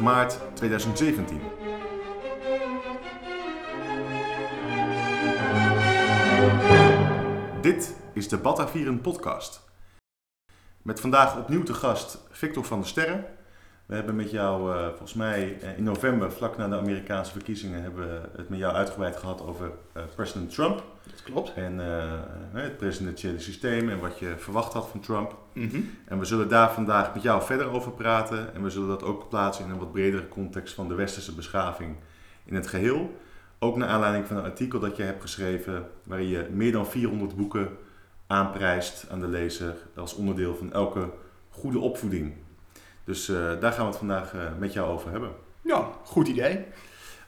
30 maart 2017. Dit is de Batavieren podcast. Met vandaag opnieuw te gast Victor van der Sterren. We hebben met jou, uh, volgens mij uh, in november, vlak na de Amerikaanse verkiezingen, hebben we het met jou uitgebreid gehad over uh, president Trump. Dat klopt. En het presidentiële systeem en wat je verwacht had van Trump. Mhm. En we zullen daar vandaag met jou verder over praten. En we zullen dat ook plaatsen in een wat bredere context van de westerse beschaving in het geheel. Ook naar aanleiding van een artikel dat je hebt geschreven, waarin je meer dan 400 boeken aanprijst aan de lezer als onderdeel van elke goede opvoeding. Dus uh, daar gaan we het vandaag uh, met jou over hebben. Ja, goed idee.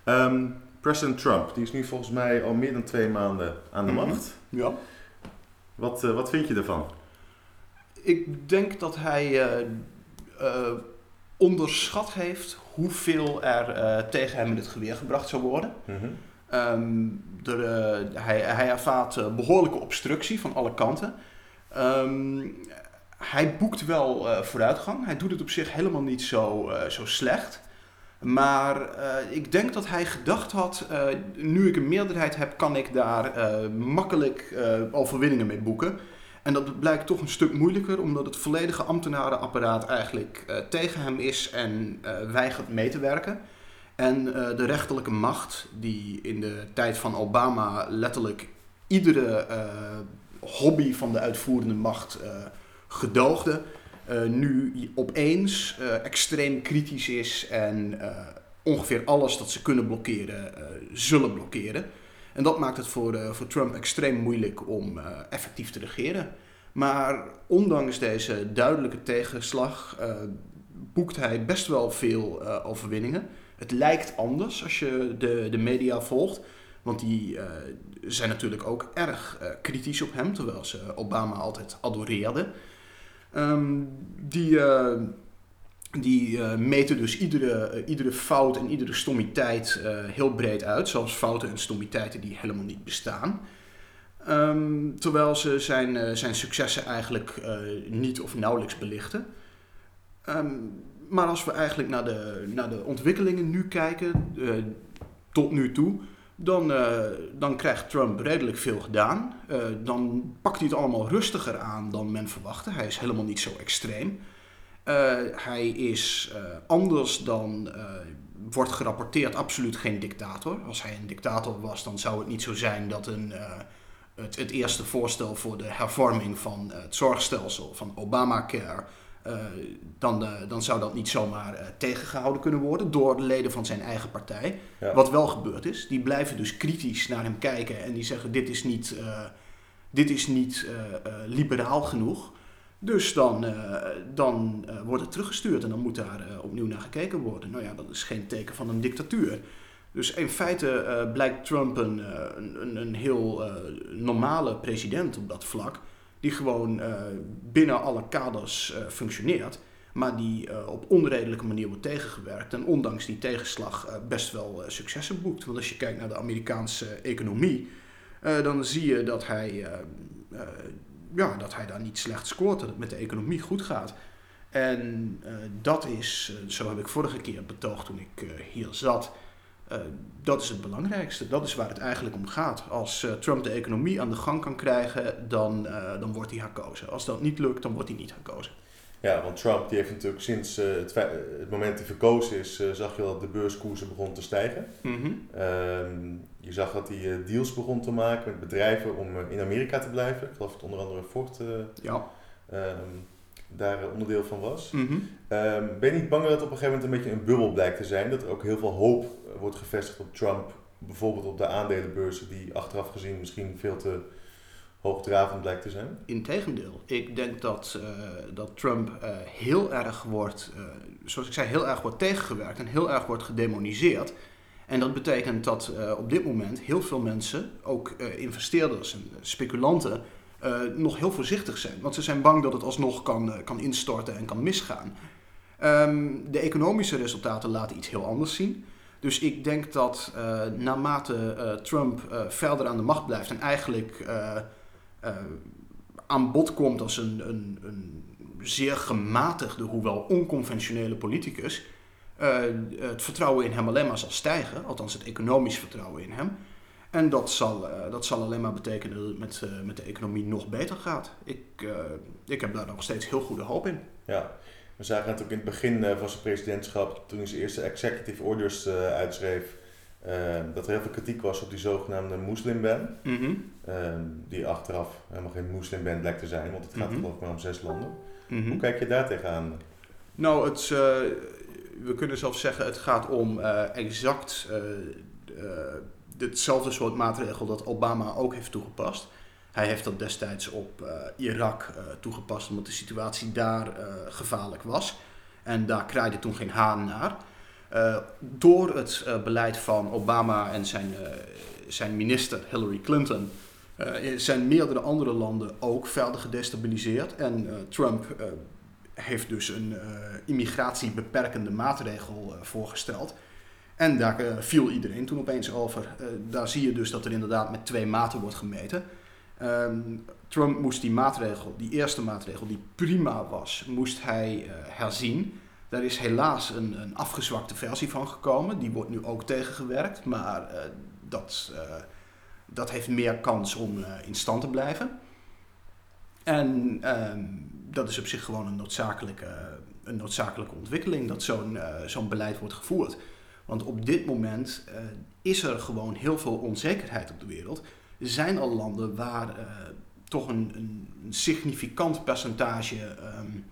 Um, president Trump, die is nu volgens mij al meer dan twee maanden aan de Mhm. macht. Ja. Wat, uh, wat vind je ervan? Ik denk dat hij onderschat heeft hoeveel er tegen hem in het geweer gebracht zou worden. Mm -hmm. um, er, hij, hij ervaart behoorlijke obstructie van alle kanten. Um, hij boekt wel uh, vooruitgang. Hij doet het op zich helemaal niet zo, uh, zo slecht. Maar uh, ik denk dat hij gedacht had, nu ik een meerderheid heb, kan ik daar makkelijk overwinningen mee boeken. En dat blijkt toch een stuk moeilijker, omdat het volledige ambtenarenapparaat eigenlijk tegen hem is en weigert mee te werken. En de rechterlijke macht, die in de tijd van Obama letterlijk iedere hobby van de uitvoerende macht gedoogde, uh, nu opeens uh, extreem kritisch is en uh, ongeveer alles dat ze kunnen blokkeren, zullen blokkeren. En dat maakt het voor, voor Trump extreem moeilijk om effectief te regeren. Maar ondanks deze duidelijke tegenslag boekt hij best wel veel overwinningen. Het lijkt anders als je de, de media volgt. Want die zijn natuurlijk ook erg kritisch op hem, terwijl ze Obama altijd adoreerden. Um, die uh, die uh, meten dus iedere, uh, iedere fout en iedere stommiteit heel breed uit. Zelfs fouten en stommiteiten die helemaal niet bestaan. Um, terwijl ze zijn, zijn successen eigenlijk niet of nauwelijks belichten. Um, maar als we eigenlijk naar de, naar de ontwikkelingen nu kijken, tot nu toe, dan, uh, dan krijgt Trump redelijk veel gedaan. Uh, dan pakt hij het allemaal rustiger aan dan men verwachtte. Hij is helemaal niet zo extreem. Uh, hij is anders dan wordt gerapporteerd absoluut geen dictator. Als hij een dictator was, dan zou het niet zo zijn dat een, het, het eerste voorstel voor de hervorming van het zorgstelsel van Obamacare uh, dan, uh, dan zou dat niet zomaar uh, tegengehouden kunnen worden door de leden van zijn eigen partij. Ja. Wat wel gebeurd is. Die blijven dus kritisch naar hem kijken en die zeggen: dit is niet, dit is niet liberaal genoeg. Dus dan, dan wordt het teruggestuurd en dan moet daar opnieuw naar gekeken worden. Nou ja, dat is geen teken van een dictatuur. Dus in feite blijkt Trump een, een, een heel normale president op dat vlak die gewoon uh, binnen alle kaders uh, functioneert, maar die uh, op onredelijke manier wordt tegengewerkt en ondanks die tegenslag best wel successen boekt. Want als je kijkt naar de Amerikaanse economie, dan zie je dat hij, ja, dat hij daar niet slecht scoort, dat het met de economie goed gaat. En dat is, zo heb ik vorige keer betoogd toen ik hier zat, uh, dat is het belangrijkste. Dat is waar het eigenlijk om gaat. Als uh, Trump de economie aan de gang kan krijgen, dan, uh, dan wordt hij herkozen. Als dat niet lukt, dan wordt hij niet herkozen. Ja, want Trump die heeft natuurlijk sinds het, het, moment dat hij verkozen is, zag je dat de beurskoersen begonnen te stijgen. Mm -hmm. je zag dat hij deals begon te maken met bedrijven om in Amerika te blijven. Ik geloof dat onder andere Ford ja. um, daar onderdeel van was. Mm -hmm. um, ben je niet bang dat het op een gegeven moment een beetje een bubbel blijkt te zijn? Dat er ook heel veel hoop wordt gevestigd op Trump, bijvoorbeeld op de aandelenbeurzen, die achteraf gezien misschien veel te hoogdravend blijkt te zijn? Integendeel. Ik denk dat, uh, dat Trump uh, heel erg wordt, uh, zoals ik zei, heel erg wordt tegengewerkt en heel erg wordt gedemoniseerd. En dat betekent dat op dit moment heel veel mensen, ook investeerders en speculanten, nog heel voorzichtig zijn. Want ze zijn bang dat het alsnog kan, kan instorten en kan misgaan. Um, de economische resultaten laten iets heel anders zien. Dus ik denk dat uh, naarmate Trump verder aan de macht blijft en eigenlijk aan bod komt als een, een, een zeer gematigde, hoewel onconventionele politicus, het vertrouwen in hem alleen maar zal stijgen, althans het economisch vertrouwen in hem. En dat zal, dat zal alleen maar betekenen dat het met, met de economie nog beter gaat. Ik, ik heb daar nog steeds heel goede hoop in. Ja, we zagen het ook in het begin van zijn presidentschap, toen hij zijn eerste executive orders uitschreef, dat er heel veel kritiek was op die zogenaamde moslimban. Mm die achteraf helemaal geen moslimban lijkt te zijn, want het gaat mm geloof ik maar om zes landen. Mhm. Hoe kijk je daar tegenaan? Nou, het, uh, we kunnen zelfs zeggen, het gaat om exact hetzelfde soort maatregel dat Obama ook heeft toegepast. Hij heeft dat destijds op Irak toegepast omdat de situatie daar gevaarlijk was. En daar kraaide toen geen haan naar. door het beleid van Obama en zijn, zijn minister Hillary Clinton zijn meerdere andere landen ook verder gedestabiliseerd. En Trump heeft dus een immigratiebeperkende maatregel voorgesteld. En daar uh, viel iedereen toen opeens over. daar zie je dus dat er inderdaad met twee maten wordt gemeten. Ehm, Trump moest die maatregel, die eerste maatregel die prima was, moest hij herzien. Daar is helaas een, een, afgezwakte versie van gekomen. Die wordt nu ook tegengewerkt, maar dat, dat heeft meer kans om in stand te blijven. En ehm, dat is op zich gewoon een noodzakelijke, een noodzakelijke ontwikkeling dat zo'n zo'n beleid wordt gevoerd. Want op dit moment uh, is er gewoon heel veel onzekerheid op de wereld. Er zijn al landen waar uh, toch een, een, significant percentage, um,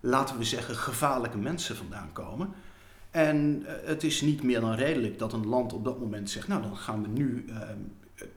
laten we zeggen, gevaarlijke mensen vandaan komen. En het is niet meer dan redelijk dat een land op dat moment zegt, nou dan gaan we nu ehm,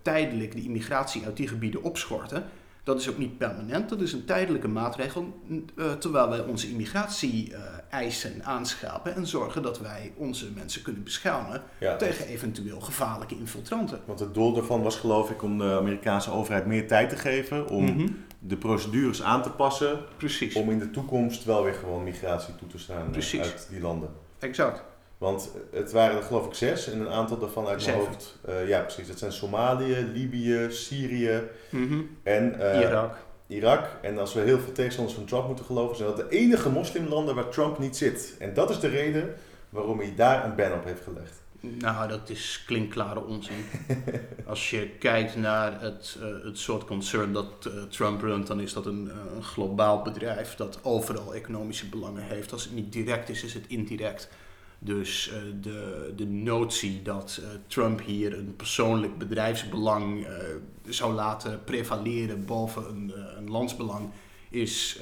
tijdelijk de immigratie uit die gebieden opschorten. Dat is ook niet permanent, dat is een tijdelijke maatregel, uh, terwijl wij onze immigratie-eisen uh, aanschapen en zorgen dat wij onze mensen kunnen beschermen tegen eventueel gevaarlijke infiltranten. Want het doel daarvan was geloof ik om de Amerikaanse overheid meer tijd te geven om mhm. de procedures aan te passen. Precies. Om in de toekomst wel weer gewoon migratie toe te staan eh, uit die landen. Exact. Want het waren er geloof ik zes en een aantal daarvan uit mijn hoofd. Uh, ja, precies. Dat zijn Somalië, Libië, Syrië mhm. en uh, Irak. Irak. En als we heel veel tegenstanders van Trump moeten geloven, zijn dat de enige moslimlanden waar Trump niet zit. En dat is de reden waarom hij daar een ban op heeft gelegd. Nou, dat is klinkklare onzin. Als je kijkt naar het, uh, het soort concern dat Trump runt, dan is dat een, een globaal bedrijf dat overal economische belangen heeft. Als het niet direct is, is het indirect. Dus uh, de, de notie dat uh, Trump hier een persoonlijk bedrijfsbelang uh, zou laten prevaleren boven een, een landsbelang is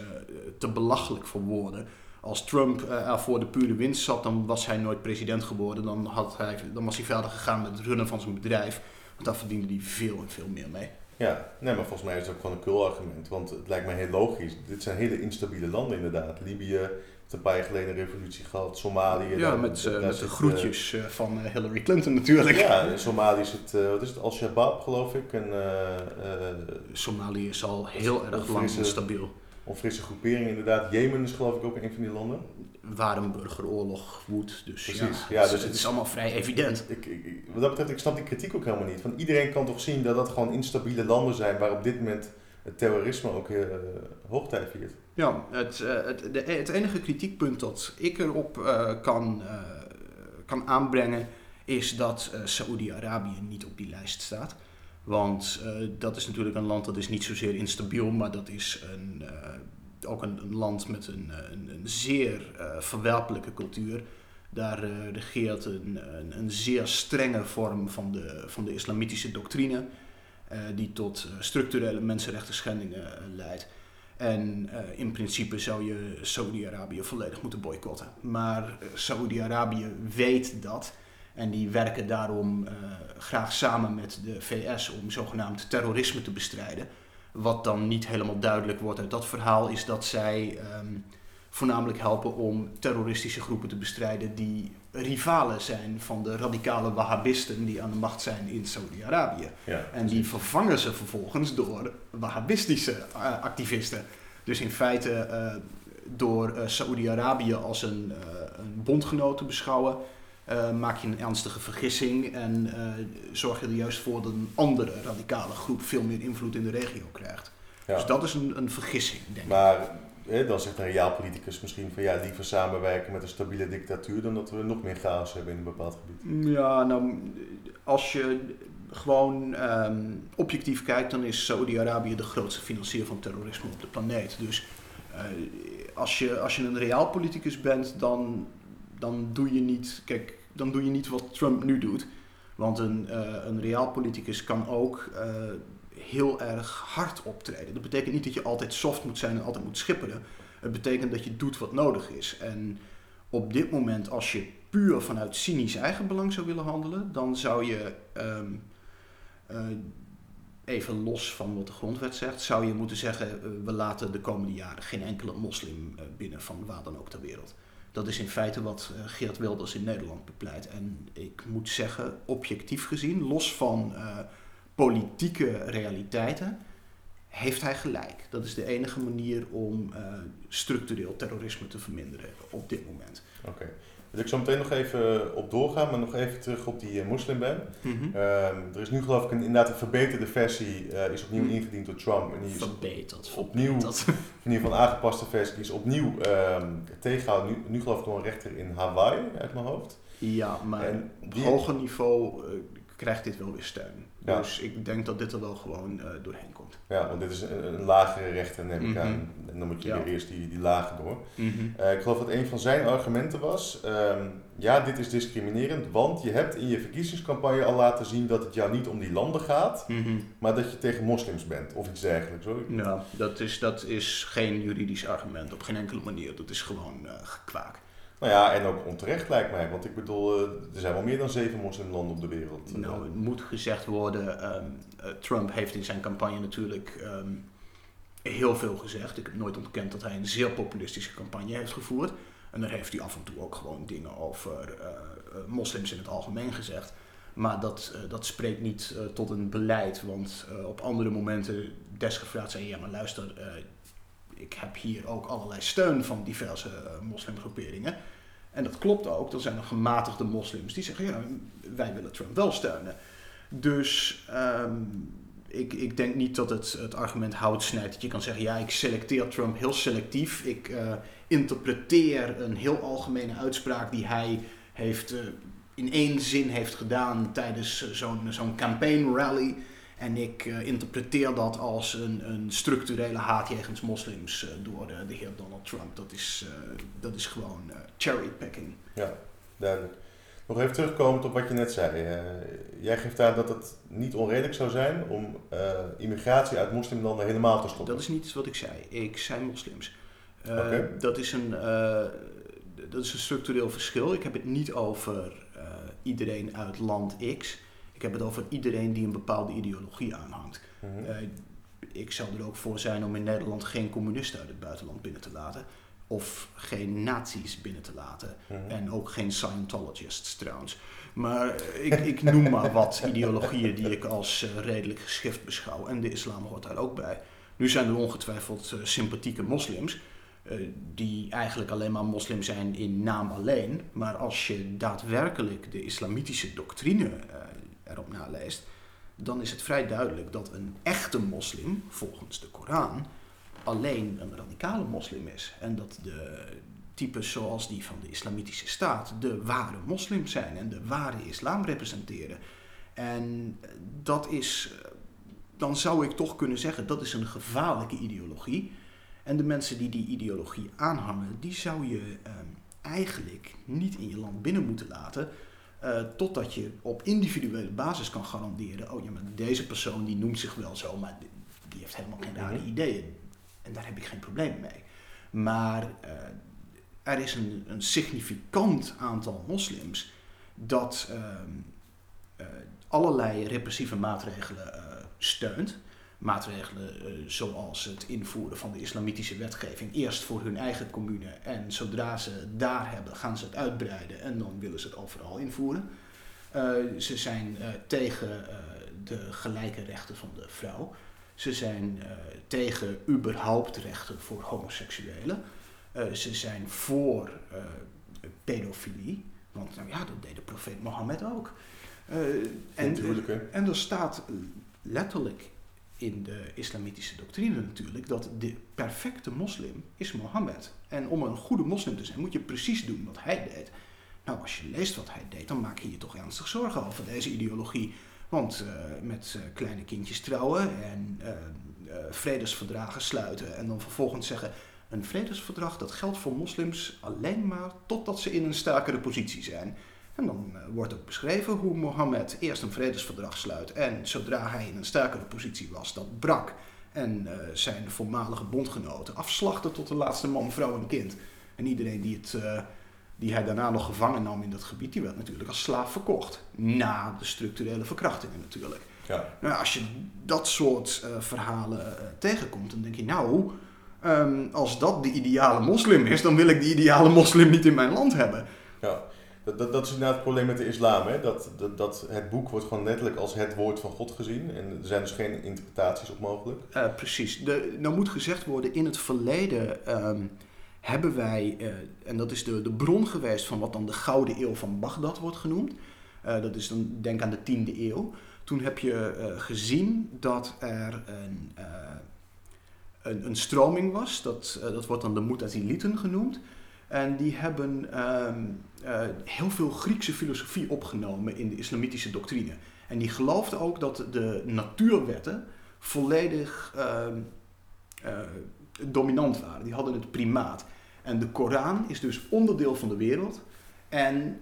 te belachelijk voor woorden. Als Trump voor de pure winst zat, dan was hij nooit president geworden. Dan, had hij, dan was hij verder gegaan met het runnen van zijn bedrijf. Want daar verdiende hij veel en veel meer mee. Ja, nee, maar volgens mij is het ook gewoon een kul argument. Want het lijkt mij heel logisch. Dit zijn hele instabiele landen inderdaad. Libië, een paar jaar geleden een revolutie gehad. Somalië. Ja, met, uh, met de groetjes uh, van Hillary Clinton natuurlijk. Ja, in Somalië is het, uh, wat is het, Al-Shabaab geloof ik. En, Somalië is al heel erg lang stabiel. Onfrisse groepering inderdaad. Jemen is geloof ik ook een van die landen. Waar een burgeroorlog woedt. Dus Precies. Ja, dus het, is allemaal vrij evident. Ik, ik, wat dat betreft, ik snap die kritiek ook helemaal niet. Van iedereen kan toch zien dat dat gewoon instabiele landen zijn waar op dit moment het terrorisme ook hoogtij viert. Ja, het, uh, het, de, het enige kritiekpunt dat ik erop uh, kan, kan aanbrengen is dat Saoedi-Arabië niet op die lijst staat. Want dat is natuurlijk een land dat is niet zozeer instabiel, maar dat is een, ook een, land met een, een, een zeer verwerpelijke cultuur. Daar regeert een, een, zeer strenge vorm van de, van de islamitische doctrine. Eh, die tot eh, structurele mensenrechten schendingen eh, leidt. En in principe zou je Saudi-Arabië volledig moeten boycotten. Maar Saudi-Arabië weet dat. En die werken daarom graag samen met de VS om zogenaamd terrorisme te bestrijden. Wat dan niet helemaal duidelijk wordt uit dat verhaal is dat zij ehm, voornamelijk helpen om terroristische groepen te bestrijden die rivalen zijn van de radicale Wahhabisten die aan de macht zijn in Saudi-Arabië. Ja, en die vervangen ze vervolgens door Wahhabistische uh, activisten. Dus in feite uh, door uh, Saudi-Arabië als een, een, bondgenoot te beschouwen, maak je een ernstige vergissing en zorg je er juist voor dat een andere radicale groep veel meer invloed in de regio krijgt. Ja. Dus dat is een, een vergissing, denk maar, ik dan zegt een realpoliticus misschien van ja, liever samenwerken met een stabiele dictatuur dan dat we nog meer chaos hebben in een bepaald gebied. Ja, nou, als je gewoon ehm, objectief kijkt, dan is Saudi-Arabië de grootste financier van terrorisme op de planeet. Dus uh, als, je, als je een realpoliticus bent, dan, dan, doe je niet, kijk, dan doe je niet wat Trump nu doet. Want een, uh, een realpoliticus kan ook uh, heel erg hard optreden. Dat betekent niet dat je altijd soft moet zijn en altijd moet schipperen. Het betekent dat je doet wat nodig is. En op dit moment, als je puur vanuit cynisch eigenbelang zou willen handelen, dan zou je, um, uh, even los van wat de grondwet zegt, zou je moeten zeggen: uh, we laten de komende jaren geen enkele moslim uh, binnen van waar dan ook ter wereld. Dat is in feite wat Geert Wilders in Nederland bepleit. En ik moet zeggen, objectief gezien, los van politieke realiteiten, heeft hij gelijk. Dat is de enige manier om uh, structureel terrorisme te verminderen op dit moment. Oké. Okay. Wil ik zo meteen nog even op doorgaan, maar nog even terug op die uh, moslimban. Mm -hmm. uh, er is nu geloof ik een, inderdaad een verbeterde versie, uh, is opnieuw -hmm. ingediend door Trump. En die is verbeterd, opnieuw, in ieder geval een aangepaste versie, die is opnieuw tegengehouden. Nu, nu geloof ik door een rechter in Hawaii, uit mijn hoofd. Ja, maar en op die... hoger niveau krijgt dit wel weer steun. Ja. Dus ik denk dat dit er wel gewoon uh, doorheen komt. Ja, want dit is een, een lagere rechter, neem ik mm -hmm. aan. En dan moet je ja. weer eerst die, die lage door. Mm -hmm. uh, ik geloof dat een van zijn argumenten was... Um, ja, dit is discriminerend, want je hebt in je verkiezingscampagne al laten zien... dat het jou niet om die landen gaat, mm -hmm. maar dat je tegen moslims bent. Of iets dergelijks. Hoor. Ja, dat is, dat is geen juridisch argument op geen enkele manier. Dat is gewoon uh, gekwaak. Nou ja, en ook onterecht lijkt mij. Want ik bedoel, er zijn wel meer dan zeven moslimlanden op de wereld. Nou, het moet gezegd worden, um, uh, Trump heeft in zijn campagne natuurlijk um, heel veel gezegd. Ik heb nooit ontkend dat hij een zeer populistische campagne heeft gevoerd. En dan heeft hij af en toe ook gewoon dingen over uh, moslims in het algemeen gezegd. Maar dat, dat spreekt niet tot een beleid, want op andere momenten desgevraagd zei ja maar luister, ik heb hier ook allerlei steun van diverse moslimgroeperingen. En dat klopt ook. Er zijn nog gematigde moslims die zeggen, ja, wij willen Trump wel steunen. Dus um, ik, ik denk niet dat het, het argument hout snijdt dat je kan zeggen, ja, ik selecteer Trump heel selectief. Ik uh, interpreteer een heel algemene uitspraak die hij heeft, uh, in één zin heeft gedaan tijdens zo'n zo'n campaign rally. En ik interpreteer dat als een, een structurele haat jegens moslims door uh, de heer Donald Trump. Dat is, dat is gewoon cherrypicking. Ja, duidelijk. Nog even terugkomend op wat je net zei. jij geeft aan dat het niet onredelijk zou zijn om immigratie uit moslimlanden helemaal te stoppen. Dat is niet wat ik zei. Ik zei moslims. Okay. Dat, is een, dat is een structureel verschil. Ik heb het niet over iedereen uit land X. Ik heb het over iedereen die een bepaalde ideologie aanhangt. Uh, ik zou er ook voor zijn om in Nederland geen communisten uit het buitenland binnen te laten. Of geen nazi's binnen te laten. Mm-hmm. En ook geen Scientologists trouwens. Maar ik, ik noem maar wat ideologieën die ik als uh, redelijk geschift beschouw. En de islam hoort daar ook bij. Nu zijn er ongetwijfeld uh, sympathieke moslims. die eigenlijk alleen maar moslim zijn in naam alleen. Maar als je daadwerkelijk de islamitische doctrine erop naleest, dan is het vrij duidelijk dat een echte moslim, volgens de Koran, alleen een radicale moslim is. En dat de types zoals die van de islamitische staat de ware moslims zijn en de ware islam representeren. En dat is, dan zou ik toch kunnen zeggen, dat is een gevaarlijke ideologie. En de mensen die die ideologie aanhangen, die zou je eh, eigenlijk niet in je land binnen moeten laten. Uh, totdat je op individuele basis kan garanderen, oh ja, maar deze persoon die noemt zich wel zo, maar die, die heeft helemaal geen rare mm-hmm. ideeën. En daar heb ik geen probleem mee. Maar uh, er is een, een, significant aantal moslims dat uh, allerlei repressieve maatregelen steunt maatregelen zoals het invoeren van de islamitische wetgeving eerst voor hun eigen commune en zodra ze het daar hebben gaan ze het uitbreiden en dan willen ze het overal invoeren. Ze zijn tegen de gelijke rechten van de vrouw. Ze zijn tegen überhaupt rechten voor homoseksuelen. ze zijn voor pedofilie, want nou ja, dat deed de profeet Mohammed ook. en, en er staat letterlijk in de islamitische doctrine natuurlijk dat de perfecte moslim is Mohammed. En om een goede moslim te zijn moet je precies doen wat hij deed. Nou, als je leest wat hij deed, dan maak je je toch ernstig zorgen over deze ideologie. Want uh, met uh, kleine kindjes trouwen en uh, vredesverdragen sluiten en dan vervolgens zeggen een vredesverdrag dat geldt voor moslims alleen maar totdat ze in een sterkere positie zijn. En dan wordt ook beschreven hoe Mohammed eerst een vredesverdrag sluit en zodra hij in een sterkere positie was, dat brak. En zijn voormalige bondgenoten afslachten tot de laatste man, vrouw en kind. En iedereen die, het, die hij daarna nog gevangen nam in dat gebied, die werd natuurlijk als slaaf verkocht. Na de structurele verkrachtingen natuurlijk. Ja. Nou, als je dat soort verhalen tegenkomt, dan denk je nou, um, als dat de ideale moslim is, dan wil ik die ideale moslim niet in mijn land hebben. Ja. Dat, dat, dat, is inderdaad het probleem met de islam. Hè? Dat, dat, dat, het boek wordt gewoon letterlijk als het woord van God gezien. En er zijn dus geen interpretaties op mogelijk. Uh, precies. De, nou moet gezegd worden, in het verleden um, hebben wij, uh, en dat is de, de bron geweest van wat dan de Gouden Eeuw van Bagdad wordt genoemd. Uh, dat is dan, denk aan de 10e eeuw. Toen heb je gezien dat er een, een, een, stroming was. Dat, dat wordt dan de Mutazilieten genoemd. En die hebben uh, heel veel Griekse filosofie opgenomen in de islamitische doctrine. En die geloofden ook dat de natuurwetten volledig uh, dominant waren. Die hadden het primaat. En de Koran is dus onderdeel van de wereld en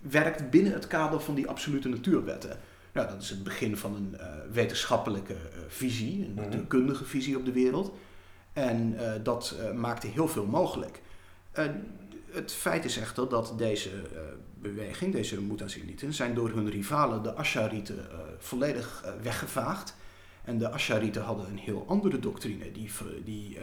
werkt binnen het kader van die absolute natuurwetten. Nou, dat is het begin van een wetenschappelijke visie, een natuurkundige visie op de wereld. En dat maakte heel veel mogelijk. Het feit is echter dat deze beweging, deze Mutazilieten, zijn door hun rivalen, de Asharieten, volledig weggevaagd. En de Asharieten hadden een heel andere doctrine. Die, die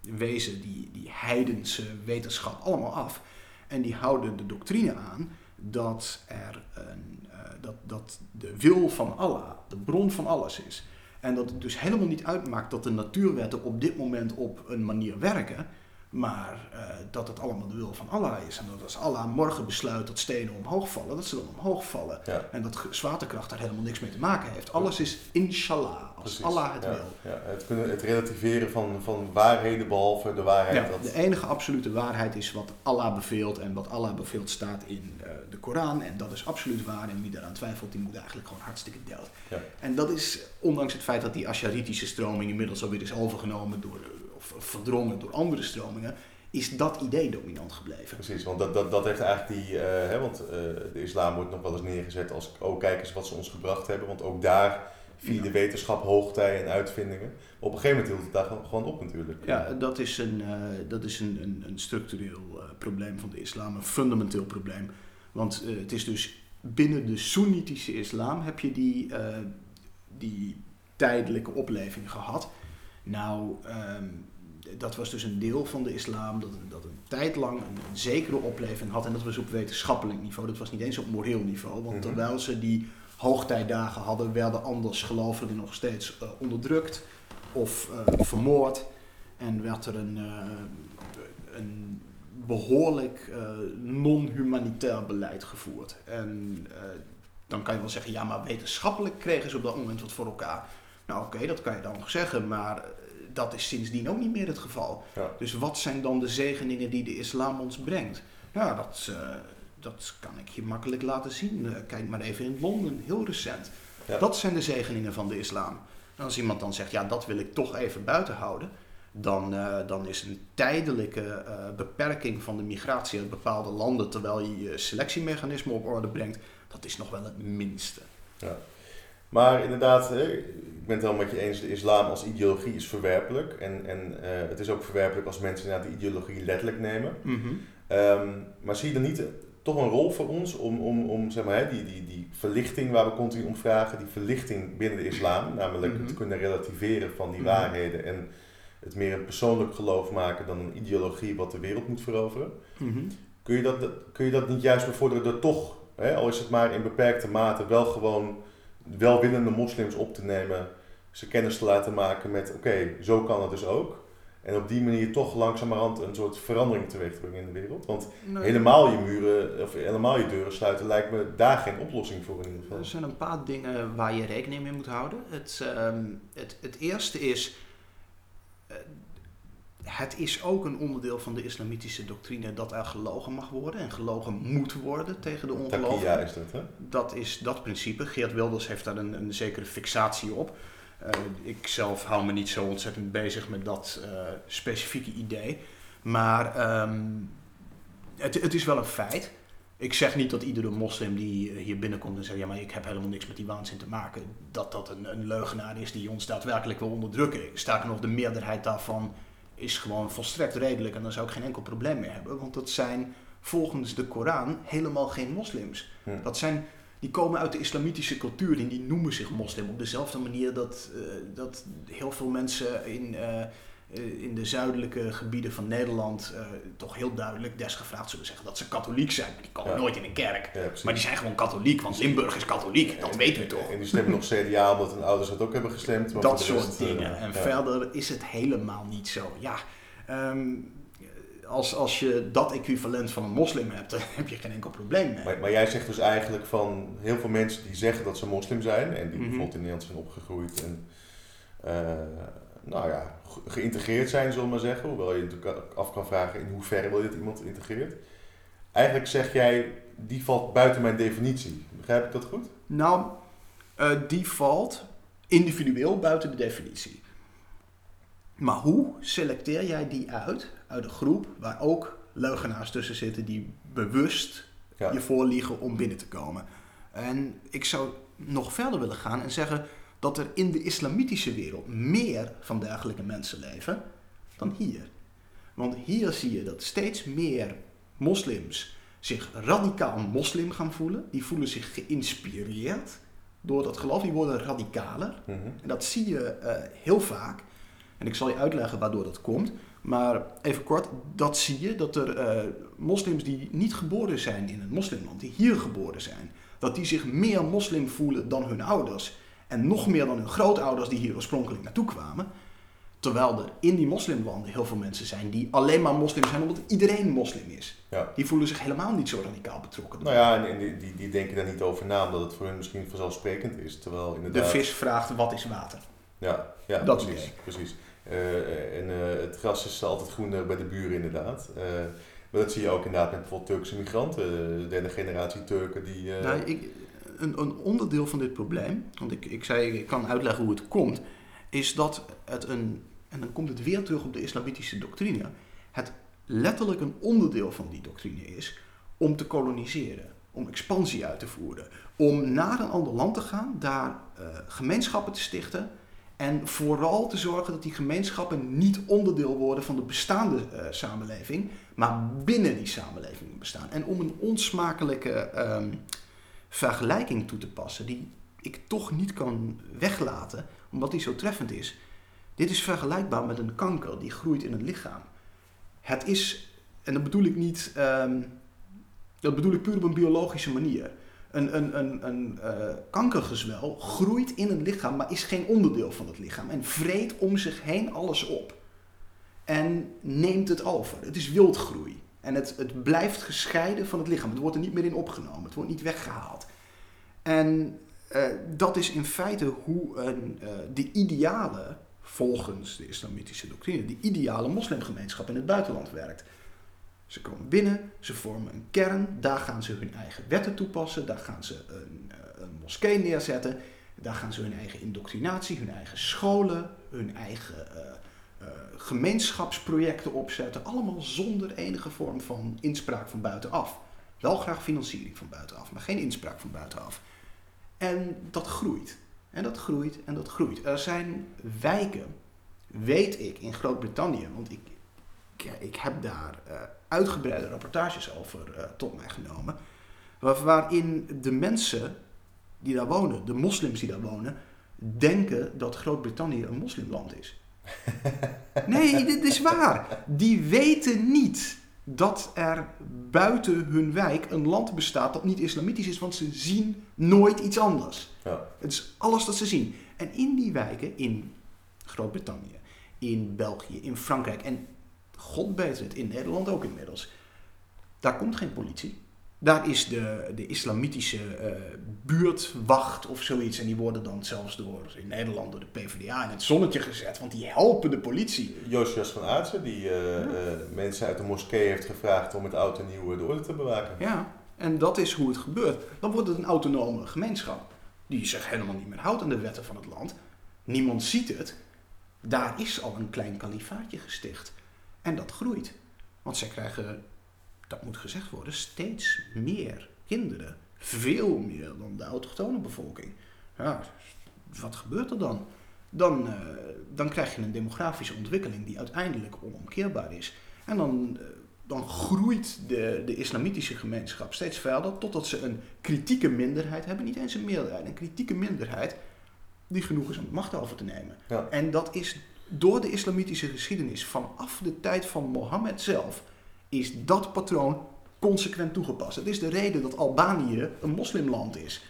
wezen die, die heidense wetenschap allemaal af. En die houden de doctrine aan dat, er een, dat, dat de wil van Allah de bron van alles is. En dat het dus helemaal niet uitmaakt dat de natuurwetten op dit moment op een manier werken. Maar uh, dat het allemaal de wil van Allah is. En dat als Allah morgen besluit dat stenen omhoog vallen, dat ze dan omhoog vallen. Ja. En dat zwaartekracht daar helemaal niks mee te maken heeft. Alles is inshallah, als Precies. Allah het ja. wil. Ja. Het, kunnen, het relativeren van, van waarheden behalve de waarheid. Dat... De enige absolute waarheid is wat Allah beveelt. En wat Allah beveelt staat in uh, de Koran. En dat is absoluut waar. En wie daaraan twijfelt, die moet eigenlijk gewoon hartstikke dood. Ja. En dat is, ondanks het feit dat die Asharitische stroming inmiddels alweer is overgenomen door of verdrongen door andere stromingen, is dat idee dominant gebleven. Precies, want dat, dat, dat heeft eigenlijk die, uh, hè, want uh, de islam wordt nog wel eens neergezet als, oh kijk eens wat ze ons gebracht hebben, want ook daar via de wetenschap hoogtij en uitvindingen. Op een gegeven moment hield het daar gewoon op natuurlijk. Ja, dat is een, uh, dat is een, een, een structureel probleem van de islam, een fundamenteel probleem. Want het is dus binnen de Soenitische islam heb je die, die tijdelijke opleving gehad. Nou, um, dat was dus een deel van de islam dat, dat een tijd lang een, een, zekere opleving had. En dat was op wetenschappelijk niveau. Dat was niet eens op moreel niveau. Want mm -hmm. terwijl ze die hoogtijdagen hadden, werden anders gelovigen nog steeds uh, onderdrukt of uh, vermoord. En werd er een, uh, een behoorlijk non-humanitair beleid gevoerd. En dan kan je wel zeggen, ja, maar wetenschappelijk kregen ze op dat moment wat voor elkaar. Nou oké, okay, dat kan je dan nog zeggen, maar dat is sindsdien ook niet meer het geval. Ja. Dus wat zijn dan de zegeningen die de islam ons brengt? Ja, dat, uh, dat kan ik je makkelijk laten zien. Uh, kijk maar even in Londen, heel recent. Ja. Dat zijn de zegeningen van de islam. En als iemand dan zegt, ja, dat wil ik toch even buiten houden, dan, uh, dan is een tijdelijke beperking van de migratie uit bepaalde landen, terwijl je je selectiemechanisme op orde brengt, dat is nog wel het minste. Ja. Maar inderdaad, ik ben het wel met je eens, de islam als ideologie is verwerpelijk. En, en uh, het is ook verwerpelijk als mensen inderdaad die ideologie letterlijk nemen. Mm -hmm. um, maar zie je dan niet toch een rol voor ons om, om, om zeg maar, die, die, die verlichting waar we continu om vragen, die verlichting binnen de islam, namelijk Mhm. het kunnen relativeren van die Mhm. waarheden en het meer een persoonlijk geloof maken dan een ideologie wat de wereld moet veroveren. Mhm. Kun je dat, kun je dat niet juist bevorderen door toch, hè, al is het maar in beperkte mate, wel gewoon welwillende moslims op te nemen, ze kennis te laten maken met oké, zo kan het dus ook. En op die manier toch langzamerhand een soort verandering teweeg te brengen in de wereld. Want Nee. helemaal je muren, of helemaal je deuren sluiten, lijkt me daar geen oplossing voor in ieder geval. Er zijn een paar dingen waar je rekening mee moet houden. Het, ehm, het, het eerste is, het is ook een onderdeel van de islamitische doctrine dat er gelogen mag worden en gelogen moet worden tegen de ongelovigen. is dat, hè? Dat is dat principe. Geert Wilders heeft daar een, een zekere fixatie op. Eh, ik zelf hou me niet zo ontzettend bezig met dat eh, specifieke idee. Maar ehm, het, het is wel een feit. Ik zeg niet dat iedere moslim die eh, hier binnenkomt en zegt: Ja, maar ik heb helemaal niks met die waanzin te maken. Dat dat een, een leugenaar is die ons daadwerkelijk wil onderdrukken. Sterker nog, de meerderheid daarvan is gewoon volstrekt redelijk en daar zou ik geen enkel probleem mee hebben. Want dat zijn volgens de Koran helemaal geen moslims. Dat zijn, die komen uit de islamitische cultuur en die noemen zich moslim. Op dezelfde manier dat, eh, dat heel veel mensen in, eh, in de zuidelijke gebieden van Nederland eh, toch heel duidelijk desgevraagd zullen zeggen dat ze katholiek zijn. Die komen Ja. nooit in een kerk. Ja. Maar die zijn gewoon katholiek, want Limburg is katholiek. Dat weet u toch? En die stemmen nog CDA omdat hun ouders dat ook hebben gestemd. maar Dat soort rest, eh, dingen. En ja. verder is het helemaal niet zo. Ja, ehm, als, als je dat equivalent van een moslim hebt, dan heb je geen enkel probleem mee. Maar, maar jij zegt dus eigenlijk van heel veel mensen die zeggen dat ze moslim zijn en die Mhm. bijvoorbeeld in Nederland zijn opgegroeid en eh, nou ja, ge- geïntegreerd zijn, zullen we maar zeggen. Hoewel je natuurlijk af kan vragen in hoeverre wil je dat iemand integreert. Eigenlijk zeg jij, die valt buiten mijn definitie. Begrijp ik dat goed? Nou, eh, die valt individueel buiten de definitie. Maar hoe selecteer jij die uit, uit een groep waar ook leugenaars tussen zitten die bewust Ja. je voorliegen om binnen te komen? En ik zou nog verder willen gaan en zeggen dat er in de islamitische wereld meer van dergelijke mensen leven dan hier. Want hier zie je dat steeds meer moslims zich radicaal moslim gaan voelen. Die voelen zich geïnspireerd door dat geloof. Die worden radicaler. Mhm. En dat zie je eh, heel vaak. En ik zal je uitleggen waardoor dat komt. Maar even kort, dat zie je dat er eh, moslims die niet geboren zijn in een moslimland, die hier geboren zijn, dat die zich meer moslim voelen dan hun ouders. En nog meer dan hun grootouders die hier oorspronkelijk naartoe kwamen. Terwijl er in die moslimlanden heel veel mensen zijn die alleen maar moslim zijn omdat iedereen moslim is. Ja. Die voelen zich helemaal niet zo radicaal betrokken. Nou ja, en, die, die, die denken daar niet over na, omdat het voor hen misschien vanzelfsprekend is. Terwijl De inderdaad... vis vraagt wat is water. Ja, ja Dat precies. idee. precies. Eh, en eh, het gras is altijd groener bij de buren inderdaad. Eh, maar dat zie je ook inderdaad met bijvoorbeeld Turkse migranten, de derde generatie Turken die... Nou, ik, een, een onderdeel van dit probleem, want ik, ik zei ik kan uitleggen hoe het komt, is dat het een, en dan komt het weer terug op de islamitische doctrine, het letterlijk een onderdeel van die doctrine is om te koloniseren, om expansie uit te voeren, om naar een ander land te gaan, daar eh, gemeenschappen te stichten en vooral te zorgen dat die gemeenschappen niet onderdeel worden van de bestaande eh, samenleving, maar binnen die samenleving bestaan. En om een onsmakelijke ehm, vergelijking toe te passen, die ik toch niet kan weglaten, omdat die zo treffend is. Dit is vergelijkbaar met een kanker die groeit in het lichaam. Het is, en dat bedoel ik niet, ehm, dat bedoel ik puur op een biologische manier. Een, een, eh, kankergezwel groeit in een lichaam, maar is geen onderdeel van het lichaam. En vreet om zich heen alles op. En neemt het over. Het is wildgroei. En het, het blijft gescheiden van het lichaam. Het wordt er niet meer in opgenomen. Het wordt niet weggehaald. En eh, dat is in feite hoe een, eh, de ideale, volgens de islamitische doctrine, de ideale moslimgemeenschap in het buitenland werkt. Ze komen binnen, ze vormen een kern, daar gaan ze hun eigen wetten toepassen, daar gaan ze een, eh, een moskee neerzetten, daar gaan ze hun eigen indoctrinatie, hun eigen scholen, hun eigen gemeenschapsprojecten opzetten, allemaal zonder enige vorm van inspraak van buitenaf. Wel graag financiering van buitenaf, maar geen inspraak van buitenaf. En dat groeit. En dat groeit en dat groeit. Er zijn wijken, weet ik, in Groot-Brittannië, want ik, ik, heb daar eh, uitgebreide rapportages over eh, tot mij genomen, waar- waarin de mensen die daar wonen, de moslims die daar wonen, denken dat Groot-Brittannië een moslimland is. Nee, dit is waar. Die weten niet dat er buiten hun wijk een land bestaat dat niet islamitisch is, want ze zien nooit iets anders. ja. Het is alles dat ze zien. En in die wijken, in Groot-Brittannië, in België, in Frankrijk en god beter het, in Nederland ook inmiddels. Daar komt geen politie. Daar is de, de islamitische uh, buurtwacht of zoiets. En die worden dan zelfs door, in Nederland door de PvdA in het zonnetje gezet. Want die helpen de politie. Josias van Aartsen, die uh, uh, mensen uit de moskee heeft gevraagd om het oud en nieuw de orde te bewaken. Ja, en dat is hoe het gebeurt. Dan wordt het een autonome gemeenschap. Die zich helemaal niet meer houdt aan de wetten van het land. Niemand ziet het. Daar is al een klein kalifaatje gesticht. En dat groeit. Want zij krijgen dat moet gezegd worden, steeds meer kinderen. Veel meer dan de autochtone bevolking. Ja, wat gebeurt er dan? Dan, uh, dan krijg je een demografische ontwikkeling die uiteindelijk onomkeerbaar is. En dan, uh, dan groeit de, de islamitische gemeenschap steeds verder totdat ze een kritieke minderheid hebben. Niet eens een meerderheid, een kritieke minderheid die genoeg is om macht over te nemen. Ja. En dat is door de islamitische geschiedenis vanaf de tijd van Mohammed zelf is dat patroon consequent toegepast. Het is de reden dat Albanië een moslimland is.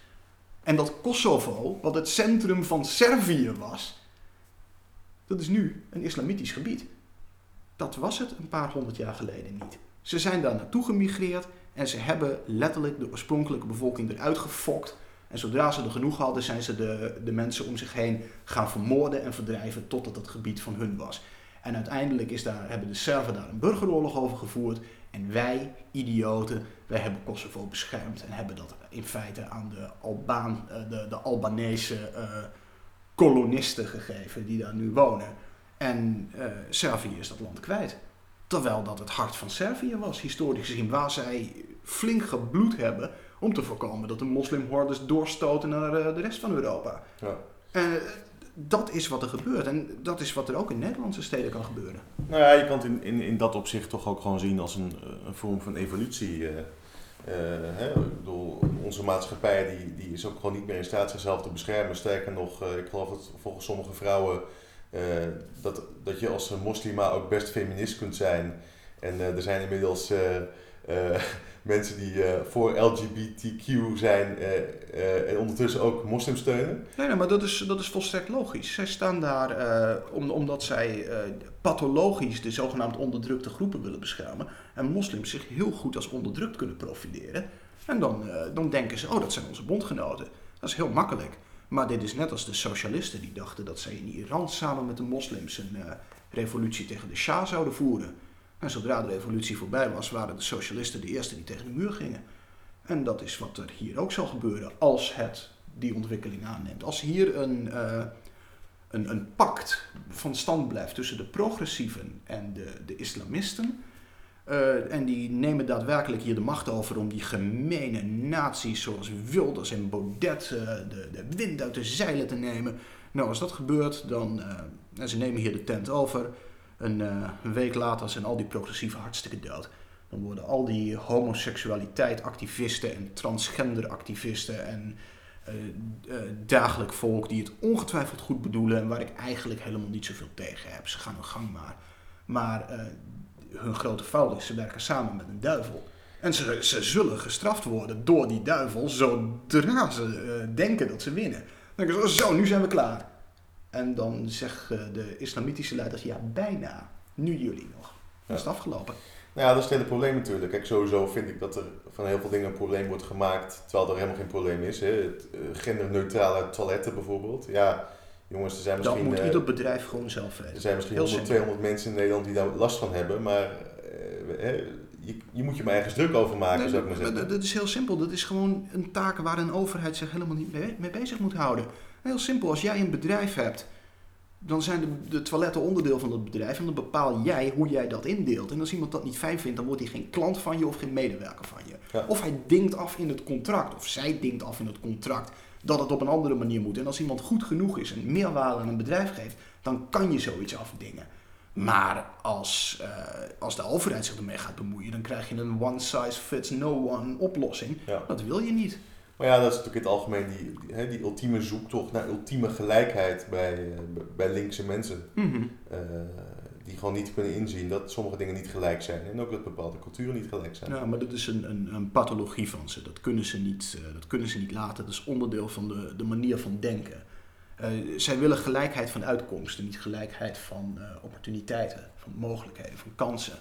En dat Kosovo, wat het centrum van Servië was, dat is nu een islamitisch gebied. Dat was het een paar honderd jaar geleden niet. Ze zijn daar naartoe gemigreerd en ze hebben letterlijk de oorspronkelijke bevolking eruit gefokt. En zodra ze er genoeg hadden, zijn ze de, de mensen om zich heen gaan vermoorden en verdrijven totdat het gebied van hun was. En uiteindelijk is daar, hebben de Serven daar een burgeroorlog over gevoerd. En wij, idioten, wij hebben Kosovo beschermd en hebben dat in feite aan de, Albaan, eh, de, de Albanese uh, kolonisten gegeven die daar nu wonen. En uh, Servië is dat land kwijt. Terwijl dat het hart van Servië was, historisch gezien, waar zij flink gebloed hebben om te voorkomen dat de moslimhordes doorstoten naar de rest van Europa. Ja. En dat is wat er gebeurt. En dat is wat er ook in Nederlandse steden kan gebeuren. Nou ja, je kan het in, in, in dat opzicht toch ook gewoon zien als een, een vorm van evolutie. Uh, uh, hè? Onze maatschappij die, die is ook gewoon niet meer in staat zichzelf te beschermen. Sterker nog, uh, ik geloof dat volgens sommige vrouwen dat, dat je als moslima ook best feminist kunt zijn. En er zijn inmiddels mensen die uh, voor LGBTQ zijn uh, en ondertussen ook moslim steunen. Nee, nee maar dat is, dat is volstrekt logisch. Zij staan daar om, omdat zij pathologisch de zogenaamd onderdrukte groepen willen beschermen. En moslims zich heel goed als onderdrukt kunnen profileren. En dan, dan denken ze, oh dat zijn onze bondgenoten. Dat is heel makkelijk. Maar dit is net als de socialisten die dachten dat zij in Iran samen met de moslims een revolutie tegen de Shah zouden voeren. En zodra de revolutie voorbij was, waren de socialisten de eerste die tegen de muur gingen. En dat is wat er hier ook zal gebeuren als het die ontwikkeling aanneemt. Als hier een, uh, een, een pact van stand blijft tussen de progressieven en de, de islamisten. Uh, en die nemen daadwerkelijk hier de macht over om die gemene naties zoals Wilders en Baudet uh, de, de wind uit de zeilen te nemen. Nou, als dat gebeurt, dan. en ze nemen hier de tent over een, uh, een week later zijn al die progressieve hartstikke dood. Dan worden al die homoseksualiteit-activisten en transgender-activisten en uh, uh, dagelijk volk die het ongetwijfeld goed bedoelen en waar ik eigenlijk helemaal niet zoveel tegen heb. Ze gaan hun gang maar. Maar hun grote fout is, ze werken samen met een duivel. En ze, ze zullen gestraft worden door die duivel zodra ze denken dat ze winnen. Dan zo, nu zijn we klaar. En dan zeggen de islamitische leiders, ja, bijna. Nu jullie nog. Dat is het afgelopen. Nou ja, dat is het hele probleem natuurlijk. Kijk, sowieso vind ik dat er van heel veel dingen een probleem wordt gemaakt, terwijl er helemaal geen probleem is. Hè. Het, uh, genderneutrale toiletten bijvoorbeeld. Ja, jongens, er zijn misschien... Dat moet uh, ieder bedrijf gewoon zelf weten. Er zijn misschien 100, 200 mensen in Nederland die daar last van hebben, maar uh, je, je, moet je maar ergens druk over maken, nee, zou ik maar zeggen. Dat is heel simpel. Dat is gewoon een taak waar een overheid zich helemaal niet mee, mee bezig moet houden. Heel simpel, als jij een bedrijf hebt, dan zijn de, de, toiletten onderdeel van dat bedrijf en dan bepaal jij hoe jij dat indeelt. En als iemand dat niet fijn vindt, dan wordt hij geen klant van je of geen medewerker van je. Ja. Of hij dingt af in het contract, of zij dingt af in het contract dat het op een andere manier moet. En als iemand goed genoeg is en meerwaarde aan een bedrijf geeft, dan kan je zoiets afdingen. Maar als, uh, als de overheid zich ermee gaat bemoeien, dan krijg je een one size fits no one oplossing. Ja. Dat wil je niet. Maar ja, dat is natuurlijk in het algemeen die, die, die ultieme zoektocht naar ultieme gelijkheid bij, bij linkse mensen. Mm -hmm. uh, die gewoon niet kunnen inzien dat sommige dingen niet gelijk zijn. En ook dat bepaalde culturen niet gelijk zijn. Ja, maar dat is een, een, een pathologie van ze. Dat kunnen ze, niet, uh, dat kunnen ze niet laten. Dat is onderdeel van de, de manier van denken. zij willen gelijkheid van uitkomsten, niet gelijkheid van opportuniteiten, van mogelijkheden, van kansen.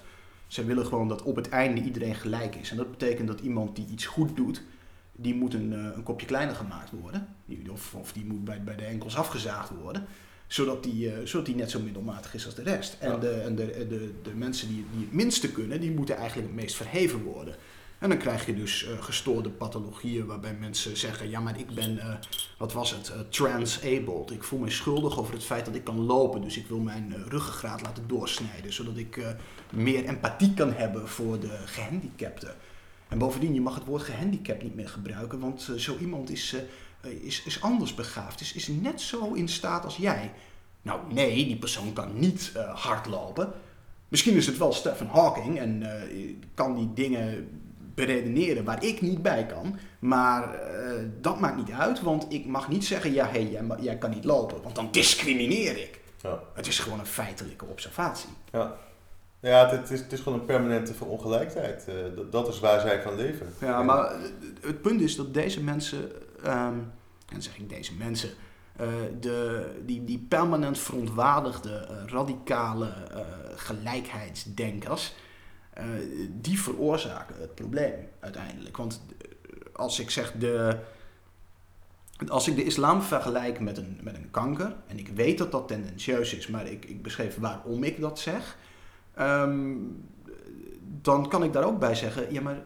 Zij willen gewoon dat op het einde iedereen gelijk is. En dat betekent dat iemand die iets goed doet, die moet een, een kopje kleiner gemaakt worden. Die, of, of die moet bij, bij de enkels afgezaagd worden zodat die, uh, zodat die net zo middelmatig is als de rest. En, de, en de, de, de mensen die, die het minste kunnen, die moeten eigenlijk het meest verheven worden. En dan krijg je dus uh, gestoorde pathologieën waarbij mensen zeggen: Ja, maar ik ben, uh, wat was het, uh, transabled. Ik voel me schuldig over het feit dat ik kan lopen. Dus ik wil mijn ruggengraat laten doorsnijden, zodat ik meer empathie kan hebben voor de gehandicapten. En bovendien, je mag het woord gehandicapt niet meer gebruiken, want zo iemand is eh, is, is anders begaafd, is, is net zo in staat als jij. Nou nee, die persoon kan niet uh, hardlopen. Misschien is het wel Stephen Hawking en kan die dingen beredeneren waar ik niet bij kan. Maar dat maakt niet uit, want ik mag niet zeggen, ja, hey, jij, jij kan niet lopen, want dan discrimineer ik. Ja. Het is gewoon een feitelijke observatie. Ja, ja het, is, het is gewoon een permanente verongelijkheid. Uh, dat, dat is waar zij van leven. Ja, maar het punt is dat deze mensen um, en zeg ik deze mensen, uh, de, die, die permanent verontwaardigde, uh, radicale uh, gelijkheidsdenkers, die veroorzaken het probleem uiteindelijk. Want als ik zeg de. Als ik de islam vergelijk met een, met een kanker, en ik weet dat dat tendentieus is, maar ik, ik beschreef waarom ik dat zeg, um, dan kan ik daar ook bij zeggen, ja maar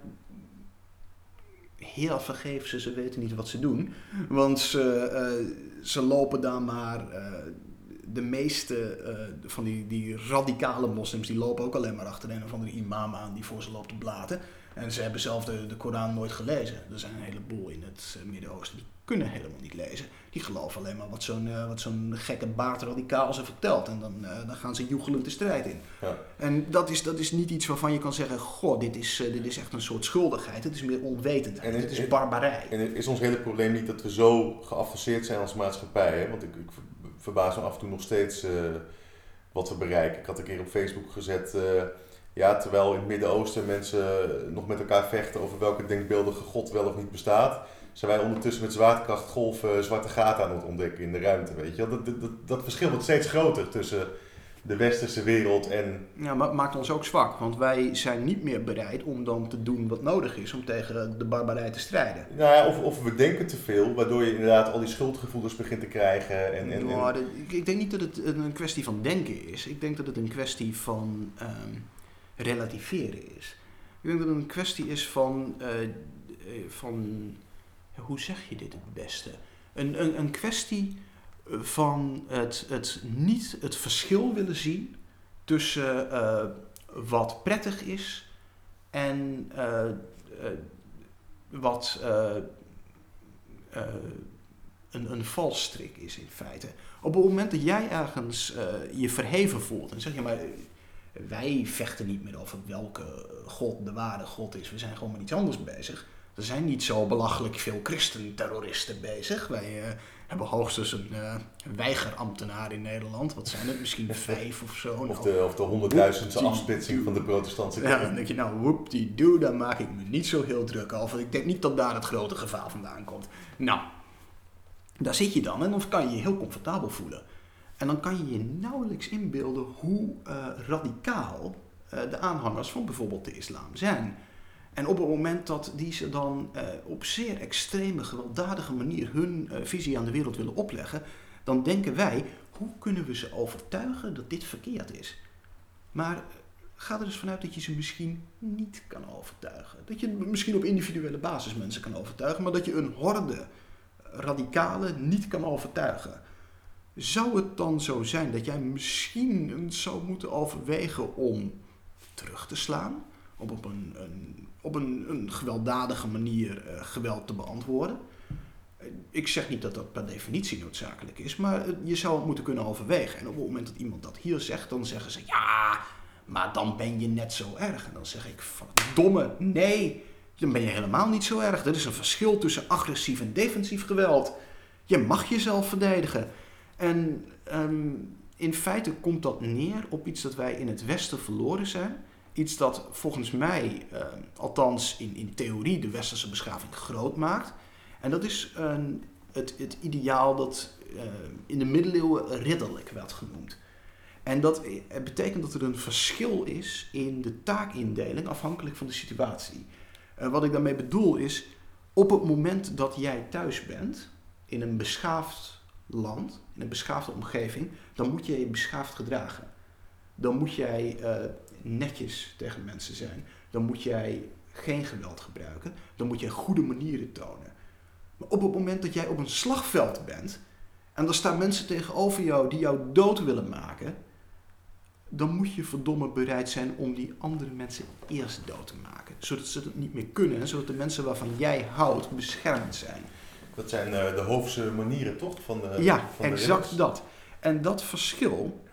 heel vergeef ze, ze weten niet wat ze doen. Want ze, uh, ze lopen daar maar. Uh, de meeste uh, van die, die radicale moslims die lopen ook alleen maar achter een of andere imam aan die voor ze loopt te blaten. En ze hebben zelf de, de Koran nooit gelezen. Er zijn een heleboel in het Midden-Oosten kunnen helemaal niet lezen. Die geloven alleen maar wat zo'n uh, wat zo'n gekke baardradicaal ze vertelt. En dan, uh, dan gaan ze joegelend de strijd in. Ja. En dat is, dat is niet iets waarvan je kan zeggen: Goh, dit is, uh, dit is echt een soort schuldigheid. Het is meer onwetendheid. Het is barbarij. En is ons hele probleem niet dat we zo geavanceerd zijn als maatschappij? Hè? Want ik, ik verbaas me af en toe nog steeds wat we bereiken. Ik had een keer op Facebook gezet. ja, terwijl in het Midden-Oosten mensen nog met elkaar vechten over welke denkbeeldige God wel of niet bestaat zijn wij ondertussen met zwaartekrachtgolven zwarte gaten aan het ontdekken in de ruimte. Weet je? Dat, dat, dat, dat verschil wordt steeds groter tussen de westerse wereld en... Ja, maar het maakt ons ook zwak, want wij zijn niet meer bereid om dan te doen wat nodig is om tegen de barbarij te strijden. Nou ja, of, of we denken te veel, waardoor je inderdaad al die schuldgevoelens begint te krijgen. En, en, nou, ik denk niet dat het een kwestie van denken is. Ik denk dat het een kwestie van um, relativeren is. Ik denk dat het een kwestie is van, uh, van hoe zeg je dit het beste? Een, een, een kwestie eh, van het, het niet het verschil willen zien tussen uh, wat prettig is en uh, wat een, een valstrik is in feite. Op het moment dat jij ergens je verheven voelt, dan zeg je maar wij vechten niet meer over welke God de ware God is. We zijn gewoon met iets anders bezig. Er zijn niet zo belachelijk veel christenterroristen bezig. Wij uh, hebben hoogstens een uh, weigerambtenaar in Nederland. Wat zijn het? Misschien vijf of zo. Of de, of de honderdduizendste afsplitsing van de protestantse kerk. Ja, dan denk je nou, whoop die doe, daar maak ik me niet zo heel druk over. Ik denk niet dat daar het grote gevaar vandaan komt. Nou, daar zit je dan en dan kan je je heel comfortabel voelen. En dan kan je je nauwelijks inbeelden hoe uh, radicaal de aanhangers van bijvoorbeeld de islam zijn. En op het moment dat die ze dan uh, op zeer extreme, gewelddadige manier hun uh, visie aan de wereld willen opleggen, dan denken wij, hoe kunnen we ze overtuigen dat dit verkeerd is? Maar eh, ga er dus vanuit dat je ze misschien niet kan overtuigen. Dat je misschien op individuele basis mensen kan overtuigen, maar dat je een horde radicalen niet kan overtuigen. Zou het dan zo zijn dat jij misschien zou moeten overwegen om terug te slaan? Op een, een op een, een gewelddadige manier uh, geweld te beantwoorden. Ik zeg niet dat dat per definitie noodzakelijk is, maar je zou het moeten kunnen overwegen. En op het moment dat iemand dat hier zegt, dan zeggen ze ja, maar dan ben je net zo erg. En dan zeg ik domme, nee, dan ben je helemaal niet zo erg. Er is een verschil tussen agressief en defensief geweld. Je mag jezelf verdedigen. En um, in feite komt dat neer op iets dat wij in het Westen verloren zijn iets dat volgens mij, uh, althans in, in theorie, de westerse beschaving groot maakt. En dat is het, het ideaal dat in de middeleeuwen ridderlijk werd genoemd. En dat betekent dat er een verschil is in de taakindeling afhankelijk van de situatie. wat ik daarmee bedoel is, op het moment dat jij thuis bent, in een beschaafd land, in een beschaafde omgeving, dan moet je je beschaafd gedragen. Dan moet jij netjes tegen mensen zijn. Dan moet jij geen geweld gebruiken. Dan moet jij goede manieren tonen. Maar op het moment dat jij op een slagveld bent en er staan mensen tegenover jou die jou dood willen maken, dan moet je verdomme bereid zijn om die andere mensen eerst dood te maken. Zodat ze het niet meer kunnen en zodat de mensen waarvan jij houdt beschermd zijn. Dat zijn uh, de hoofdse manieren toch? Van de, ja, van exact dat. En dat verschil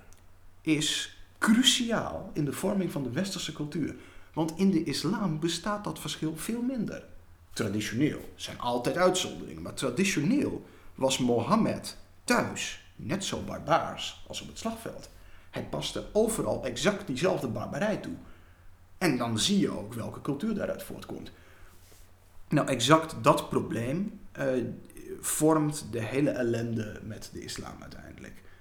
is cruciaal in de vorming van de westerse cultuur. Want in de islam bestaat dat verschil veel minder. Traditioneel. Zijn altijd uitzonderingen, maar traditioneel was Mohammed thuis net zo barbaars als op het slagveld. Hij paste overal exact diezelfde barbarij toe. En dan zie je ook welke cultuur daaruit voortkomt. Nou, exact dat probleem uh, vormt de hele ellende met de islam uiteindelijk.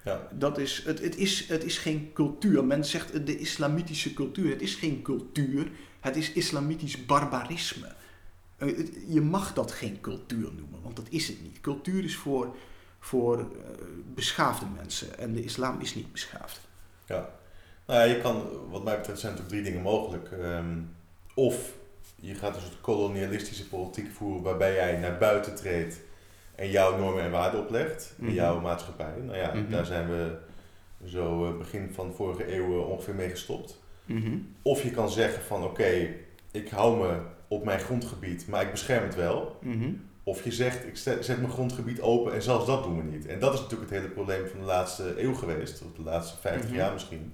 Ja. Dat is, het, het, is, het is geen cultuur. Men zegt de islamitische cultuur. Het is geen cultuur. Het is islamitisch barbarisme. Eh, je mag dat geen cultuur noemen, want dat is het niet. Cultuur is voor, voor uh, beschaafde mensen en de islam is niet beschaafd. Ja, nou ja, je kan, wat mij betreft zijn er drie dingen mogelijk. Ehm, of je gaat een soort kolonialistische politiek voeren waarbij jij naar buiten treedt en jouw normen en waarden oplegt in mhm. jouw maatschappij. Nou ja, mhm. daar zijn we zo eh, begin van vorige eeuw ongeveer mee gestopt. Mhm. Of je kan zeggen van oké, ik hou me op mijn grondgebied, maar ik bescherm het wel. Of je zegt, ik zet mijn grondgebied open en zelfs dat doen we niet. En dat is natuurlijk het hele probleem van de laatste eeuw geweest, of de laatste 50 jaar misschien.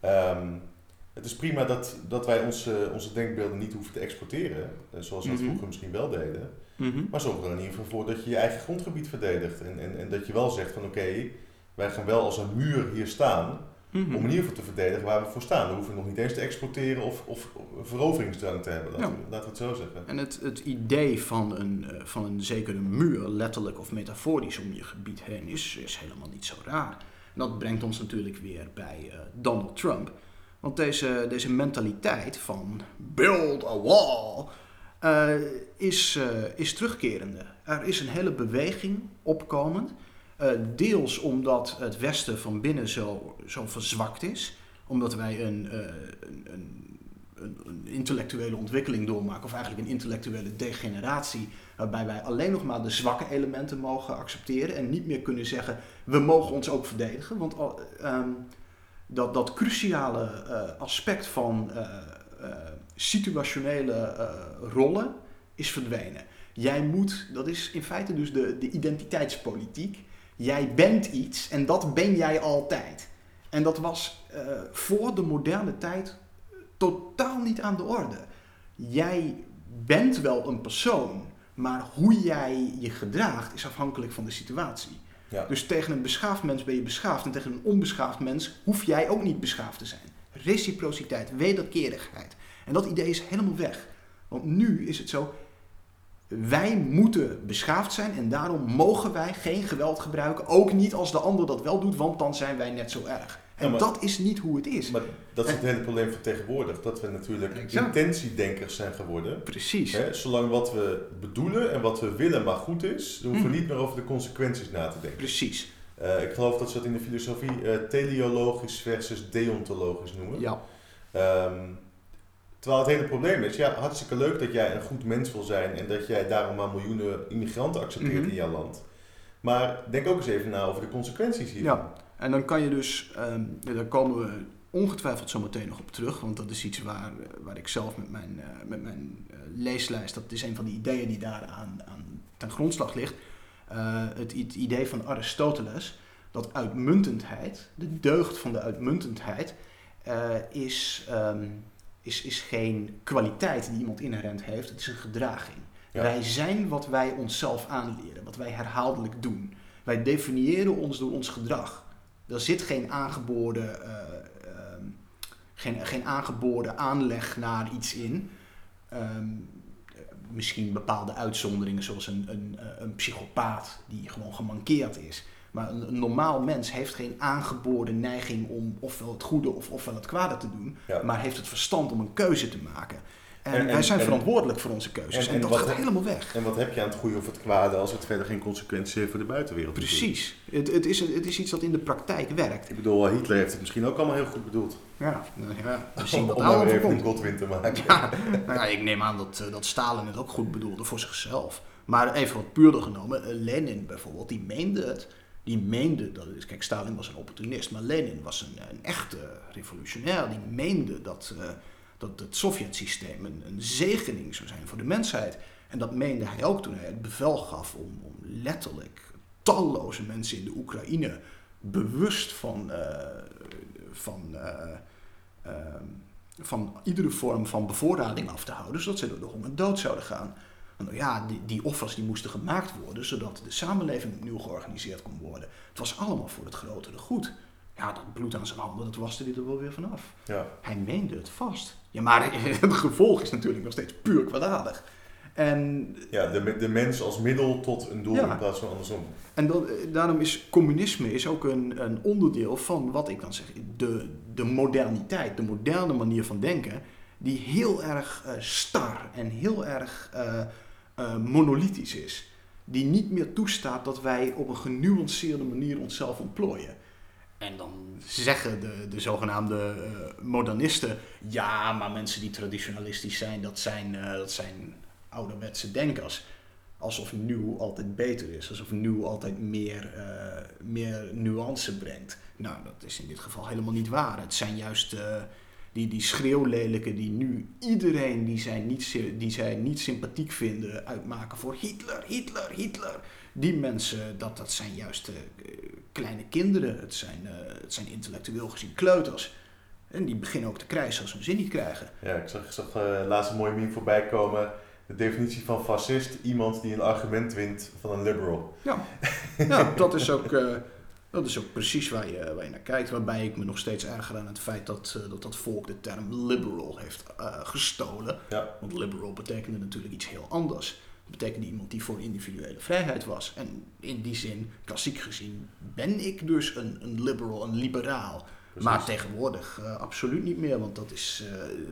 Ehm, het is prima dat, dat wij onze, onze denkbeelden niet hoeven te exporteren, eh, zoals we dat vroeger misschien wel deden. Mhm. Maar zorg er in ieder geval voor dat je je eigen grondgebied verdedigt. En, en, en dat je wel zegt van oké, wij gaan wel als een muur hier staan. Mhm. Om in ieder geval te verdedigen waar we voor staan. Dan hoeven we nog niet eens te exporteren of, of veroveringsdrang te hebben. Laten, we, laten we het zo zeggen. En het, het idee van een, uh, van een zekere muur, letterlijk of metaforisch om je gebied heen, is, is helemaal niet zo raar. En dat brengt ons natuurlijk weer bij uh, Donald Trump. Want deze, deze mentaliteit van build a wall uh, is, uh, is terugkerende. Er is een hele beweging opkomend. Uh, deels omdat het Westen van binnen zo, zo verzwakt is. Omdat wij een, een, een, een, intellectuele ontwikkeling doormaken. Of eigenlijk een intellectuele degeneratie. Waarbij wij alleen nog maar de zwakke elementen mogen accepteren. En niet meer kunnen zeggen, we mogen ons ook verdedigen. Want um, dat, dat cruciale aspect van situationele uh, rollen is verdwenen. Jij moet, dat is in feite dus de, de identiteitspolitiek. Jij bent iets en dat ben jij altijd. En dat was uh, voor de moderne tijd totaal niet aan de orde. Jij bent wel een persoon, maar hoe jij je gedraagt is afhankelijk van de situatie. Ja. Dus tegen een beschaafd mens ben je beschaafd en tegen een onbeschaafd mens hoef jij ook niet beschaafd te zijn. Reciprociteit, wederkerigheid. En dat idee is helemaal weg. Want nu is het zo, wij moeten beschaafd zijn en daarom mogen wij geen geweld gebruiken. Ook niet als de ander dat wel doet, want dan zijn wij net zo erg. En dat is niet hoe het is. Maar dat is het hele probleem van tegenwoordig. Dat we natuurlijk intentiedenkers zijn geworden. Precies. Hè, zolang wat we bedoelen en wat we willen maar goed is, dan hoeven we hm. niet meer over de consequenties na te denken. Precies. Uh, ik geloof dat ze dat in de filosofie uh, teleologisch versus deontologisch noemen. Ja. Um, Terwijl het hele probleem is, ja, hartstikke leuk dat jij een goed mens wil zijn en dat jij daarom maar miljoenen immigranten accepteert mhm. in jouw land. Maar denk ook eens even na over de consequenties hiervan. Ja, en dan kan je dus, um, daar komen we ongetwijfeld zo meteen nog op terug, want dat is iets waar, waar ik zelf met mijn, uh, met mijn uh, leeslijst, dat is een van die ideeën die daar aan, aan ten grondslag ligt. Uh, het, het, idee van Aristoteles, dat uitmuntendheid, de deugd van de uitmuntendheid, is. Um, is, is geen kwaliteit die iemand inherent heeft, het is een gedraging. Wij zijn wat wij onszelf aanleren, wat wij herhaaldelijk doen. Wij definiëren ons door ons gedrag. Er zit geen aangeboren, uh, uh, geen, geen aangeboren aanleg naar iets in. Um, misschien bepaalde uitzonderingen, zoals een, een, een psychopaat die gewoon gemankeerd is. Maar een, een normaal mens heeft geen aangeboren neiging om ofwel het goede of ofwel het kwade te doen. Ja. Maar heeft het verstand om een keuze te maken. En, En- en- wij zijn en- verantwoordelijk voor onze keuzes. en- dat wat- gaat helemaal weg. En wat heb je aan het goede of het kwade als het verder geen consequenties heeft voor de buitenwereld? Precies. Het, het, is, het is iets dat in de praktijk werkt. Ik bedoel, Hitler heeft het misschien ook allemaal heel goed bedoeld. Ja, nou ja Om wat om daar even een. Godwin te maken. Ja, nou ja, ik neem aan dat, eh, dat Stalin het ook goed bedoelde voor zichzelf. Maar even wat puurder genomen, eh, Lenin bijvoorbeeld, die meende het. Die meende dat. Kijk, Stalin was een opportunist, maar Lenin was een, een echte revolutionair. Die meende dat, eh, dat het Sovjet-systeem een, een zegening zou zijn voor de mensheid. En dat meende hij ook toen hij het bevel gaf om, om letterlijk talloze mensen in de Oekraïne bewust van, eh, van, eh, ehm, van iedere vorm van bevoorrading af te houden, zodat ze door de honger dood zouden gaan. Ja, die, die offers die moesten gemaakt worden, zodat de samenleving opnieuw georganiseerd kon worden. Het was allemaal voor het grotere goed. Ja, dat bloed aan zijn handen, dat waste hij er wel weer vanaf. Ja. Hij meende het vast. Ja, maar het gevolg is natuurlijk nog steeds puur kwaadaardig. En Ja, de, de mens als middel tot een doel Ja. in plaats van andersom. En dat, daarom is communisme is ook een, een onderdeel van wat ik dan zeg, de, de moderniteit, de moderne manier van denken, die heel erg eh, star en heel erg eh, eh, monolithisch is. Die niet meer toestaat dat wij op een genuanceerde manier onszelf ontplooien. En dan zeggen de, de zogenaamde eh, modernisten, ja, maar mensen die traditionalistisch zijn, dat zijn, eh, dat zijn ouderwetse denkers alsof nieuw altijd beter is, alsof nieuw altijd meer, meer nuance brengt. Nou, dat is in dit geval helemaal niet waar. Het zijn juist die, die schreeuwlelijken die nu iedereen die zij, niet, die zij niet sympathiek vinden uitmaken voor Hitler, Hitler, Hitler. Die mensen, dat, dat zijn juist eh, kleine kinderen. Het zijn, eh, het zijn intellectueel gezien kleuters. En die beginnen ook te krijsen als ze hun zin niet krijgen. Ja, ik zag, ik zag eh, laatst een mooie meme voorbij komen. De definitie van fascist, iemand die een argument wint van een liberal. Ja, ja dat, is ook, dat is ook precies waar je, waar je naar kijkt. Waarbij ik me nog steeds erger aan het feit dat eh, dat, dat volk de term liberal heeft eh, gestolen. Ja. Want liberal betekende natuurlijk iets heel anders. Het betekende iemand die voor individuele vrijheid was. En in die zin, klassiek gezien, ben ik dus een, een liberal, een liberaal. Precies. Maar tegenwoordig eh, absoluut niet meer, want dat, is,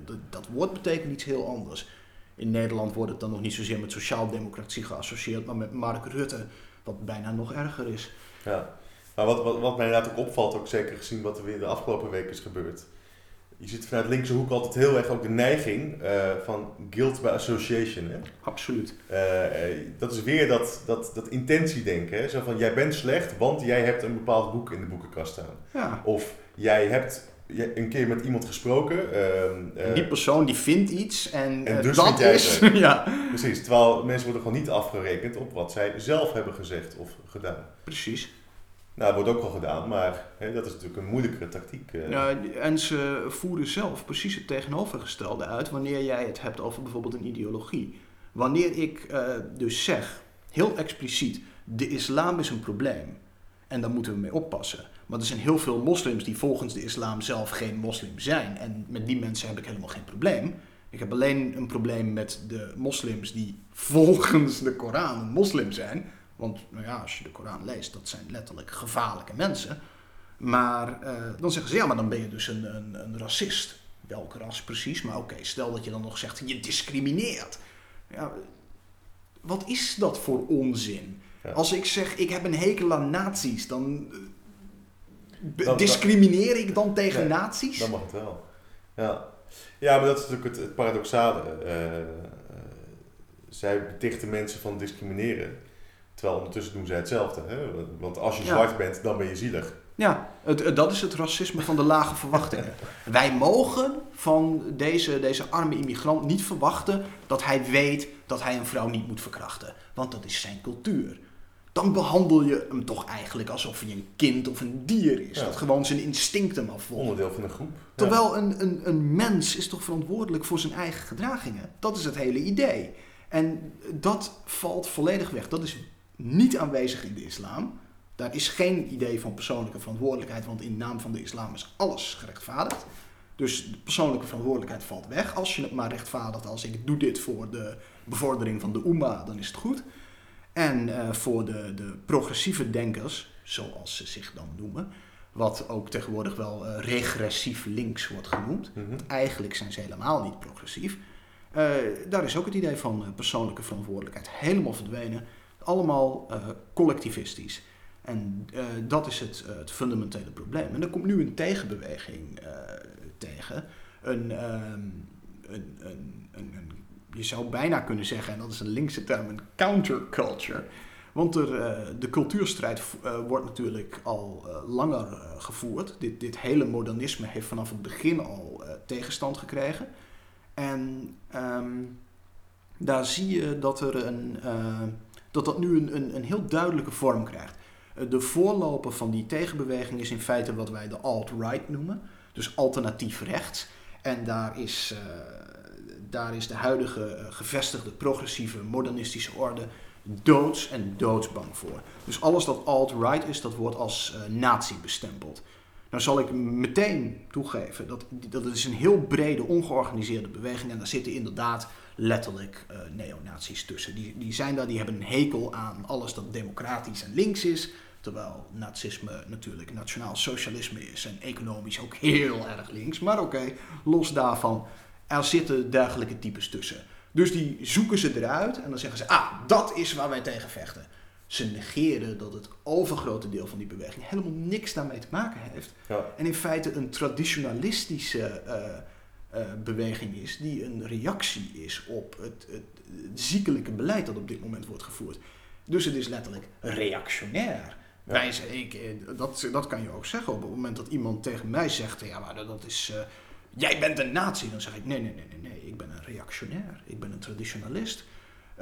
dat, dat woord betekent iets heel anders. In Nederland wordt het dan nog niet zozeer met sociaaldemocratie geassocieerd, maar met Mark Rutte, wat bijna nog erger is. Ja, maar wat, wat, wat mij inderdaad ook opvalt, ook zeker gezien wat er weer de afgelopen week is gebeurd. Je ziet vanuit linkse hoek altijd heel erg ook de neiging eh, van guilt by association. Hè? Absoluut. Eh, eh, dat is weer dat, dat, dat intentiedenken. Hè? Zo van, jij bent slecht, want jij hebt een bepaald boek in de boekenkast staan. Ja. Of jij hebt een keer met iemand gesproken. ehm, eh, die persoon die vindt iets en, en dus dat is. ja, Precies, terwijl mensen worden gewoon niet afgerekend op wat zij zelf hebben gezegd of gedaan. precies. Nou, dat wordt ook wel gedaan, maar hè, dat is natuurlijk een moeilijkere tactiek. eh. En ze voeren zelf precies het tegenovergestelde uit wanneer jij het hebt over bijvoorbeeld een ideologie. Wanneer ik eh, dus zeg, heel expliciet, de islam is een probleem en daar moeten we mee oppassen. Maar er zijn heel veel moslims die volgens de islam zelf geen moslim zijn. En met die mensen heb ik helemaal geen probleem. Ik heb alleen een probleem met de moslims die volgens de Koran moslim zijn. Want nou ja, als je de Koran leest, dat zijn letterlijk gevaarlijke mensen. Maar eh, dan zeggen ze, ja, maar dan ben je dus een, een, een racist. Welk ras precies? Maar oké, stel dat je dan nog zegt, je discrimineert. Ja, wat is dat voor onzin? Ja. Als ik zeg, ik heb een hekel aan nazi's, dan... eh, Dan- discrimineer ik dan tegen Nee, nazi's? Dan mag het wel. Ja, ja maar dat is natuurlijk het, het paradoxale. Eh, zij betichten mensen van discrimineren. Terwijl ondertussen doen zij hetzelfde. Hè? Want als je Ja. zwart bent, dan ben je zielig. Ja, het, dat is het racisme van de lage verwachtingen. Wij mogen van deze, deze arme immigrant niet verwachten dat hij weet dat hij een vrouw niet moet verkrachten. Want dat is zijn cultuur. Dan behandel je hem toch eigenlijk alsof hij een kind of een dier is. Ja. Dat gewoon zijn instincten afvolgt. Onderdeel van een groep. Terwijl een, een, een mens is toch verantwoordelijk voor zijn eigen gedragingen. Dat is het hele idee. En dat valt volledig weg. Dat is niet aanwezig in de islam. Daar is geen idee van persoonlijke verantwoordelijkheid, want in naam van de islam is alles gerechtvaardigd. Dus de persoonlijke verantwoordelijkheid valt weg. Als je het maar rechtvaardigt als ik doe dit voor de bevordering van de Oema, dan is het goed. En voor de, de progressieve denkers, zoals ze zich dan noemen, wat ook tegenwoordig wel regressief links wordt genoemd, Mhm. want eigenlijk zijn ze helemaal niet progressief. Uh, daar is ook het idee van persoonlijke verantwoordelijkheid helemaal verdwenen. Allemaal uh, collectivistisch. En dat is het, het, fundamentele probleem. En er komt nu een tegenbeweging tegen. Een, een, een, een, je zou bijna kunnen zeggen, en dat is een linkse term, een counterculture. Want er, de cultuurstrijd wordt natuurlijk al langer gevoerd. Dit, dit hele modernisme heeft vanaf het begin al tegenstand gekregen. En um, daar zie je dat, er een, dat dat nu een, een, een, heel duidelijke vorm krijgt. Uh, de voorloper van die tegenbeweging is in feite wat wij de alt-right noemen, dus alternatief rechts. En daar is, uh, daar is de huidige gevestigde progressieve modernistische orde doods en doodsbang voor. Dus alles dat alt-right is, dat wordt als nazi bestempeld. Nou zal ik meteen toegeven dat dat is een heel brede, ongeorganiseerde beweging. En daar zitten inderdaad letterlijk uh, neonazies tussen. Die, die zijn daar, die hebben een hekel aan alles dat democratisch en links is. Terwijl nazisme natuurlijk nationaal socialisme is en economisch ook heel erg links. Maar oké, okay, los daarvan, er zitten dergelijke types tussen. Dus die zoeken ze eruit en dan zeggen ze, ah, dat is waar wij tegen vechten. Ze negeren dat het overgrote deel van die beweging helemaal niks daarmee te maken heeft. Ja. En in feite een traditionalistische uh, uh, beweging is, die een reactie is op het, het, het, ziekelijke beleid dat op dit moment wordt gevoerd. Dus het is letterlijk reactionair. Ja. Wij, ik, dat, dat kan je ook zeggen op het moment dat iemand tegen mij zegt: Ja, maar dat is. Uh, jij bent een nazi. Dan zeg ik: Nee, nee, nee, nee, nee. Ik ben een reactionair. Ik ben een traditionalist.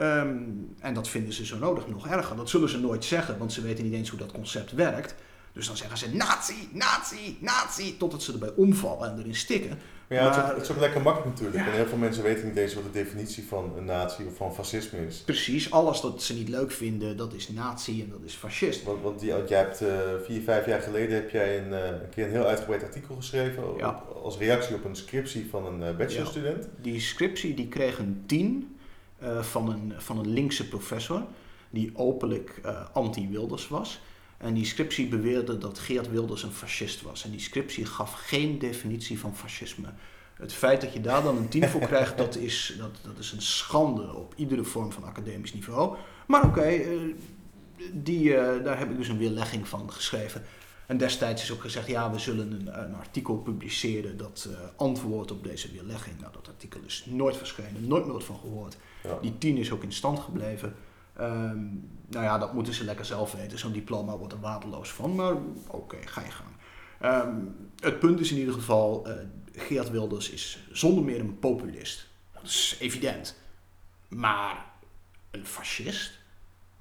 Um, en dat vinden ze zo nodig nog erger. Dat zullen ze nooit zeggen, want ze weten niet eens hoe dat concept werkt. Dus dan zeggen ze nazi, nazi, nazi, totdat ze erbij omvallen en erin stikken. Maar ja, het, is ook, het, is ook, lekker makkelijk natuurlijk. Ja. En heel veel mensen weten niet eens wat de definitie van een nazi of van fascisme is. Precies, alles dat ze niet leuk vinden, dat is nazi en dat is fascist. Want, want die, jij hebt uh, vier, vijf jaar geleden heb jij een, uh, een keer een heel uitgebreid artikel geschreven ja. op, als reactie op een scriptie van een uh, bachelorstudent. Ja. Die scriptie die kreeg een 10 uh, van, een, van een linkse professor die openlijk anti-Wilders was. En die scriptie beweerde dat Geert Wilders een fascist was. En die scriptie gaf geen definitie van fascisme. Het feit dat je daar dan een 10 voor krijgt, dat is, dat, dat is een schande op iedere vorm van academisch niveau. Maar oké, okay, uh, die, daar heb ik dus een weerlegging van geschreven. En destijds is ook gezegd, ja, we zullen een, een artikel publiceren dat uh, antwoordt op deze weerlegging. Nou, dat artikel is nooit verschenen, nooit meer van gehoord. Ja. Die 10 is ook in stand gebleven. Um, nou ja, dat moeten ze lekker zelf weten. Zo'n diploma wordt er waardeloos van, maar oké, ga je gang. Um, het punt is in ieder geval, uh, Geert Wilders is zonder meer een populist. Dat is evident. Maar een fascist?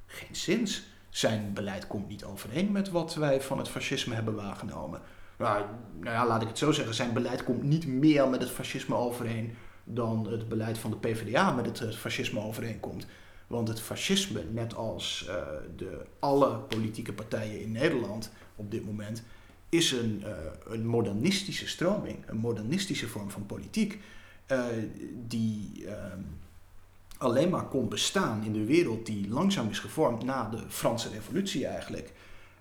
Geen zins. Zijn beleid komt niet overeen met wat wij van het fascisme hebben waargenomen. Nou, nou ja, laat ik het zo zeggen. Zijn beleid komt niet meer met het fascisme overeen dan het beleid van de PvdA met het fascisme overeenkomt. Want het fascisme, net als uh, de, alle politieke partijen in Nederland op dit moment, is een, uh, een modernistische stroming, een modernistische vorm van politiek, uh, die uh, alleen maar kon bestaan in de wereld die langzaam is gevormd na de Franse Revolutie eigenlijk.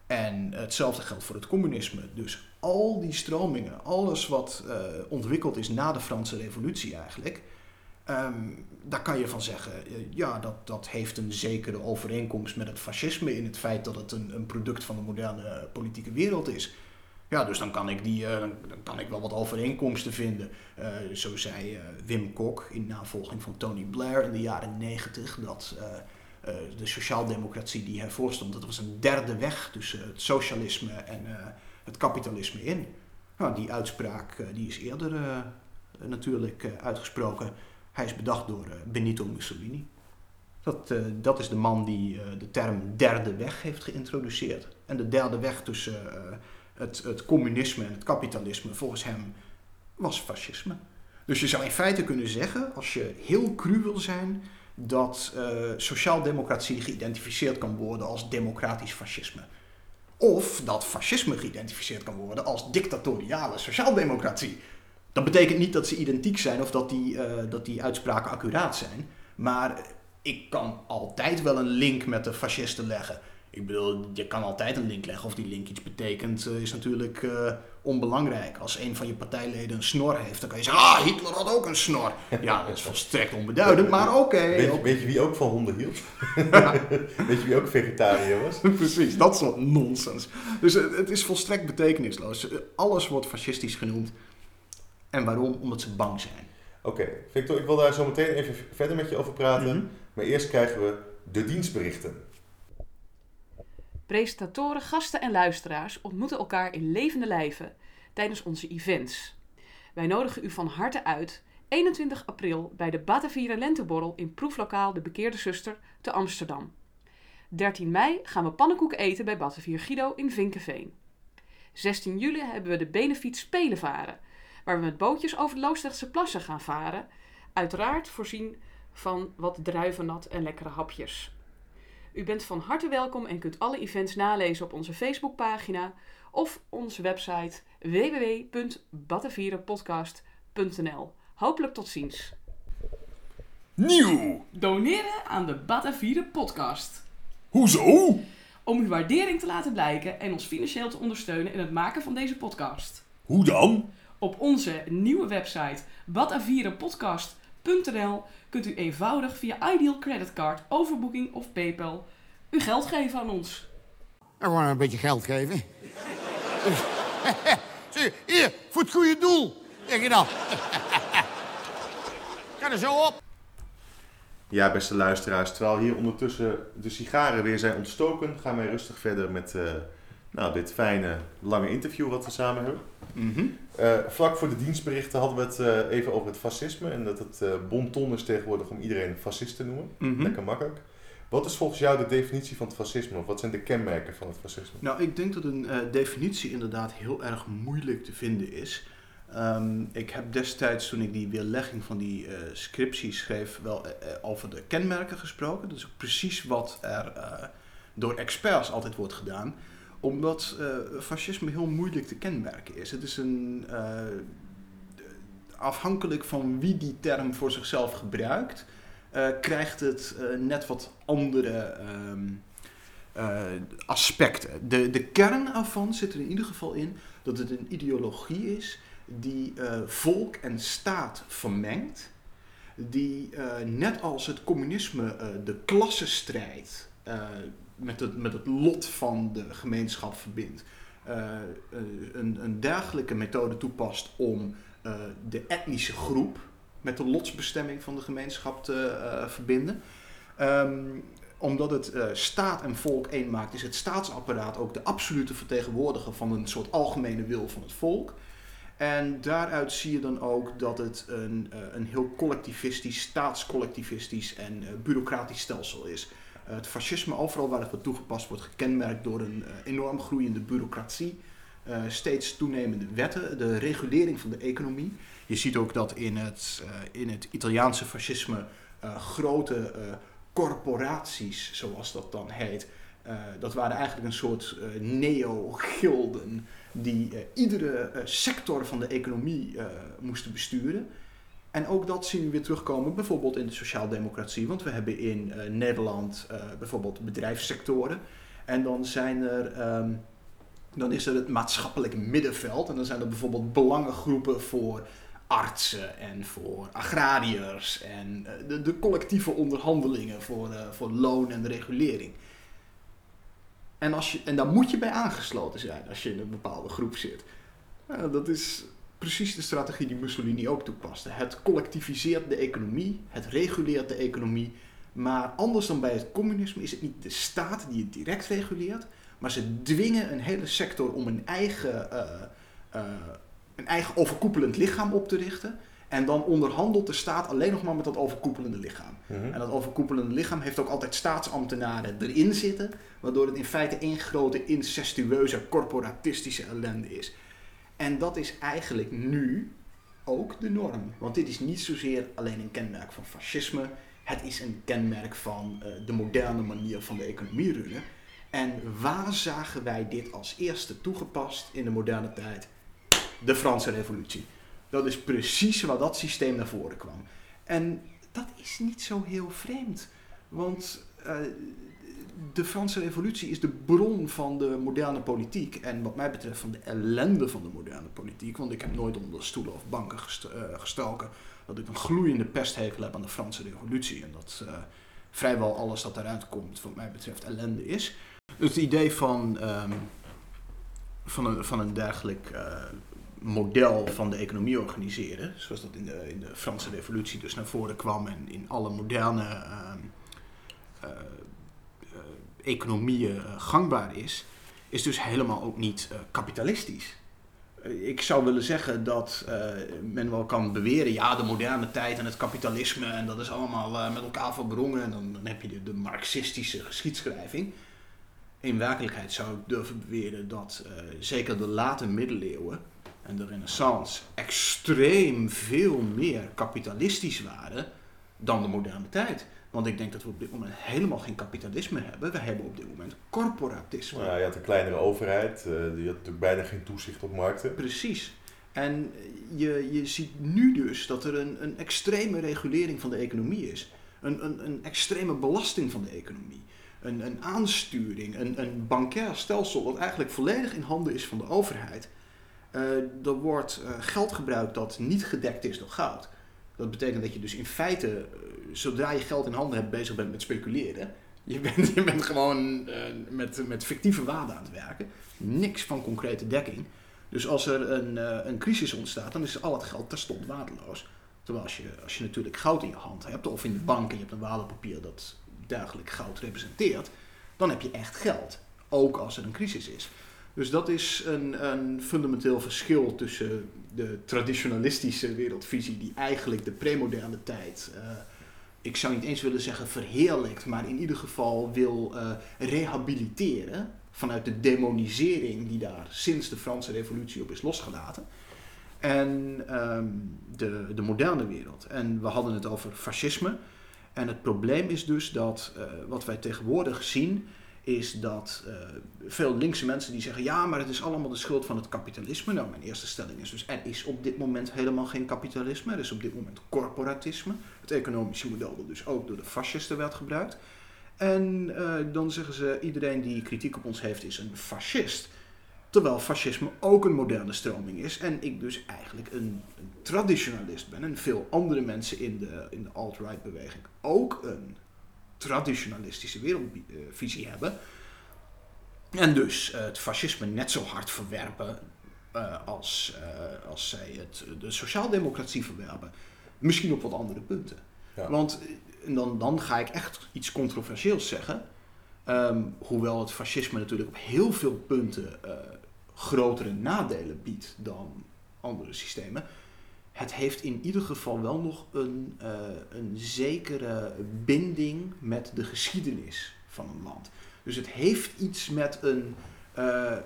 En hetzelfde geldt voor het communisme. Dus al die stromingen, alles wat ontwikkeld is na de Franse Revolutie eigenlijk, um, daar kan je van zeggen, uh, ja, dat, dat heeft een zekere overeenkomst met het fascisme in het feit dat het een, een product van de moderne uh, politieke wereld is. Ja, dus dan kan ik, die, uh, dan kan ik wel wat overeenkomsten vinden. Zo zei Wim Kok in navolging van Tony Blair in de jaren negentig dat de sociaaldemocratie die hij voorstond, dat was een derde weg tussen het socialisme en het kapitalisme in. Nou, die uitspraak die is eerder natuurlijk uitgesproken. Hij is bedacht door Benito Mussolini. Dat, dat is de man die de term derde weg heeft geïntroduceerd. En de derde weg tussen het, het communisme en het kapitalisme volgens hem was fascisme. Dus je zou in feite kunnen zeggen, als je heel cru wil zijn, dat uh, sociaaldemocratie geïdentificeerd kan worden als democratisch fascisme. Of dat fascisme geïdentificeerd kan worden als dictatoriale sociaaldemocratie. Dat betekent niet dat ze identiek zijn of dat die, uh, dat die uitspraken accuraat zijn. Maar ik kan altijd wel een link met de fascisten leggen. Ik bedoel, je kan altijd een link leggen. Of die link iets betekent, eh, is natuurlijk eh, onbelangrijk. Als een van je partijleden een snor heeft, dan kan je zeggen: Ah, Hitler had ook een snor. Ja, dat is volstrekt onbeduidend, maar oké. Weet, weet je wie ook van honden hield? weet je wie ook vegetariër was? Precies, dat soort nonsens. Dus het is volstrekt betekenisloos. Alles wordt fascistisch genoemd. En waarom? Omdat ze bang zijn. Oké, Victor, ik wil daar zo meteen even verder met je over praten. Mhm. Maar eerst krijgen we de dienstberichten. Presentatoren, gasten en luisteraars ontmoeten elkaar in levende lijven tijdens onze events. Wij nodigen u van harte uit 21 april bij de Batavieren Lenteborrel in proeflokaal De Bekeerde Zuster te Amsterdam. 13 mei gaan we pannenkoeken eten bij Batavier Guido in Vinkenveen. 16 juli hebben we de Benefiet Spelen varen, waar we met bootjes over de Loosdrechtse plassen gaan varen. Uiteraard voorzien van wat druivennat en lekkere hapjes. U bent van harte welkom en kunt alle events nalezen op onze Facebookpagina of onze website www.batavierenpodcast.nl. Hopelijk tot ziens. Nieuw! Doneren aan de Batavieren podcast. Hoezo? Om uw waardering te laten blijken en ons financieel te ondersteunen in het maken van deze podcast. Hoe dan? Op onze nieuwe website batavierenpodcast.nl kunt u eenvoudig via Ideal Creditcard, overboeking of PayPal uw geld geven aan ons. En gewoon een beetje geld geven. Zie, hier, voor het goede doel. Zeg je dan. Ga er zo op. Ja, beste luisteraars, terwijl hier ondertussen de sigaren weer zijn ontstoken, gaan wij rustig verder met eh, nou, dit fijne, lange interview wat we samen hebben. Mhm. Eh, vlak voor de dienstberichten hadden we het eh, even over het fascisme en dat het eh bon ton is tegenwoordig om iedereen fascist te noemen. Mhm. Lekker makkelijk. Wat is volgens jou de definitie van het fascisme? Of wat zijn de kenmerken van het fascisme? Nou, ik denk dat een definitie inderdaad heel erg moeilijk te vinden is. Ehm, ik heb destijds, toen ik die weerlegging van die eh, scriptie schreef, wel over de kenmerken gesproken. Dat is precies wat er door experts altijd wordt gedaan. Omdat eh, fascisme heel moeilijk te kenmerken is. Het is een. eh, afhankelijk van wie die term voor zichzelf gebruikt, eh, krijgt het net wat andere. ehm, eh, aspecten. De, de kern ervan zit er in ieder geval in dat het een ideologie is die volk en staat vermengt. Die net als het communisme de klassenstrijd met, het, met het lot van de gemeenschap verbindt. eh, eh, een, een dergelijke methode toepast om eh, de etnische groep met de lotsbestemming van de gemeenschap te verbinden. Ehm, omdat het staat en volk één maakt, is het staatsapparaat ook de absolute vertegenwoordiger van een soort algemene wil van het volk. En daaruit zie je dan ook dat het een, een heel collectivistisch, staatscollectivistisch en bureaucratisch stelsel is. Eh, het fascisme, overal waar het wordt toegepast, wordt gekenmerkt door een eh, enorm groeiende bureaucratie. eh, steeds toenemende wetten, de regulering van de economie. Je ziet ook dat in het, in het Italiaanse fascisme grote corporaties, zoals dat dan heet, dat waren eigenlijk een soort neo-gilden die iedere sector van de economie moesten besturen. En ook dat zien we weer terugkomen, bijvoorbeeld in de sociaaldemocratie. Want we hebben in eh, Nederland eh, bijvoorbeeld bedrijfssectoren. En dan, zijn er, ehm, dan is er het maatschappelijk middenveld. En dan zijn er bijvoorbeeld belangengroepen voor artsen en voor agrariërs. En eh, de, de collectieve onderhandelingen voor, voor loon en regulering. En, als je, en daar moet je bij aangesloten zijn als je in een bepaalde groep zit. Nou, dat is precies de strategie die Mussolini ook toepaste. Het collectiviseert de economie, het reguleert de economie. Maar anders dan bij het communisme is het niet de staat die het direct reguleert, maar ze dwingen een hele sector om een eigen, eh, eh, een eigen overkoepelend lichaam op te richten. En dan onderhandelt de staat alleen nog maar met dat overkoepelende lichaam. Mhm. En dat overkoepelende lichaam heeft ook altijd staatsambtenaren erin zitten, waardoor het in feite één grote incestueuze corporatistische ellende is. En dat is eigenlijk nu ook de norm. Want dit is niet zozeer alleen een kenmerk van fascisme, het is een kenmerk van eh, de moderne manier van de economie runnen. En waar zagen wij dit als eerste toegepast in de moderne tijd? De Franse Revolutie. Dat is precies waar dat systeem naar voren kwam. En dat is niet zo heel vreemd. Want eh, de Franse revolutie is de bron van de moderne politiek. En wat mij betreft van de ellende van de moderne politiek. Want ik heb nooit onder stoelen of banken gest eh, gestoken dat ik een gloeiende pesthekel heb aan de Franse revolutie. En dat eh, vrijwel alles dat eruit komt, wat mij betreft, ellende is. Het idee van, ehm, van, een, van een dergelijk eh, model van de economie organiseren, zoals dat in de, in de Franse revolutie dus naar voren kwam en in alle moderne ehm, eh, economieën eh, gangbaar is, is dus helemaal ook niet eh, kapitalistisch. Eh, Ik zou willen zeggen dat men wel kan beweren, ja, de moderne tijd en het kapitalisme en dat is allemaal met elkaar verbrongen en dan, heb je de, marxistische geschiedschrijving. In werkelijkheid zou ik durven beweren dat zeker de late middeleeuwen en de renaissance extreem veel meer kapitalistisch waren dan de moderne tijd. Want ik denk dat we op dit moment helemaal geen kapitalisme hebben. We hebben op dit moment corporatisme. Nou, ja, je had een kleinere overheid, eh, die had natuurlijk bijna geen toezicht op markten. Precies. En je, je ziet nu dus dat er een, een extreme regulering van de economie is. Een, een, een extreme belasting van de economie. Een, een aansturing, een, een bankair stelsel dat eigenlijk volledig in handen is van de overheid. Eh, er wordt eh, geld gebruikt dat niet gedekt is door goud. Dat betekent dat je dus in feite, zodra je geld in handen hebt, bezig bent met speculeren. Je bent, je bent gewoon eh, met, met fictieve waarde aan het werken. Niks van concrete dekking. Dus als er een, eh, een crisis ontstaat, dan is al het geld terstond waardeloos. Terwijl als je, als je natuurlijk goud in je hand hebt, of in de bank en je hebt een waardepapier dat dergelijk goud representeert, dan heb je echt geld. Ook als er een crisis is. Dus dat is een, een fundamenteel verschil tussen de traditionalistische wereldvisie, die eigenlijk de premoderne tijd, eh, ik zou niet eens willen zeggen verheerlijkt, maar in ieder geval wil eh, rehabiliteren vanuit de demonisering die daar sinds de Franse Revolutie op is losgelaten. En ehm, de, de moderne wereld. En we hadden het over fascisme. En het probleem is dus dat eh, wat wij tegenwoordig zien, is dat eh, veel linkse mensen die zeggen, ja, maar het is allemaal de schuld van het kapitalisme. Nou, mijn eerste stelling is dus, er is op dit moment helemaal geen kapitalisme. Er is op dit moment corporatisme. Het economische model dat dus ook door de fascisten werd gebruikt. En eh, dan zeggen ze, iedereen die kritiek op ons heeft is een fascist. Terwijl fascisme ook een moderne stroming is. En ik dus eigenlijk een, een traditionalist ben. En veel andere mensen in de, in de alt-right beweging ook een traditionalistische wereldvisie hebben. En dus eh, het fascisme net zo hard verwerpen eh, als, eh, als zij het, de sociaaldemocratie verwerpen. Misschien op wat andere punten. Ja. Want dan, dan ga ik echt iets controversieels zeggen. Ehm, hoewel het fascisme natuurlijk op heel veel punten eh, grotere nadelen biedt dan andere systemen. Het heeft in ieder geval wel nog een, eh, een zekere binding met de geschiedenis van een land. Dus het heeft iets met, een, eh,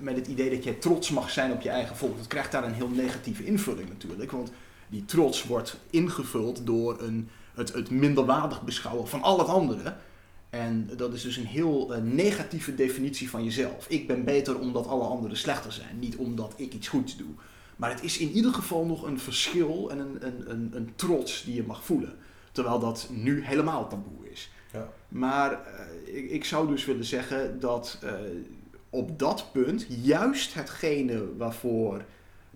met het idee dat je trots mag zijn op je eigen volk. Dat krijgt daar een heel negatieve invulling natuurlijk. Want die trots wordt ingevuld door een, het, het minderwaardig beschouwen van al het andere. En dat is dus een heel eh, negatieve definitie van jezelf. Ik ben beter omdat alle anderen slechter zijn, niet omdat ik iets goeds doe. Maar het is in ieder geval nog een verschil en een, een, een, een trots die je mag voelen. Terwijl dat nu helemaal taboe is. Ja. Maar eh, ik, ik zou dus willen zeggen dat eh, op dat punt juist hetgene waarvoor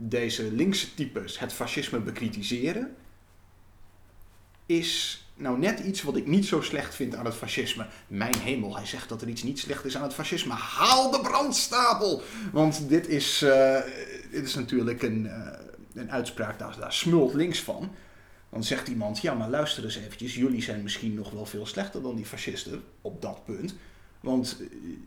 deze linkse types het fascisme bekritiseren, is nou net iets wat ik niet zo slecht vind aan het fascisme. Mijn hemel, hij zegt dat er iets niet slecht is aan het fascisme. Haal de brandstapel! Want dit is, eh, dit is natuurlijk een, eh, een uitspraak, daar, daar smult links van. Dan zegt iemand, ja maar luister eens eventjes, jullie zijn misschien nog wel veel slechter dan die fascisten op dat punt. Want eh,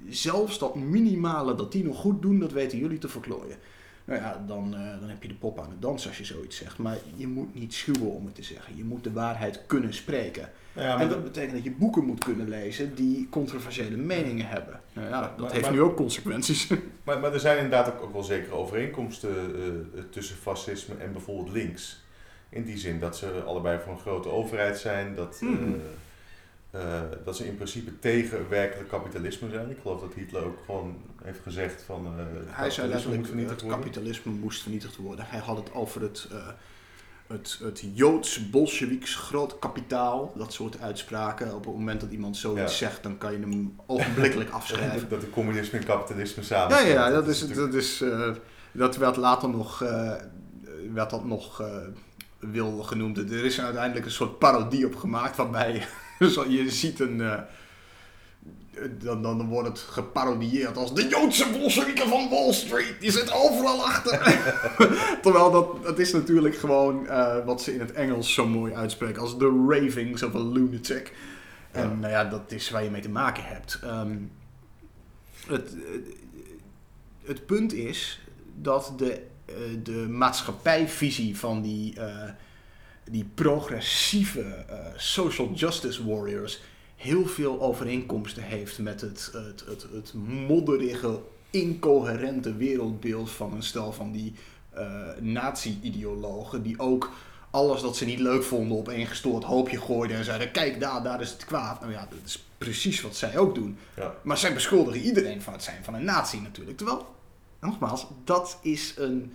zelfs dat minimale dat die nog goed doen, dat weten jullie te verklooien. Nou ja, dan, eh, dan heb je de pop aan het dansen als je zoiets zegt. Maar je moet niet schuwen om het te zeggen. Je moet de waarheid kunnen spreken. Ja, en dat betekent dat je boeken moet kunnen lezen die controversiële meningen hebben. Nou ja, dat Maar- heeft maar- nu ook consequenties. Maar, maar er zijn inderdaad ook, ook wel zekere overeenkomsten eh, tussen fascisme en bijvoorbeeld links. In die zin dat ze allebei voor een grote overheid zijn, dat, eh, Mhm. Eh, dat ze in principe tegen werkelijk kapitalisme zijn. Ik geloof dat Hitler ook gewoon heeft gezegd van het Hij zei letterlijk, vernietigd het worden. kapitalisme moest vernietigd worden. Hij had het over het, eh, het, het Joods, Bolsjewieks, groot kapitaal, dat soort uitspraken. Op het moment dat iemand zoiets Ja. zegt, dan kan je hem ogenblikkelijk afschrijven. Dat de communisme en kapitalisme samen. Ja, ja, dat is, dat is, dat werd later nog, werd dat nog wil genoemd. Er is uiteindelijk een soort parodie op gemaakt waarbij zo- je ziet een, eh, dan, dan wordt het geparodieerd als de Joodse bolsjewieken van Wall Street. Die zit overal achter. Terwijl dat, dat is natuurlijk gewoon eh, wat ze in het Engels zo mooi uitspreken als the ravings of a lunatic. En Ja. nou ja, dat is waar je mee te maken hebt. Ehm, het, het, het punt is dat de, eh, de maatschappijvisie van die, eh, die progressieve eh, social justice warriors heel veel overeenkomsten heeft met het, het, het, het modderige, incoherente wereldbeeld van een stel van die eh nazi-ideologen die ook alles dat ze niet leuk vonden op één gestoord hoopje gooiden en zeiden kijk daar, daar is het kwaad. Nou ja, dat is precies wat zij ook doen. Ja. Maar zij beschuldigen iedereen van het zijn van een nazi natuurlijk. Terwijl, nogmaals, dat is een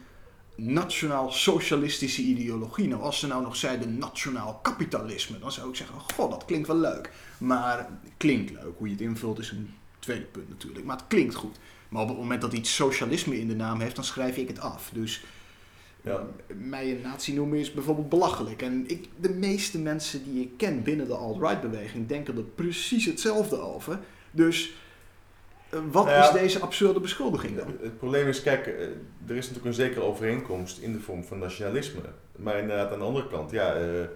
nationaal-socialistische ideologie. Nou, als ze nou nog zeiden nationaal kapitalisme, dan zou ik zeggen, goh, dat klinkt wel leuk. Maar klinkt leuk. Hoe je het invult is een tweede punt natuurlijk. Maar het klinkt goed. Maar op het moment dat iets socialisme in de naam heeft, dan schrijf ik het af. Dus Ja. mij een nazi noemen is bijvoorbeeld belachelijk. En ik, de meeste mensen die ik ken binnen de alt-right-beweging denken er precies hetzelfde over. Dus wat Nou ja. is deze absurde beschuldiging dan? Het probleem is, kijk, eh, er is natuurlijk een zekere overeenkomst in de vorm van nationalisme. Maar inderdaad, aan de andere kant, ja, eh, eh,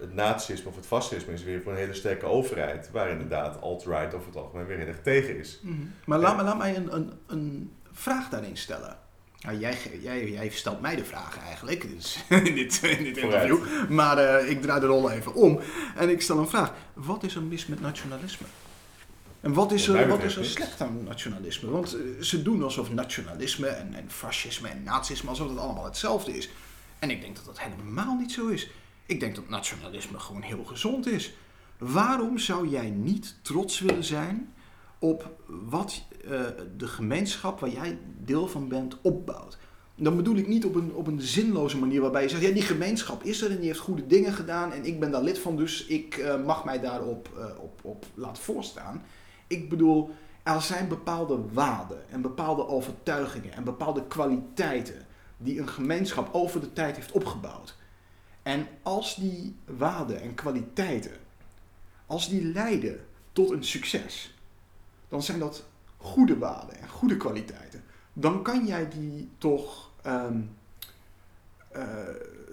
het nazisme of het fascisme is weer voor een hele sterke overheid. Waar inderdaad alt-right over het algemeen weer heel erg tegen is. Maar laat, me- laat mij een, een, een vraag daarin stellen. Nou, jij, jij, jij stelt mij de vragen eigenlijk dus, in dit, in dit interview. Maar eh, ik draai de rol even om. En ik stel een vraag. Wat is er mis met nationalisme? En wat is er, wat is er slecht aan nationalisme? Want eh, ze doen alsof nationalisme en, en fascisme en nazisme, alsof het allemaal hetzelfde is. En ik denk dat dat helemaal niet zo is. Ik denk dat nationalisme gewoon heel gezond is. Waarom zou jij niet trots willen zijn op wat eh, de gemeenschap waar jij deel van bent opbouwt? Dan bedoel ik niet op een, op een zinloze manier waarbij je zegt, ja die gemeenschap is er en die heeft goede dingen gedaan en ik ben daar lid van, dus ik eh, mag mij daarop op, op laten voorstaan. Ik bedoel, er zijn bepaalde waarden en bepaalde overtuigingen en bepaalde kwaliteiten die een gemeenschap over de tijd heeft opgebouwd. En als die waarden en kwaliteiten, als die leiden tot een succes, dan zijn dat goede waarden en goede kwaliteiten. Dan kan jij die toch, ehm, eh,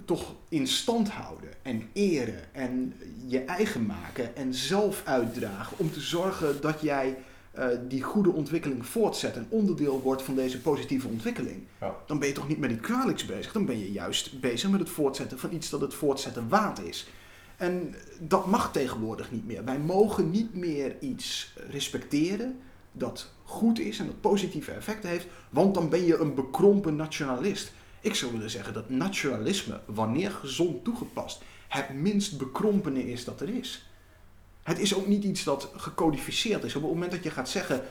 toch in stand houden en eren en je eigen maken en zelf uitdragen om te zorgen dat jij eh, die goede ontwikkeling voortzet en onderdeel wordt van deze positieve ontwikkeling. Ja. Dan ben je toch niet met iets kwalijks bezig, dan ben je juist bezig met het voortzetten van iets dat het voortzetten waard is. En dat mag tegenwoordig niet meer. Wij mogen niet meer iets respecteren dat goed is en dat positieve effecten heeft, want dan ben je een bekrompen nationalist. Ik zou willen zeggen dat nationalisme, wanneer gezond toegepast, het minst bekrompene is dat er is. Het is ook niet iets dat gecodificeerd is. Op het moment dat je gaat zeggen,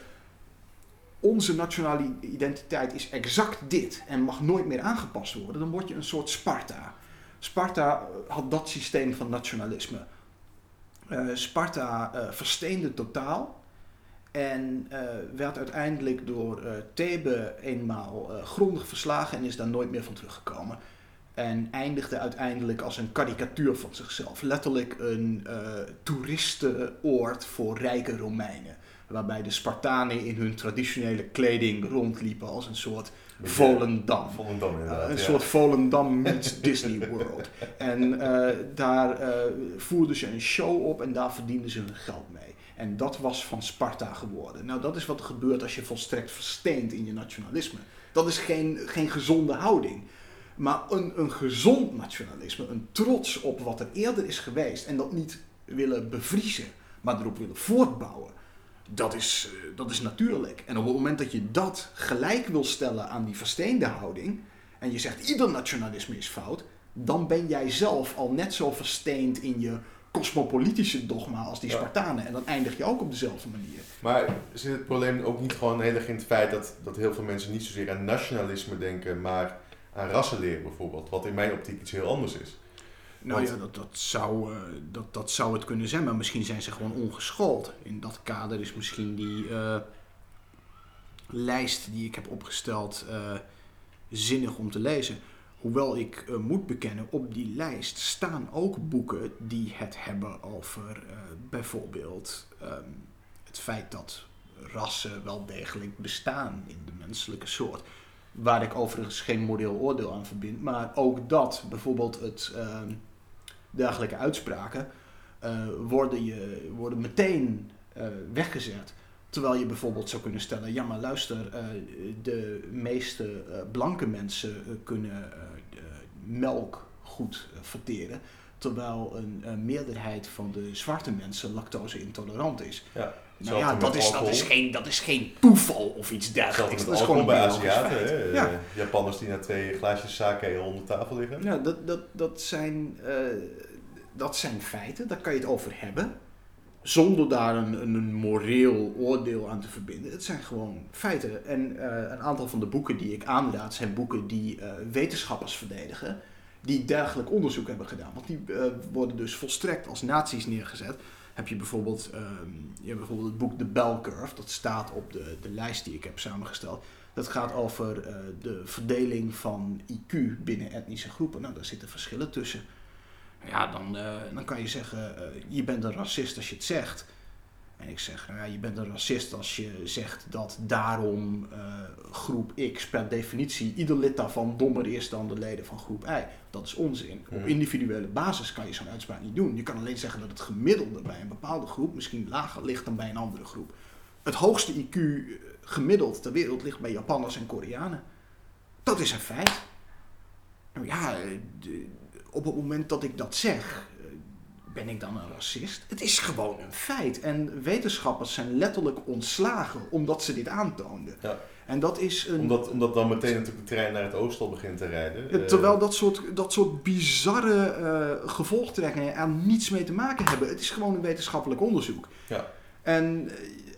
onze nationale identiteit is exact dit en mag nooit meer aangepast worden, dan word je een soort Sparta. Sparta eh, had dat systeem van nationalisme. Eh, Sparta eh, versteende totaal en eh, werd uiteindelijk door eh, Thebe eenmaal eh, grondig verslagen en is daar nooit meer van teruggekomen. En eindigde uiteindelijk als een karikatuur van zichzelf. Letterlijk een toeristenoord voor rijke Romeinen. Waarbij de Spartanen in hun traditionele kleding rondliepen als een soort Volendam. Uh, een ja. soort Volendam meets Disney World. En daar voerden ze een show op en daar verdienden ze hun geld mee. En dat was van Sparta geworden. Nou, dat is wat er gebeurt als je volstrekt versteent in je nationalisme. Dat is geen, geen gezonde houding. Maar een, een gezond nationalisme, een trots op wat er eerder is geweest en dat niet willen bevriezen, maar erop willen voortbouwen, dat is, eh, dat is natuurlijk. En op het moment dat je dat gelijk wil stellen aan die versteende houding, en je zegt ieder nationalisme is fout, dan ben jij zelf al net zo versteend in je cosmopolitische dogma als die. Spartanen. En dan eindig je ook op dezelfde manier. Maar zit het probleem ook niet gewoon heel erg in het feit dat, dat heel veel mensen niet zozeer aan nationalisme denken, maar aan rassenleer bijvoorbeeld, wat in mijn optiek iets heel anders is. Nou Want- ja, dat, dat, zou, eh, dat, dat zou het kunnen zijn, maar misschien zijn ze gewoon ongeschoold. In dat kader is misschien die eh, lijst die ik heb opgesteld eh, zinnig om te lezen. Hoewel ik eh, moet bekennen, op die lijst staan ook boeken die het hebben over eh, bijvoorbeeld ehm, het feit dat rassen wel degelijk bestaan in de menselijke soort. Waar ik overigens geen moreel oordeel aan verbind, maar ook dat, bijvoorbeeld het ehm, dergelijke uitspraken, eh, worden, je, worden meteen weggezet. Terwijl je bijvoorbeeld zou kunnen stellen, ja maar luister, eh, de meeste eh, blanke mensen eh, kunnen melk goed verteren. Terwijl een, meerderheid van de zwarte mensen lactose intolerant is. Ja, Nou ja, dat is, dat, is geen, dat is geen toeval of iets dergelijks. Dat is gewoon bij Aziaten. Ja. Japanners die na twee glaasjes sake onder tafel liggen. Ja, dat, dat, dat, zijn, dat zijn feiten, daar kan je het over hebben. Zonder daar een, een, moreel oordeel aan te verbinden. Het zijn gewoon feiten. En eh, een aantal van de boeken die ik aanraad zijn boeken die eh, wetenschappers verdedigen. Die dergelijk onderzoek hebben gedaan. Want die eh, worden dus volstrekt als naties neergezet. Heb je bijvoorbeeld, ehm, je hebt bijvoorbeeld het boek The Bell Curve. Dat staat op de, de lijst die ik heb samengesteld. Dat gaat over de verdeling van IQ binnen etnische groepen. Nou, daar zitten verschillen tussen. Ja, dan, eh, dan kan je zeggen, eh, je bent een racist als je het zegt. En ik zeg, nou ja, je bent een racist als je zegt dat daarom eh, groep X per definitie ieder lid daarvan dommer is dan de leden van groep Y. Dat is onzin. Op individuele basis kan je zo'n uitspraak niet doen. Je kan alleen zeggen dat het gemiddelde bij een bepaalde groep misschien lager ligt dan bij een andere groep. Het hoogste IQ gemiddeld ter wereld ligt bij Japanners en Koreanen. Dat is een feit. Nou ja, de- op het moment dat ik dat zeg, eh, ben ik dan een racist? Het is gewoon een feit. En wetenschappers zijn letterlijk ontslagen omdat ze dit aantoonden. Ja. En dat is een. Omdat, omdat dan meteen natuurlijk de trein naar het oosten al begint te rijden. Ja, Eh, Terwijl dat soort, dat soort bizarre eh, gevolgtrekkingen er niets mee te maken hebben. Het is gewoon een wetenschappelijk onderzoek. Ja. En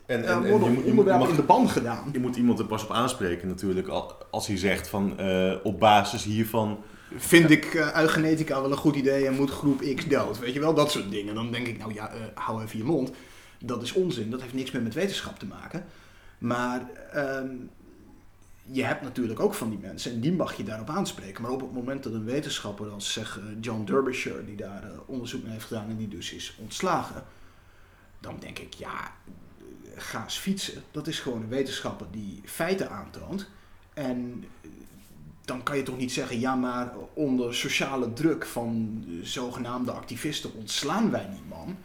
en, en, en worden je, moet, mag- in de ban gedaan. je moet iemand er pas op aanspreken natuurlijk. al- Als hij zegt van op basis hiervan... Vind ik eh eugenetica wel een goed idee en moet groep X dood? Weet je wel, dat soort dingen. Dan denk ik, nou ja, eh, hou even je mond. Dat is onzin, dat heeft niks meer met wetenschap te maken. Maar ehm, je hebt natuurlijk ook van die mensen en die mag je daarop aanspreken. Maar op het moment dat een wetenschapper als zeg eh, John Derbyshire, die daar onderzoek naar heeft gedaan en die dus is ontslagen, dan denk ik, ja, ga eens fietsen. Dat is gewoon een wetenschapper die feiten aantoont. En dan kan je toch niet zeggen, ja, maar onder sociale druk van zogenaamde activisten ontslaan wij die man.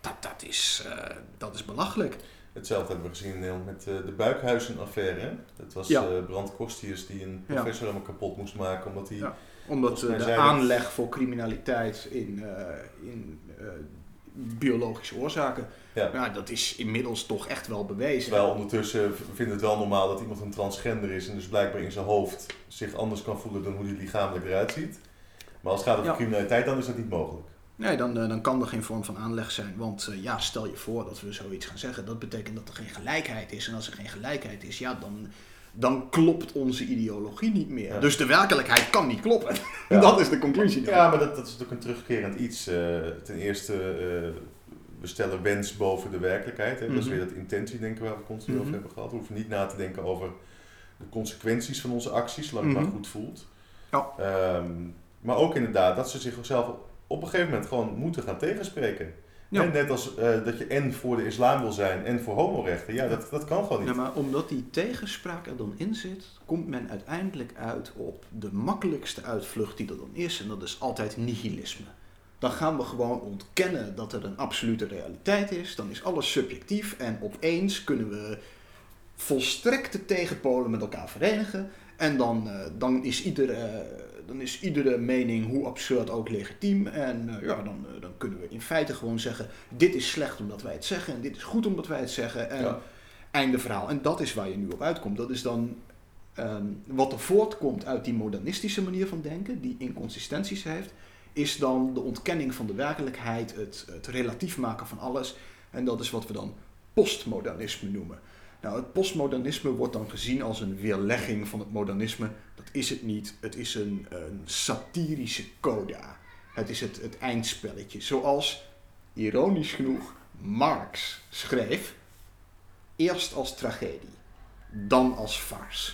Dat, dat, is, eh, dat is belachelijk. Hetzelfde hebben we gezien in Nederland met eh, de Buikhuizen-affaire. Dat was Ja. eh Brand Kostius die een Ja. professor helemaal kapot moest maken. Omdat hij... Ja. Omdat de dat- aanleg voor criminaliteit in, in biologische oorzaken, Ja. ja, dat is inmiddels toch echt wel bewezen. Terwijl ondertussen vindt het wel normaal dat iemand een transgender is en dus blijkbaar in zijn hoofd zich anders kan voelen dan hoe hij lichamelijk eruit ziet. Maar als het gaat over Ja. criminaliteit, dan is dat niet mogelijk. Nee, dan, eh, dan kan er geen vorm van aanleg zijn. Want eh, ja, stel je voor dat we zoiets gaan zeggen. Dat betekent dat er geen gelijkheid is. En als er geen gelijkheid is, ja, dan, dan klopt onze ideologie niet meer. Ja. Dus de werkelijkheid kan niet kloppen. Ja. dat is de conclusie. Ja, maar dat, dat is natuurlijk een terugkerend iets. Eh, ten eerste, eh, we stellen wens boven de werkelijkheid. Hè? Dat is Mhm. weer dat intentiedenken waar we continu Mhm. over hebben gehad. We hoeven niet na te denken over de consequenties van onze acties, zolang het Mhm. maar goed voelt. Ja. Ehm, maar ook inderdaad dat ze zichzelf op een gegeven moment gewoon moeten gaan tegenspreken. Ja. Hè, Net als eh, dat je en voor de islam wil zijn en voor homorechten. Ja, dat, dat kan gewoon Ja, niet. maar omdat die tegenspraak er dan in zit, komt men uiteindelijk uit op de makkelijkste uitvlucht die er dan is. En dat is altijd nihilisme. Dan gaan we gewoon ontkennen dat er een absolute realiteit is. Dan is alles subjectief en opeens kunnen we volstrekte tegenpolen met elkaar verenigen. En dan, eh, dan, is ieder, eh, dan is iedere mening, hoe absurd ook, legitiem. En eh, ja, dan, eh, dan kunnen we in feite gewoon zeggen: dit is slecht omdat wij het zeggen, en dit is goed omdat wij het zeggen. En Ja. einde verhaal. En dat is waar je nu op uitkomt. Dat is dan ehm, wat er voortkomt uit die modernistische manier van denken, die inconsistenties heeft, is dan de ontkenning van de werkelijkheid, het, het relatief maken van alles. En dat is wat we dan postmodernisme noemen. Nou, het postmodernisme wordt dan gezien als een weerlegging van het modernisme. Dat is het niet. Het is een, een satirische coda. Het is het, het eindspelletje. Zoals, ironisch genoeg, Marx schreef. Eerst als tragedie, dan als farce.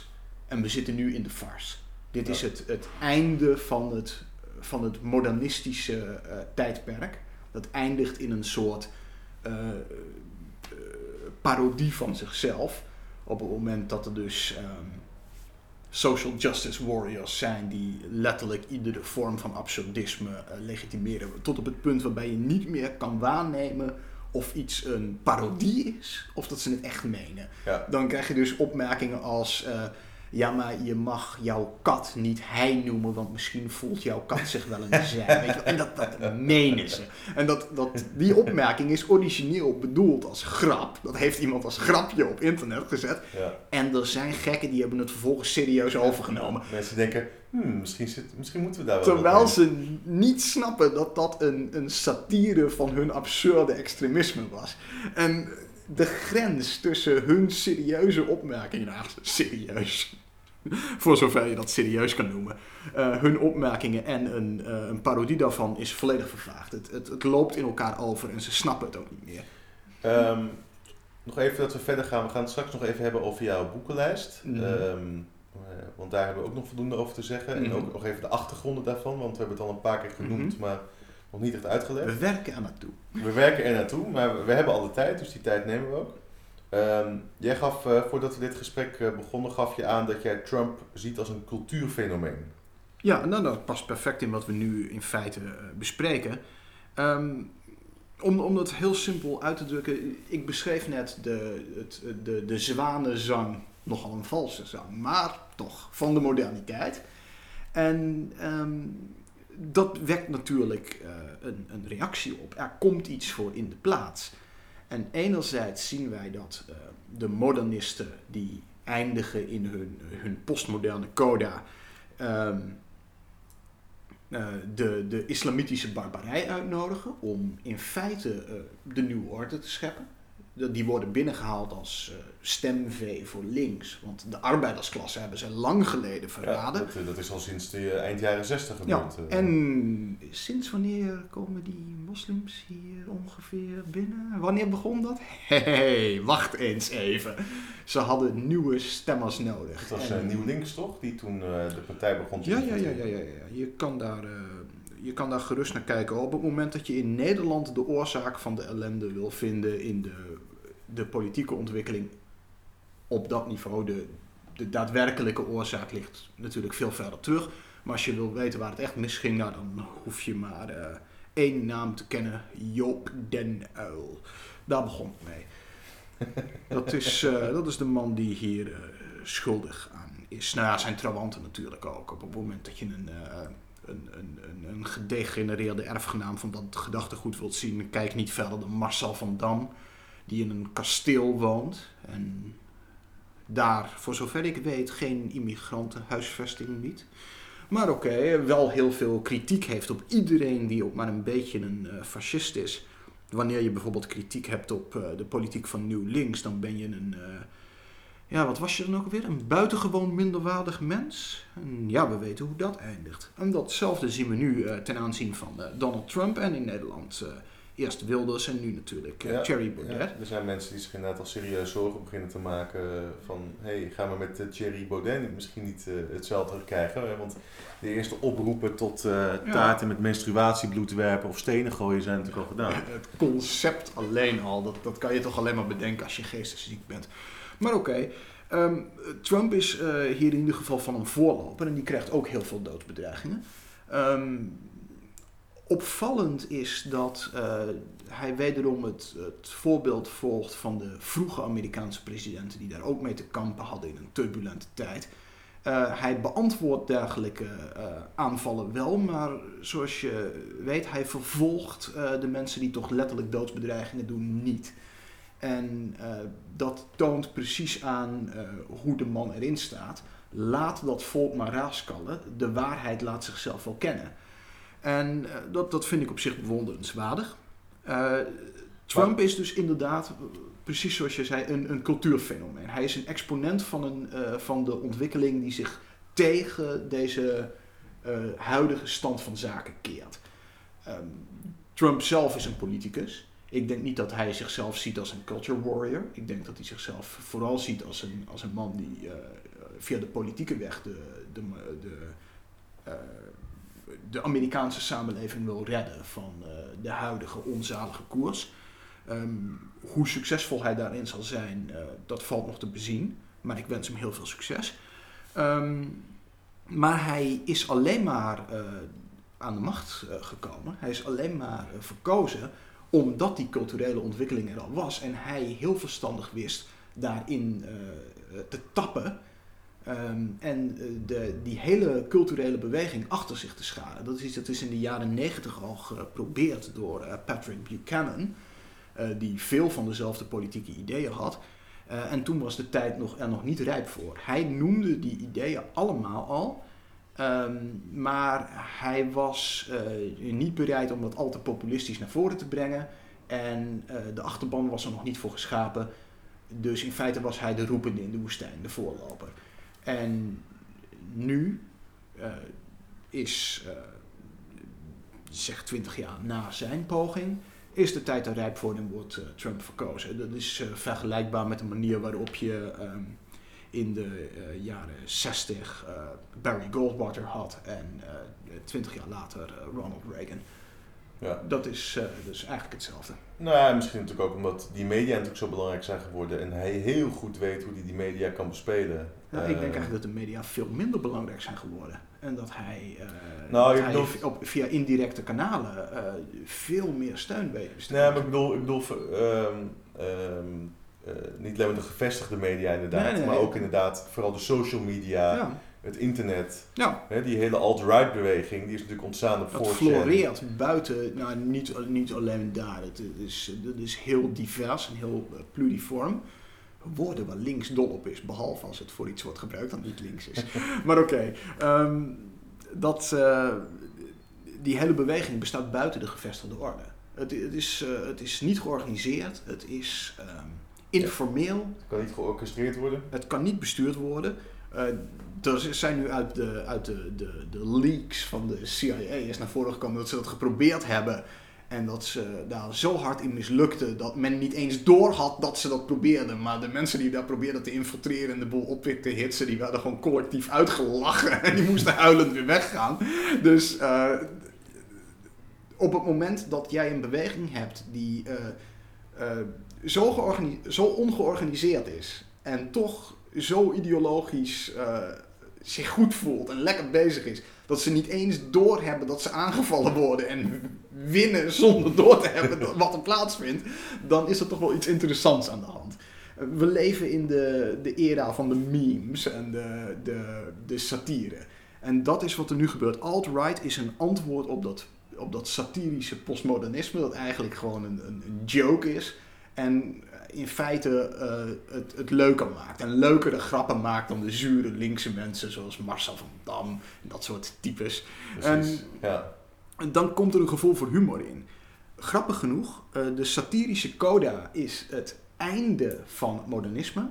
En we zitten nu in de farce. Dit is het, het einde van het, van het modernistische eh, tijdperk. Dat eindigt in een soort eh, parodie van zichzelf. Op het moment dat er dus ehm, social justice warriors zijn die letterlijk iedere vorm van absurdisme eh, legitimeren. Tot op het punt waarbij je niet meer kan waarnemen of iets een parodie is of dat ze het echt menen. Ja. Dan krijg je dus opmerkingen als... eh, ja, maar je mag jouw kat niet hij noemen, want misschien voelt jouw kat zich wel een zij. Weet je? En dat, dat menen ze. En dat, dat, die opmerking is origineel bedoeld als grap. Dat heeft iemand als grapje op internet gezet. Ja. En er zijn gekken die hebben het vervolgens serieus overgenomen. Mensen denken, hmm, misschien, zit, misschien moeten we daar wel Terwijl ze niet snappen dat dat een, een satire van hun absurde extremisme was. En de grens tussen hun serieuze opmerkingen, nou, serieus, voor zover je dat serieus kan noemen, eh, hun opmerkingen en een, eh, een parodie daarvan is volledig vervaagd. Het, het, het loopt in elkaar over en ze snappen het ook niet meer. Ehm, nog even dat we verder gaan. We gaan het straks nog even hebben over jouw boekenlijst. Mhm. Ehm, eh, want daar hebben we ook nog voldoende over te zeggen. Mhm. En ook nog even de achtergronden daarvan. Want we hebben het al een paar keer genoemd, Mhm. maar nog niet echt uitgelegd. We werken er naartoe. We werken er naartoe, maar we, hebben al de tijd, dus die tijd nemen we ook. Ehm, jij gaf, eh, voordat we dit gesprek eh, begonnen, gaf je aan dat jij Trump ziet als een cultuurfenomeen. Ja, nou, dat past perfect in wat we nu in feite eh, bespreken. Ehm, om, om dat heel simpel uit te drukken, ik beschreef net de, het, de, de zwanenzang, nogal een valse zang, maar toch van de moderniteit. En ehm, dat wekt natuurlijk eh, een, een reactie op. Er komt iets voor in de plaats. En enerzijds zien wij dat eh, de modernisten die eindigen in hun, hun postmoderne coda ehm, eh, de, de islamitische barbarij uitnodigen om in feite de nieuwe orde te scheppen. Die worden binnengehaald als eh, stemvee voor links. Want de arbeidersklasse hebben ze lang geleden verraden. Ja, dat, dat is al sinds de eh, eind jaren 60 Ja, gebeurd. eh. en sinds wanneer komen die moslims hier ongeveer binnen? Wanneer begon dat? Hey, wacht eens even. Ze hadden nieuwe stemmers nodig. Het was En- Nieuw Links toch, die toen de partij begon te Ja, ja, ja, ja, ja, ja. Je, kan daar, je kan daar gerust naar kijken. Op het moment dat je in Nederland de oorzaak van de ellende wil vinden in de, de politieke ontwikkeling op dat niveau, de, de daadwerkelijke oorzaak ligt natuurlijk veel verder terug. Maar als je wil weten waar het echt misging, nou, dan hoef je maar eh, één naam te kennen: Joop den Uil. Daar begon het mee. Dat is, eh, dat is de man die hier eh, schuldig aan is. Nou ja, zijn trawanten natuurlijk ook. Op het moment dat je een, een, een, een, een gedegenereerde erfgenaam van dat gedachtegoed wilt zien, kijk niet verder dan Marcel van Dam, die in een kasteel woont. En daar, voor zover ik weet, geen immigrantenhuisvesting biedt. Maar oké, wel heel veel kritiek heeft op iedereen die ook maar een beetje een eh, fascist is. Wanneer je bijvoorbeeld kritiek hebt op eh, de politiek van Nieuw Links, dan ben je een. eh, ja, wat was je dan ook weer? Een buitengewoon minderwaardig mens? En ja, we weten hoe dat eindigt. En datzelfde zien we nu ten aanzien van Donald Trump en in Nederland. Eh, eerst Wilders en nu natuurlijk eh, Ja, Thierry Baudet. Er zijn mensen die zich inderdaad al serieus zorgen beginnen te maken van... hé, hey, gaan we met eh, Thierry Baudet misschien niet eh, hetzelfde krijgen? Hè? Want de eerste oproepen tot eh, taarten met menstruatiebloed werpen of stenen gooien zijn natuurlijk al gedaan. Het concept alleen al, dat, dat kan je toch alleen maar bedenken als je geestesziek bent. Maar oké, ehm, Trump is eh, hier in ieder geval van een voorloper en die krijgt ook heel veel doodsbedreigingen. Ehm, opvallend is dat eh, hij wederom het, het voorbeeld volgt van de vroege Amerikaanse presidenten die daar ook mee te kampen hadden in een turbulente tijd. Eh, hij beantwoordt dergelijke eh, aanvallen wel, maar zoals je weet, hij vervolgt de mensen die toch letterlijk doodsbedreigingen doen niet. En dat toont precies aan hoe de man erin staat. Laat dat volk maar raaskallen. De waarheid laat zichzelf wel kennen. En eh, dat, dat vind ik op zich bewonderenswaardig. Eh, Trump is dus inderdaad precies zoals je zei, een, een cultuurfenomeen. Hij is een exponent van, een, eh, van de ontwikkeling die zich tegen deze eh, huidige stand van zaken keert. Ehm, Trump zelf is een politicus. Ik denk niet dat hij zichzelf ziet als een culture warrior. Ik denk dat hij zichzelf vooral ziet als een, als een man die eh, via de politieke weg de, de, de, eh, de Amerikaanse samenleving wil redden van eh, de huidige onzalige koers. Ehm, hoe succesvol hij daarin zal zijn, eh, dat valt nog te bezien. Maar ik wens hem heel veel succes. Ehm, maar hij is alleen maar eh, aan de macht gekomen. Hij is alleen maar verkozen omdat die culturele ontwikkeling er al was. En hij heel verstandig wist daarin te tappen. Ehm, en eh, de, die hele culturele beweging achter zich te scharen. Dat is, dat is in de jaren negentig al geprobeerd door eh, Patrick Buchanan. eh, die veel van dezelfde politieke ideeën had. En toen was de tijd nog, er nog niet rijp voor. Hij noemde die ideeën allemaal al. Ehm, maar hij was niet bereid om dat al te populistisch naar voren te brengen. En de achterban was er nog niet voor geschapen. Dus in feite was hij de roepende in de woestijn, de voorloper. En nu eh, is, eh, zeg 20 jaar na zijn poging, is de tijd er rijp voor en wordt eh, Trump verkozen. Dat is vergelijkbaar met de manier waarop je ehm, in de jaren 60 eh, Barry Goldwater had en eh 20 jaar later Ronald Reagan. Ja. Dat is, is eigenlijk hetzelfde. Nou ja, misschien natuurlijk ook omdat die media natuurlijk zo belangrijk zijn geworden en hij heel goed weet hoe hij die media kan bespelen. Nou, ik denk Eh, eigenlijk dat de media veel minder belangrijk zijn geworden. En dat hij, eh, Nou, dat hij bedoelt- op, via indirecte kanalen eh, veel meer steun te Nee, maar ik bedoel, ik bedoel ehm, ehm, eh, niet alleen maar de gevestigde media inderdaad, Nee, nee, maar nee. ook inderdaad vooral de social media, ja, het internet. ja, Hè, die hele alt-right beweging, die is natuurlijk ontstaan op 4chan. floreert buiten, nou niet, niet alleen daar. Het is, het is heel divers en heel pluriform. Woorden waar links dol op is, behalve als het voor iets wordt gebruikt dat niet links is. maar oké, ehm, dat, eh, die hele beweging bestaat buiten de gevestigde orde. Het, het, is, eh, het is niet georganiseerd, het is ehm, informeel, Het kan niet georchestreerd worden. het kan niet bestuurd worden. Eh, er zijn nu uit, de, uit de, de, de leaks van de CIA is naar voren gekomen dat ze dat geprobeerd hebben. En dat ze daar zo hard in mislukten dat men niet eens doorhad dat ze dat probeerden. Maar de mensen die daar probeerden te infiltreren en de boel op te hitsen, die werden gewoon collectief uitgelachen. En die moesten huilend weer weggaan. Dus eh, op het moment dat jij een beweging hebt die eh, eh, zo, zo ongeorganiseerd is en toch zo ideologisch zich goed voelt en lekker bezig is, dat ze niet eens doorhebben dat ze aangevallen worden en winnen zonder door te hebben wat er plaatsvindt, dan is er toch wel iets interessants aan de hand. We leven in de, de era van de memes en de, de, de satire. En dat is wat er nu gebeurt. Alt-right is een antwoord op dat, op dat satirische postmodernisme, dat eigenlijk gewoon een, een, een joke is. En in feite eh, het, het leuker maakt. En leukere grappen maakt dan de zure linkse mensen zoals Marcel van Dam en dat soort types. Precies. ja. En dan komt er een gevoel voor humor in. Grappig genoeg, eh, de satirische coda is het einde van modernisme.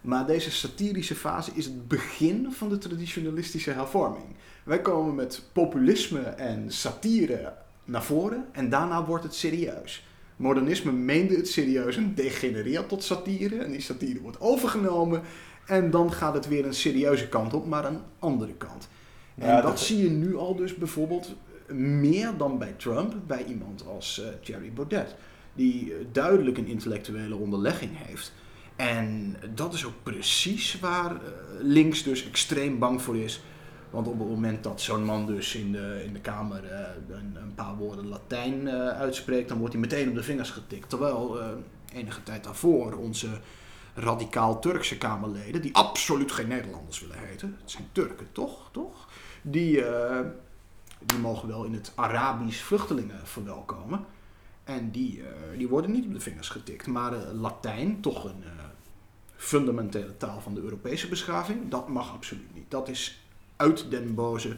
Maar deze satirische fase is het begin van de traditionalistische hervorming. Wij komen met populisme en satire naar voren en daarna wordt het serieus. Modernisme meende het serieus en degenereert tot satire. En die satire wordt overgenomen. En dan gaat het weer een serieuze kant op, maar een andere kant. En Ja, dat, dat- zie je nu al dus bijvoorbeeld meer dan bij Trump, bij iemand als eh, Jerry Baudet. Die eh, duidelijk een intellectuele onderlegging heeft. En dat is ook precies waar eh, links dus extreem bang voor is. Want op het moment dat zo'n man dus in de, in de Kamer eh, een, een paar woorden Latijn eh, uitspreekt, dan wordt hij meteen op de vingers getikt. Terwijl eh, enige tijd daarvoor onze radicaal Turkse Kamerleden, die absoluut geen Nederlanders willen heten, het zijn Turken toch? toch? Die, die mogen wel in het Arabisch vluchtelingen verwelkomen. En die, die worden niet op de vingers getikt. Maar Latijn, toch een fundamentele taal van de Europese beschaving, dat mag absoluut niet. Dat is uit den boze.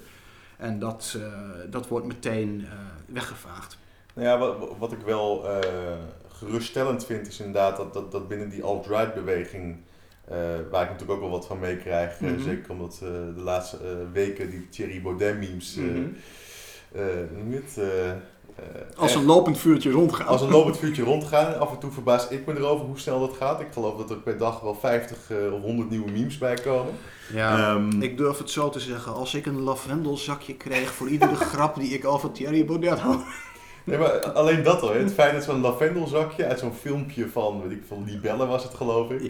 En dat, eh, dat wordt meteen eh, weggevaagd. Nou ja, wat, wat ik wel eh, geruststellend vind is inderdaad dat, dat, dat binnen die alt-right beweging, waar ik natuurlijk ook wel wat van meekrijg, Mhm. zeker omdat de laatste weken die Thierry Baudet memes, noem je het? Eh, eh, Als een echt- lopend vuurtje rondgaan. als een lopend vuurtje rondgaan. Af en toe verbaas ik me erover hoe snel dat gaat. Ik geloof dat er per dag wel 50 eh, of 100 nieuwe memes bij komen. Ja, Ehm, ik durf het zo te zeggen. Als ik een lavendelzakje kreeg voor iedere grap die ik over Thierry Baudet had. Nee, maar alleen dat al. hè. Het feit dat zo'n lavendelzakje uit zo'n filmpje van, weet ik veel, Libelle was het geloof ik. Ja.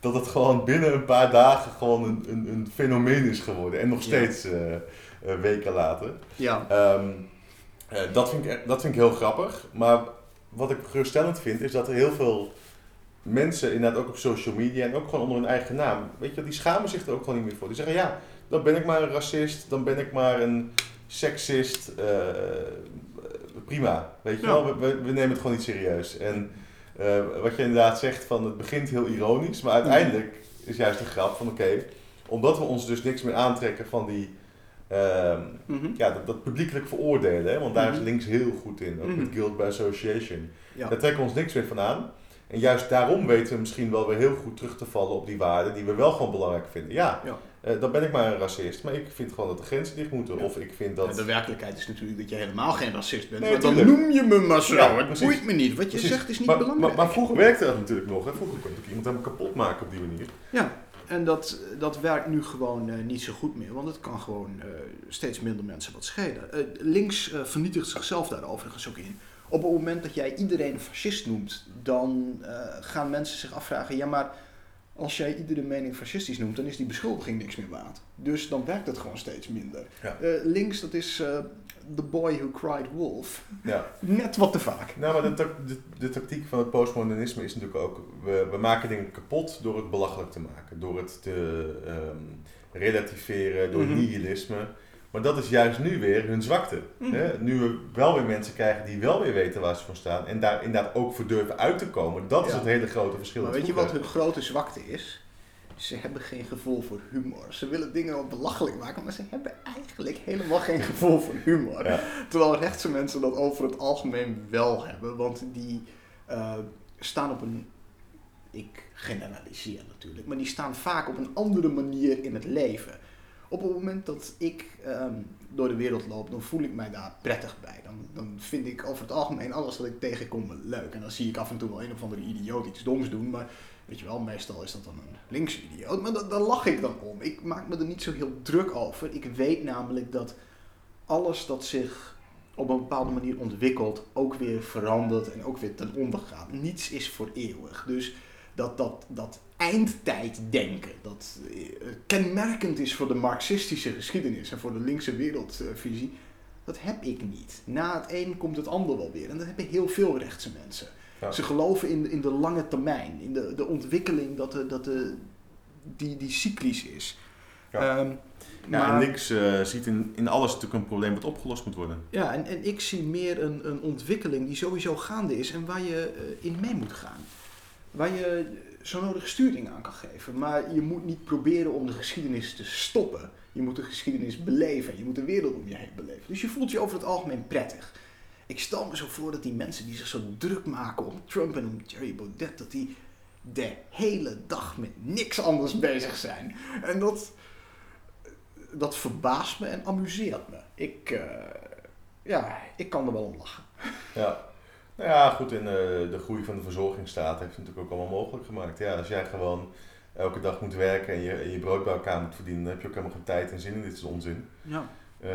Dat het gewoon binnen een paar dagen gewoon een, een, een fenomeen is geworden. En nog Ja. steeds weken later. Ja. Ehm, eh, dat, vind ik, e- dat vind ik heel grappig. Maar wat ik geruststellend vind, is dat er heel veel mensen, inderdaad ook op social media en ook gewoon onder hun eigen naam, weet je, die schamen zich er ook gewoon niet meer voor. Die zeggen, ja, dan ben ik maar een racist, dan ben ik maar een seksist. eh, prima, weet je Ja. wel, we, we, we nemen het gewoon niet serieus. En eh, wat je inderdaad zegt, van het begint heel ironisch, maar uiteindelijk is juist de grap van, oké, omdat we ons dus niks meer aantrekken van die... ehm, Mhm. ja, dat, dat publiekelijk veroordelen, hè? want daar is Mhm. links heel goed in, ook Mhm. met guilt by association. Ja. Daar trekken we ons niks meer van aan. En juist daarom weten we misschien wel weer heel goed terug te vallen op die waarden die we wel gewoon belangrijk vinden. Ja, Ja. eh, dan ben ik maar een racist, maar ik vind gewoon dat de grenzen dicht moeten. Ja. Of ik vind dat... De werkelijkheid is natuurlijk dat je helemaal geen racist bent. Nee, dan noem je me maar zo. Het precies. boeit me niet. Wat je Precies. zegt is niet maar, belangrijk. Maar, maar vroeger werkte dat natuurlijk nog. Hè? Vroeger kon ik iemand helemaal kapot maken op die manier. Ja, en dat, dat werkt nu gewoon eh, niet zo goed meer, want het kan gewoon eh, steeds minder mensen wat schelen. Eh, links vernietigt zichzelf daar overigens ook in. Op het moment dat jij iedereen fascist noemt, dan gaan mensen zich afvragen: ja, maar als jij iedere mening fascistisch noemt, dan is die beschuldiging niks meer waard. Dus dan werkt het gewoon steeds minder. Ja. Links, dat is the boy who cried wolf. Ja. Net wat te vaak. Nou, maar de, de, de tactiek van het postmodernisme is natuurlijk ook... We, we maken dingen kapot door het belachelijk te maken. Door het te ehm, relativeren, door Mhm. nihilisme. Maar dat is juist nu weer hun zwakte. Mhm. Hè? Nu we wel weer mensen krijgen die wel weer weten waar ze voor staan. En daar inderdaad ook voor durven uit te komen. Dat is het hele grote verschil. Maar weet je wat hun grote zwakte is? Ze hebben geen gevoel voor humor. Ze willen dingen wat belachelijk maken, maar ze hebben eigenlijk helemaal geen gevoel voor humor. Ja. Terwijl rechtse mensen dat over het algemeen wel hebben, want die eh, staan op een. Ik generaliseer natuurlijk, maar die staan vaak op een andere manier in het leven. Op het moment dat ik ehm, door de wereld loop, dan voel ik mij daar prettig bij. Dan, dan vind ik over het algemeen alles dat ik tegenkom wel leuk. En dan zie ik af en toe wel een of andere idioot iets doms doen, maar weet je wel, meestal is dat dan een linkse idioot. Maar da- daar lach ik dan om. Ik maak me er niet zo heel druk over. Ik weet namelijk dat alles dat zich op een bepaalde manier ontwikkelt, ook weer verandert en ook weer ten onder gaat. Niets is voor eeuwig. Dus dat, dat, dat eindtijddenken, dat eh, kenmerkend is voor de marxistische geschiedenis en voor de linkse wereldvisie, dat heb ik niet. Na het een komt het ander wel weer. En dat hebben heel veel rechtse mensen. Ja. Ze geloven in, in de lange termijn, in de, de ontwikkeling dat, de, dat de, die, die cyclisch is. Ja. Ehm, maar- en niks ziet in, in alles natuurlijk een probleem wat opgelost moet worden. Ja, en, en ik zie meer een, een ontwikkeling die sowieso gaande is en waar je eh, in mee moet gaan. Waar je zo nodig sturing aan kan geven. Maar je moet niet proberen om de geschiedenis te stoppen. Je moet de geschiedenis beleven. Je moet de wereld om je heen beleven. Dus je voelt je over het algemeen prettig. Ik stel me zo voor dat die mensen die zich zo druk maken om Trump en om Jerry Baudet, dat die de hele dag met niks anders bezig zijn. En dat, dat verbaast me en amuseert me. Ik, eh, ja, ik kan er wel om lachen. Ja. Nou ja, goed, en eh, de groei van de verzorgingsstaat heeft het natuurlijk ook allemaal mogelijk gemaakt. Ja, als jij gewoon elke dag moet werken en je, en je brood bij elkaar moet verdienen, dan heb je ook helemaal geen tijd en zin in dit is onzin. Ja. Eh,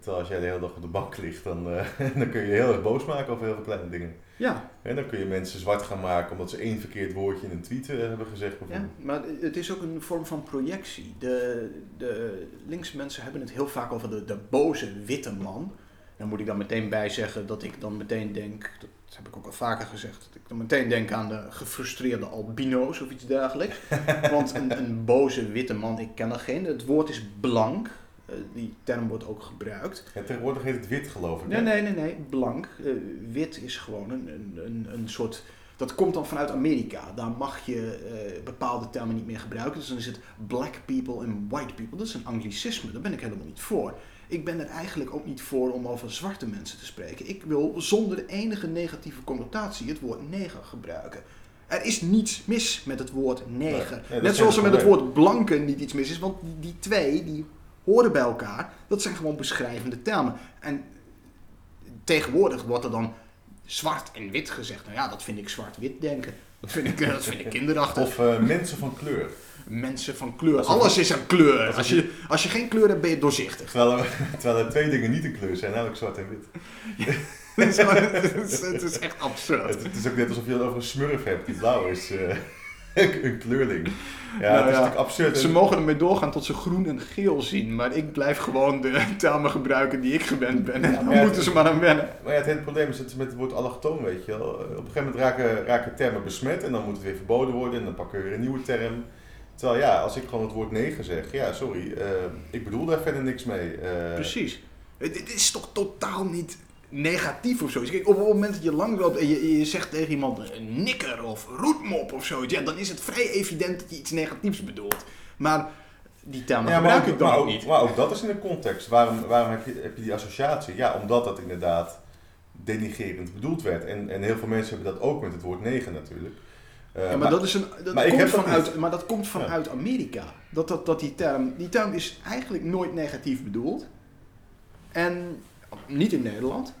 terwijl als jij de hele dag op de bank ligt, dan, eh, dan kun je heel erg boos maken over heel veel kleine dingen. Ja, En dan kun je mensen zwart gaan maken omdat ze één verkeerd woordje in een tweet eh, hebben gezegd ja, maar het is ook een vorm van projectie. De, de linkse mensen hebben het heel vaak over de, de boze witte man. Dan moet ik dan meteen bij zeggen dat ik dan meteen denk, dat heb ik ook al vaker gezegd, dat ik dan meteen denk aan de gefrustreerde albino's of iets dergelijks. Want een, een boze witte man, ik ken er geen. Het woord is blank. Eh, die term wordt ook gebruikt. En tegenwoordig heet het wit geloof ik. Nee, nee, nee, nee. Blank. Eh, wit is gewoon een, een, een, een soort. Dat komt dan vanuit Amerika. Daar mag je eh, bepaalde termen niet meer gebruiken. Dus dan is het black people en white people. Dat is een anglicisme. Daar ben ik helemaal niet voor. Ik ben er eigenlijk ook niet voor om over zwarte mensen te spreken. Ik wil zonder enige negatieve connotatie het woord neger gebruiken. Er is niets mis met het woord neger. Nee, nee, dat Net zoals er met het woord blanke niet iets mis is. Want die, die twee, die horen bij elkaar. Dat zijn gewoon beschrijvende termen. En tegenwoordig wordt er dan zwart en wit gezegd. Nou ja, dat vind ik zwart-wit denken. Dat vind ik, eh, dat vind ik kinderachtig. Of eh, mensen van kleur. Mensen van kleur. Alles is een kleur. Als je, als je geen kleur hebt, ben je doorzichtig. Terwijl er, terwijl er twee dingen niet een kleur zijn, namelijk zwart en wit. het, is, gewoon- het is- het is echt absurd. Het, het is ook net alsof je het over een smurf hebt die blauw is. eh, een kleurling. Ja, Nou het is ja, natuurlijk absurd. Ze En- mogen ermee doorgaan tot ze groen en geel zien. Maar ik blijf gewoon de termen gebruiken die ik gewend ben. En Ja, dan maar ja, moeten ze maar aan wennen. Maar ja, het hele probleem is dat ze met het woord allochtoon, weet je wel. Op een gegeven moment raken, raken termen besmet en dan moet het weer verboden worden en dan pakken we weer een nieuwe term. Terwijl ja, als ik gewoon het woord neger zeg, ja sorry, eh, ik bedoel daar verder niks mee. Eh, Precies. Het, het is toch totaal niet negatief of zoiets. Kijk, op het moment dat je lang loopt en je, je zegt tegen iemand een nikker of roetmop of zoiets, ja, dan is het vrij evident dat je iets negatiefs bedoelt. Maar die termen Ja, gebruik ik dan maar, ook niet. maar ook dat is in de context. Waarom, waarom heb, je, heb je die associatie? Ja, omdat dat inderdaad denigerend bedoeld werd. En, en heel veel mensen hebben dat ook met het woord neger natuurlijk. Eh, Ja, maar, dat, is een, dat maar ik komt dat vanuit, maar dat komt vanuit Amerika. Dat, dat, dat die, term, die term is eigenlijk nooit negatief bedoeld. En niet in Nederland.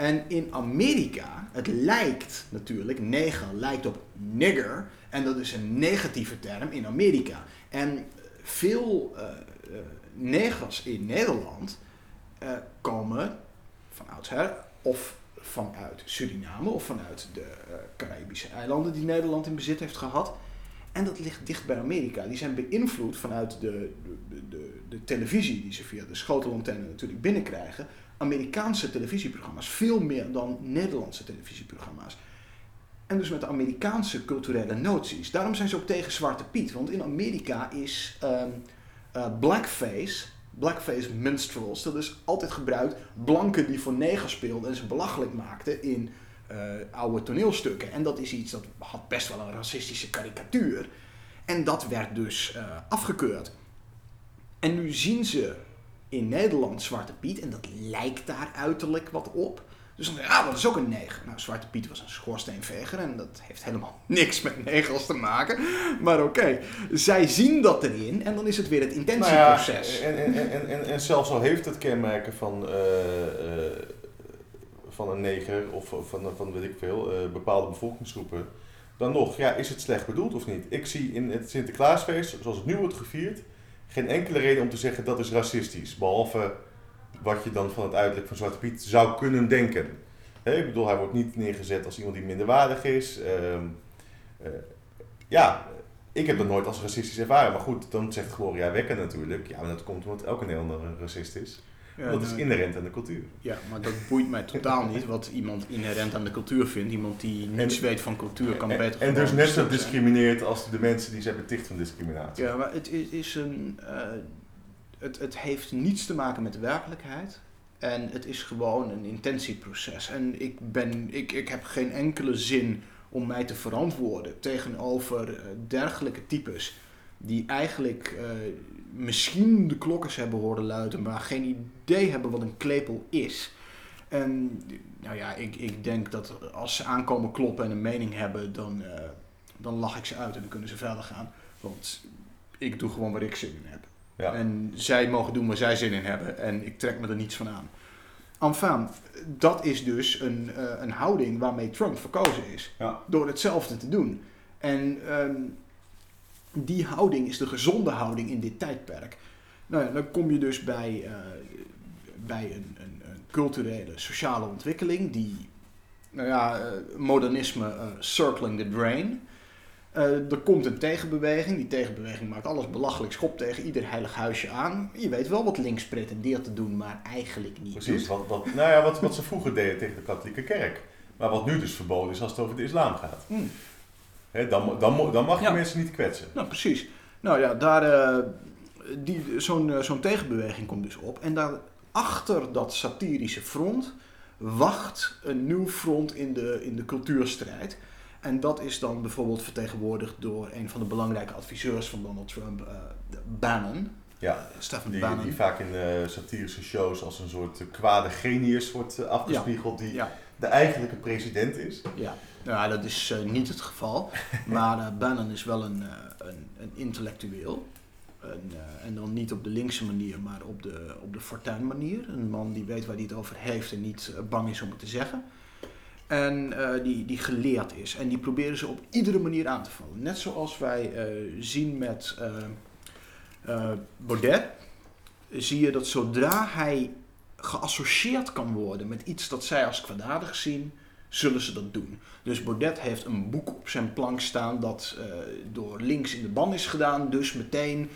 En in Amerika, het lijkt natuurlijk, neger lijkt op nigger. En dat is een negatieve term in Amerika. En veel eh, negers in Nederland eh, komen van oudsher of vanuit Suriname of vanuit de Caribische eilanden die Nederland in bezit heeft gehad. En dat ligt dicht bij Amerika. Die zijn beïnvloed vanuit de, de, de, de televisie die ze via de schotelantenne natuurlijk binnenkrijgen. Amerikaanse televisieprogramma's, veel meer dan Nederlandse televisieprogramma's. En dus met de Amerikaanse culturele noties. Daarom zijn ze ook tegen Zwarte Piet. Want in Amerika is ehm, eh, blackface, blackface minstrels, dat is altijd gebruikt. Blanken die voor neger speelden en ze belachelijk maakten in eh, oude toneelstukken. En dat is iets dat had best wel een racistische karikatuur. En dat werd dus eh, afgekeurd. En nu zien ze in Nederland Zwarte Piet en dat lijkt daar uiterlijk wat op. Dus dan ze, ah, dat is ook een neger. Nou, Zwarte Piet was een schoorsteenveger en dat heeft helemaal niks met negers te maken. Maar oké, zij zien dat erin en dan is het weer het Nou ja, intentieproces. en, en, en, en, en zelfs al heeft het kenmerken van, eh, eh, van een neger of of van, van weet ik veel, eh, bepaalde bevolkingsgroepen, dan nog, ja, is het slecht bedoeld of niet? Ik zie in het Sinterklaasfeest, zoals het nu wordt gevierd, geen enkele reden om te zeggen dat is racistisch. Behalve wat je dan van het uiterlijk van Zwarte Piet zou kunnen denken. Ik bedoel, hij wordt niet neergezet als iemand die minderwaardig is. Ehm, eh, ja, ik heb dat nooit als racistisch ervaren. Maar goed, dan zegt Gloria Wekker natuurlijk. Ja, maar dat komt omdat elke Nederlander een racist is. Ja, dat is nou, inherent aan de cultuur. Ja, maar dat boeit mij totaal niet wat iemand inherent aan de cultuur vindt. Iemand die niets En- weet van cultuur kan en, beter en dus net zo discrimineert als de mensen die zijn beticht van discriminatie. Ja, maar het is, is een. eh, het, het heeft niets te maken met de werkelijkheid. En het is gewoon een intentieproces. En ik, ben, ik, ik heb geen enkele zin om mij te verantwoorden tegenover eh, dergelijke types. Die eigenlijk eh, misschien de klokkers hebben horen luiden, maar geen idee hebben wat een klepel is. En nou ja, ik, ik denk dat als ze aankomen kloppen en een mening hebben, dan, eh, dan lach ik ze uit en dan kunnen ze verder gaan. Want ik doe gewoon waar ik zin in heb. Ja. En zij mogen doen waar zij zin in hebben. En ik trek me er niets van aan. Enfin, dat is dus een, eh, een houding waarmee Trump verkozen is. Ja. Door hetzelfde te doen. En ehm, die houding is de gezonde houding in dit tijdperk. Nou ja, dan kom je dus bij, eh, bij een, een, een culturele, sociale ontwikkeling die, nou ja, eh, modernisme eh, circling the drain. Eh, er komt een tegenbeweging. Die tegenbeweging maakt alles belachelijk, schopt tegen ieder heilig huisje aan. Je weet wel wat links pretendeert te doen, maar eigenlijk niet Precies, doet. wat, wat, nou ja, wat, wat ze vroeger deden tegen de katholieke kerk. Maar wat nu dus verboden is als het over de islam gaat. Hmm. Hè, dan, dan, dan mag je Ja. mensen niet kwetsen. Nou, precies. Nou ja, daar, die, zo'n, zo'n tegenbeweging komt dus op. En daar achter dat satirische front wacht een nieuw front in de, in de cultuurstrijd. En dat is dan bijvoorbeeld vertegenwoordigd door een van de belangrijke adviseurs van Donald Trump, eh, Bannon. Ja, Stephen die, Bannon. die vaak in eh, satirische shows als een soort eh, kwade genius wordt eh, afgespiegeld, die Ja, de eigenlijke president is. ja. Nou, dat is eh, niet het geval. Maar eh, Bannon is wel een, eh, een, een intellectueel. Een, eh, en dan niet op de linkse manier, maar op de, op de fortuin manier. Een man die weet waar hij het over heeft en niet eh, bang is om het te zeggen. En eh, die, die geleerd is. En die proberen ze op iedere manier aan te vallen. Net zoals wij zien met Baudet. Zie je dat zodra hij geassocieerd kan worden met iets dat zij als kwaadaardig zien, zullen ze dat doen. Dus Baudet heeft een boek op zijn plank staan dat door links in de ban is gedaan. Dus meteen,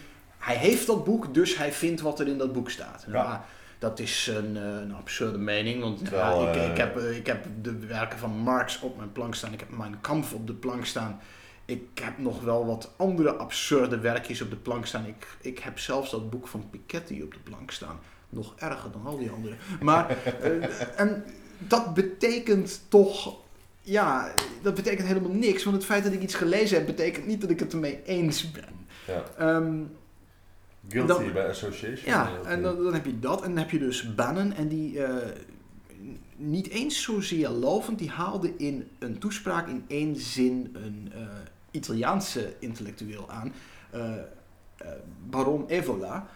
hij heeft dat boek, dus hij vindt wat er in dat boek staat. Nou, Ja. dat is een, eh, een absurde mening, want Terwijl, ja, ik, eh, ik, heb, eh, ik heb de werken van Marx op mijn plank staan. Ik heb Mein Kampf op de plank staan. Ik heb nog wel wat andere absurde werkjes op de plank staan. Ik, ik heb zelfs dat boek van Piketty op de plank staan. Nog erger dan al die anderen. Maar, en dat betekent toch, ja, dat betekent helemaal niks. Want het feit dat ik iets gelezen heb, betekent niet dat ik het ermee eens ben. Ja. Ehm, Guilty Dan- by association. ja, Eh, en dan, dan heb je dat. En dan heb je dus Bannon. En die eh, niet eens zozeer lovend, die haalde in een toespraak in één zin een eh, Italiaanse intellectueel aan. Baron Evola.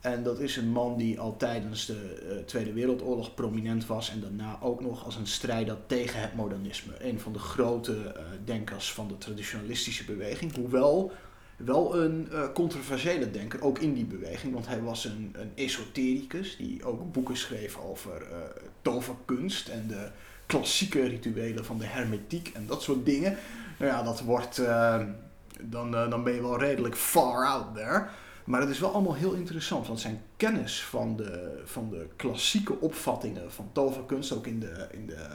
En dat is een man die al tijdens de Tweede Wereldoorlog prominent was. En daarna ook nog als een strijder tegen het modernisme. Een van de grote denkers van de traditionalistische beweging. Hoewel wel een eh, controversiële denker, ook in die beweging. Want hij was een, een esotericus die ook boeken schreef over eh, toverkunst en de klassieke rituelen van de hermetiek en dat soort dingen. Nou ja, dat wordt, eh, dan, dan ben je wel redelijk far out there. Maar het is wel allemaal heel interessant, want zijn kennis van de, van de klassieke opvattingen van toverkunst, ook in de, in de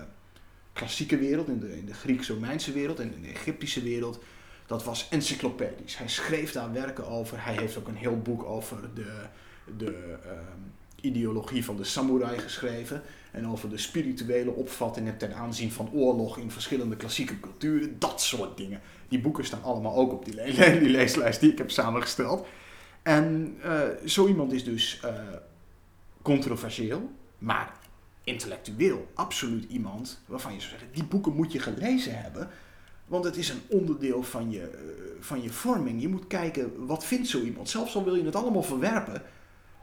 klassieke wereld, in de, in de Grieks-Romeinse wereld en in de Egyptische wereld, dat was encyclopedisch. Hij schreef daar werken over. Hij heeft ook een heel boek over de, de ehm, ideologie van de samurai geschreven. En over de spirituele opvattingen ten aanzien van oorlog in verschillende klassieke culturen. Dat soort dingen. Die boeken staan allemaal ook op die, le- die leeslijst die ik heb samengesteld. En eh, zo iemand is dus eh, controversieel, maar intellectueel absoluut iemand waarvan je zou zeggen, die boeken moet je gelezen hebben. Want het is een onderdeel van je, eh, van je vorming. Je moet kijken, wat vindt zo iemand? Zelfs al wil je het allemaal verwerpen,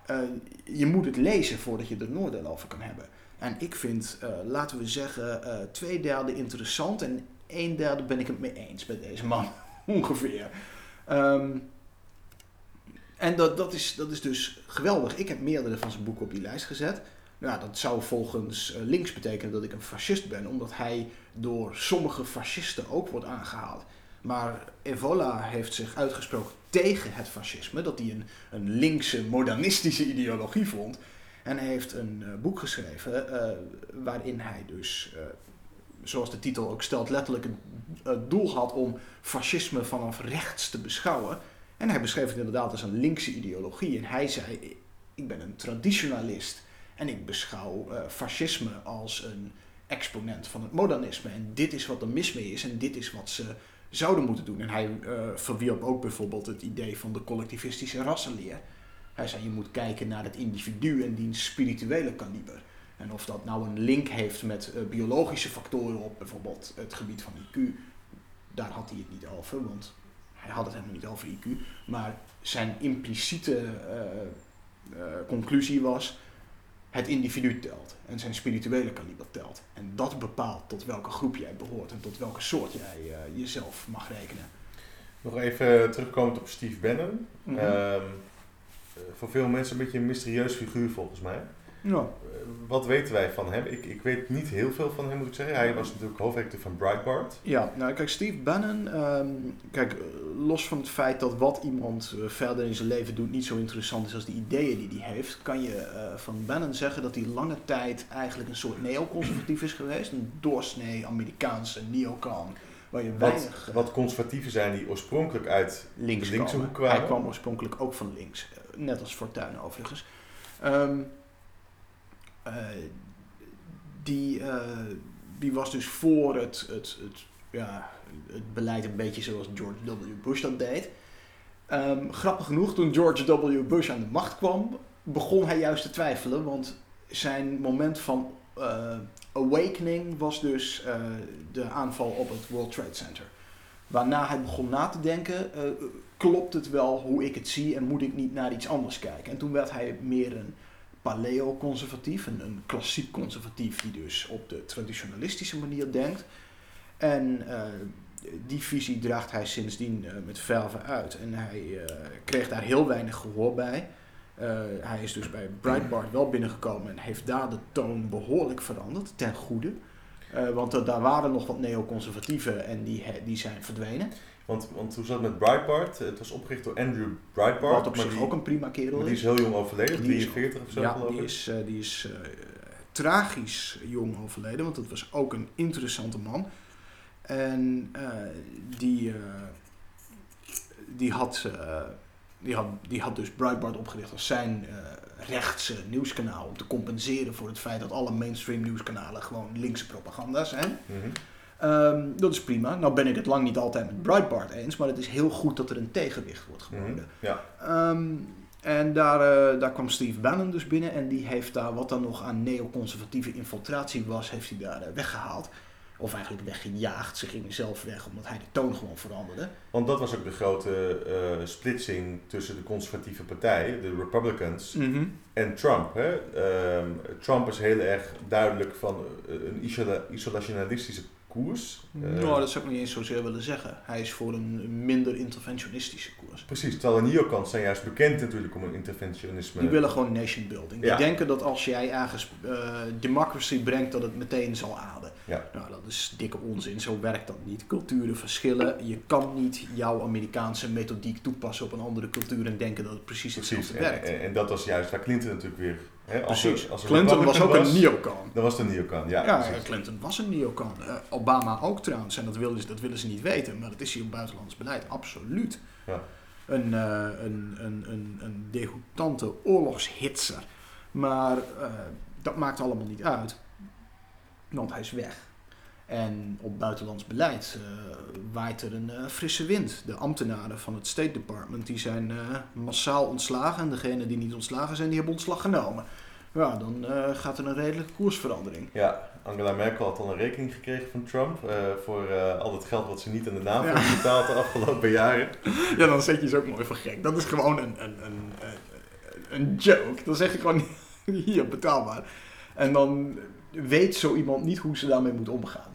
eh, je moet het lezen voordat je er een oordeel over kan hebben. En ik vind, eh, laten we zeggen, twee derde interessant en een derde ben ik het mee eens met deze man, ongeveer. Ehm, en dat, dat, is, dat is dus geweldig. Ik heb meerdere van zijn boeken op die lijst gezet. Nou, dat zou volgens eh, links betekenen dat ik een fascist ben, omdat hij door sommige fascisten ook wordt aangehaald. Maar Evola heeft zich uitgesproken tegen het fascisme, dat hij een, een linkse, modernistische ideologie vond. En hij heeft een eh, boek geschreven eh, waarin hij dus, zoals de titel ook stelt, letterlijk het doel had om fascisme vanaf rechts te beschouwen. En hij beschreef het inderdaad als een linkse ideologie. En hij zei, ik ben een traditionalist en ik beschouw eh, fascisme als een exponent van het modernisme. En dit is wat er mis mee is en dit is wat ze zouden moeten doen. En hij eh, verwierp ook bijvoorbeeld het idee van de collectivistische rassenleer. Hij zei, je moet kijken naar het individu en diens spirituele kaliber. En of dat nou een link heeft met eh, biologische factoren op bijvoorbeeld het gebied van IQ, daar had hij het niet over, want hij had het helemaal niet over IQ. Maar zijn impliciete conclusie was, het individu telt en zijn spirituele kaliber telt. En dat bepaalt tot welke groep jij behoort en tot welke soort jij eh, jezelf mag rekenen. Nog even terugkomend op Steve Bannon. Mhm. Ehm, eh, voor veel mensen een beetje een mysterieus figuur volgens mij. Ja. Eh, wat weten wij van hem? Ik, ik weet niet heel veel van hem moet ik zeggen. Hij was natuurlijk hoofdredacteur van Breitbart. Ja, nou kijk, Steve Bannon, ehm, kijk, eh, los van het feit dat wat iemand eh, verder in zijn leven doet niet zo interessant is als de ideeën die hij heeft, kan je van Bannon zeggen dat hij lange tijd eigenlijk een soort neoconservatief is geweest. Een doorsnee Amerikaanse neocon, waar je Wat, weinig wat conservatieven zijn die oorspronkelijk uit links de linkse kwamen. Hij kwam oorspronkelijk ook van links, net als Fortuyn overigens. Ehm, eh, die, eh, die was dus voor het, het, het ja, het beleid een beetje zoals George W. Bush dat deed. Ehm, grappig genoeg, toen George W. Bush aan de macht kwam, begon hij juist te twijfelen. Want zijn moment van eh, awakening was dus eh, de aanval op het World Trade Center. Waarna hij begon na te denken, eh, klopt het wel hoe ik het zie en moet ik niet naar iets anders kijken? En toen werd hij meer een paleo-conservatief, een, een klassiek conservatief die dus op de traditionalistische manier denkt. En eh, die visie draagt hij sindsdien eh, met verve uit. En hij eh, kreeg daar heel weinig gehoor bij. Hij is dus bij Breitbart wel binnengekomen en heeft daar de toon behoorlijk veranderd, ten goede. Want daar waren nog wat neoconservatieven en die, die zijn verdwenen. Want, want hoe zat het met Breitbart? Het was opgericht door Andrew Breitbart. Wat op maar zich die, ook een prima kerel maar die is. is heel jong overleden, Die is- 43 of zo ja, geloof die ik. is, eh, die is eh, tragisch jong overleden, want dat was ook een interessante man. En eh, die, die, had, die, had, die had dus Breitbart opgericht als zijn rechtse nieuwskanaal. Om te compenseren voor het feit dat alle mainstream nieuwskanalen gewoon linkse propaganda zijn. Mhm. Ehm, dat is prima. Nou ben ik het lang niet altijd met Breitbart eens, maar het is heel goed dat er een tegenwicht wordt Mhm. geboden. Ja, Ehm, en daar, eh, daar kwam Steve Bannon dus binnen en die heeft daar wat dan nog aan neoconservatieve infiltratie was, heeft hij daar eh, weggehaald. Of eigenlijk weggejaagd. Ze gingen zelf weg omdat hij de toon gewoon veranderde. want dat was ook de grote eh, splitsing tussen de conservatieve partijen, de Republicans, en Trump. Hè? Ehm, Trump is heel erg duidelijk van een isola- isolationalistische koers. Eh, nou, dat zou ik niet eens zozeer willen zeggen. Hij is voor een minder interventionistische koers. Precies, terwijl de neocons zijn juist bekend natuurlijk om een interventionisme. Die willen gewoon nation building. Die denken dat als jij ergens eh, democracy brengt, dat het meteen zal ademen. Ja. Nou, dat is dikke onzin. Zo werkt dat niet. Culturen verschillen. Je kan niet jouw Amerikaanse methodiek toepassen op een andere cultuur en denken dat het precies Precies, hetzelfde en, werkt. en, en dat was juist waar Clinton natuurlijk weer... Als er- Precies. als er Clinton was ook een neocon. Dan was een neocon, ja. Ja, precies. Clinton was een neocon. Eh, Obama ook trouwens. En dat willen, ze, dat willen ze niet weten. Maar dat is hij op buitenlands beleid. Absoluut. Ja. Een, eh, een, een, een, een degoutante oorlogshitser. Maar eh, dat maakt allemaal niet uit. Want hij is weg. En op buitenlands beleid eh, waait er een eh, frisse wind. De ambtenaren van het State Department die zijn eh, massaal ontslagen. En degenen die niet ontslagen zijn, die hebben ontslag genomen. Ja, dan gaat er een redelijke koersverandering. Ja, Angela Merkel had al een rekening gekregen van Trump voor al het geld wat ze niet aan de NAVO Ja. heeft betaald de afgelopen jaren. Ja, dan zet je ze ook mooi voor gek. Dat is gewoon een, een, een, een, een joke. Dan zeg je gewoon, hier, betaalbaar. En dan weet zo iemand niet hoe ze daarmee moet omgaan.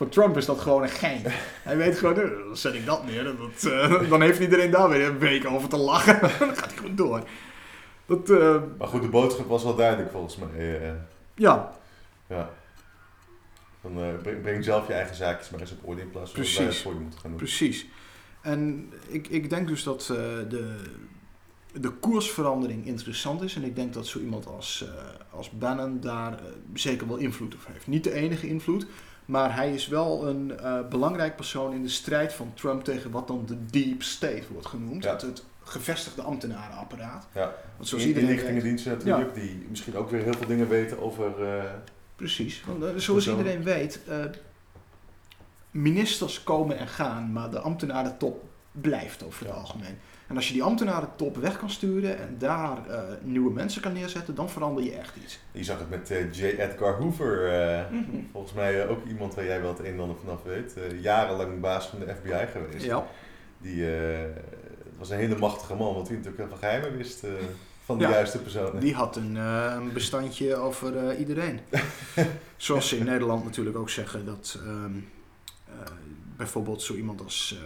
Voor Trump is dat gewoon een gein. Hij weet gewoon, eh, dan zet ik dat neer. Dat, eh, dan heeft iedereen daar weer een week over te lachen. dan gaat hij gewoon door. Dat, eh, Maar goed, de boodschap was wel duidelijk volgens mij. ja, ja. Dan breng, breng zelf je eigen zaakjes maar eens op orde in plaats van dat voor je moeten gaan doen. Precies. En ik, ik denk dus dat de, de koersverandering interessant is. En ik denk dat zo iemand als, eh, als Bannon daar zeker wel invloed op heeft. Niet de enige invloed, maar hij is wel een eh, belangrijk persoon in de strijd van Trump tegen wat dan de deep state wordt genoemd. Ja. Het, het gevestigde ambtenarenapparaat. Ja. Want zoals In- Inlichtingendiensten natuurlijk, die misschien ook weer heel veel dingen weten over... eh, Precies. Want, eh, zoals Persoon. iedereen weet, ministers komen en gaan, maar de ambtenarentop blijft over het algemeen. En als je die ambtenarentop weg kan sturen en daar eh, nieuwe mensen kan neerzetten, dan verander je echt iets. je zag het met eh, J. Edgar Hoover. eh, Mhm. Volgens mij ook iemand waar jij wel het een en ander vanaf weet. Jarenlang baas van de FBI geweest. Ja. Die het was een hele machtige man, want hij natuurlijk heel veel geheimen wist van de Ja. juiste personen. Die had een, een bestandje over iedereen. Zoals ze in Nederland natuurlijk ook zeggen dat ehm, eh, bijvoorbeeld zo iemand als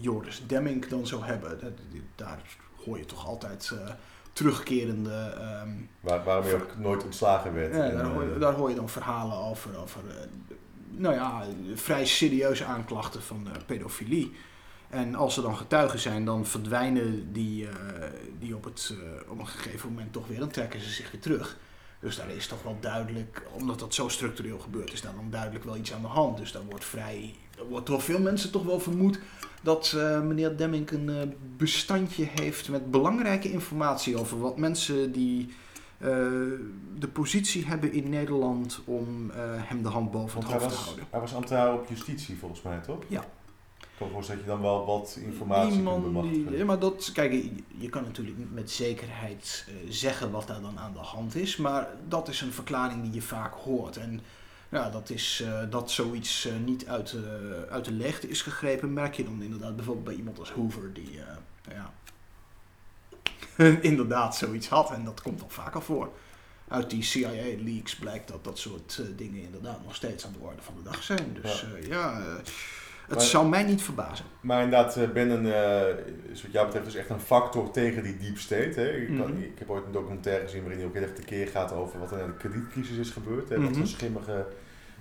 Joris Demming dan zou hebben. Dat, daar hoor je toch altijd eh, terugkerende ehm, Waar, waarom hij ook nooit ontslagen werd. Ja, En, daar, hoor je, eh, daar hoor je dan verhalen over, over eh, nou ja, vrij serieuze aanklachten van pedofilie. En als er dan getuigen zijn, dan verdwijnen die, die op, het, op een gegeven moment toch weer. Dan trekken ze zich weer terug. Dus daar is toch wel duidelijk, omdat dat zo structureel gebeurt, is daar dan duidelijk wel iets aan de hand. Dus daar wordt vrij, er wordt door veel mensen toch wel vermoed dat eh, meneer Demming een eh, bestandje heeft met belangrijke informatie over wat mensen die eh, de positie hebben in Nederland om hem de hand boven het hoofd te was, houden. hij was ambtenaar op justitie volgens mij, toch? Ja. Me voorstellen dat je dan wel wat informatie kunt Iemand bemachtigen. die, ja, maar dat, kijk, je, je kan natuurlijk niet met zekerheid zeggen wat daar dan aan de hand is, maar dat is een verklaring die je vaak hoort. En ja, dat is eh, dat zoiets eh, niet uit, de uit de leegte is gegrepen, merk je dan inderdaad bijvoorbeeld bij iemand als Hoover, die eh, ja, inderdaad zoiets had. En dat komt al vaker voor. Uit die CIA-leaks blijkt dat dat soort eh, dingen inderdaad nog steeds aan de orde van de dag zijn. Dus Ja. ja, ja eh, het Maar- zou mij niet verbazen. Maar inderdaad, eh, Bannon eh, is wat jou betreft dus echt een factor tegen die deep state. Hè? Ik, Mhm. ik heb ooit een documentaire gezien waarin hij ook echt tekeer gaat over wat er in de kredietcrisis is gebeurd. Hè? Wat Mhm. voor schimmige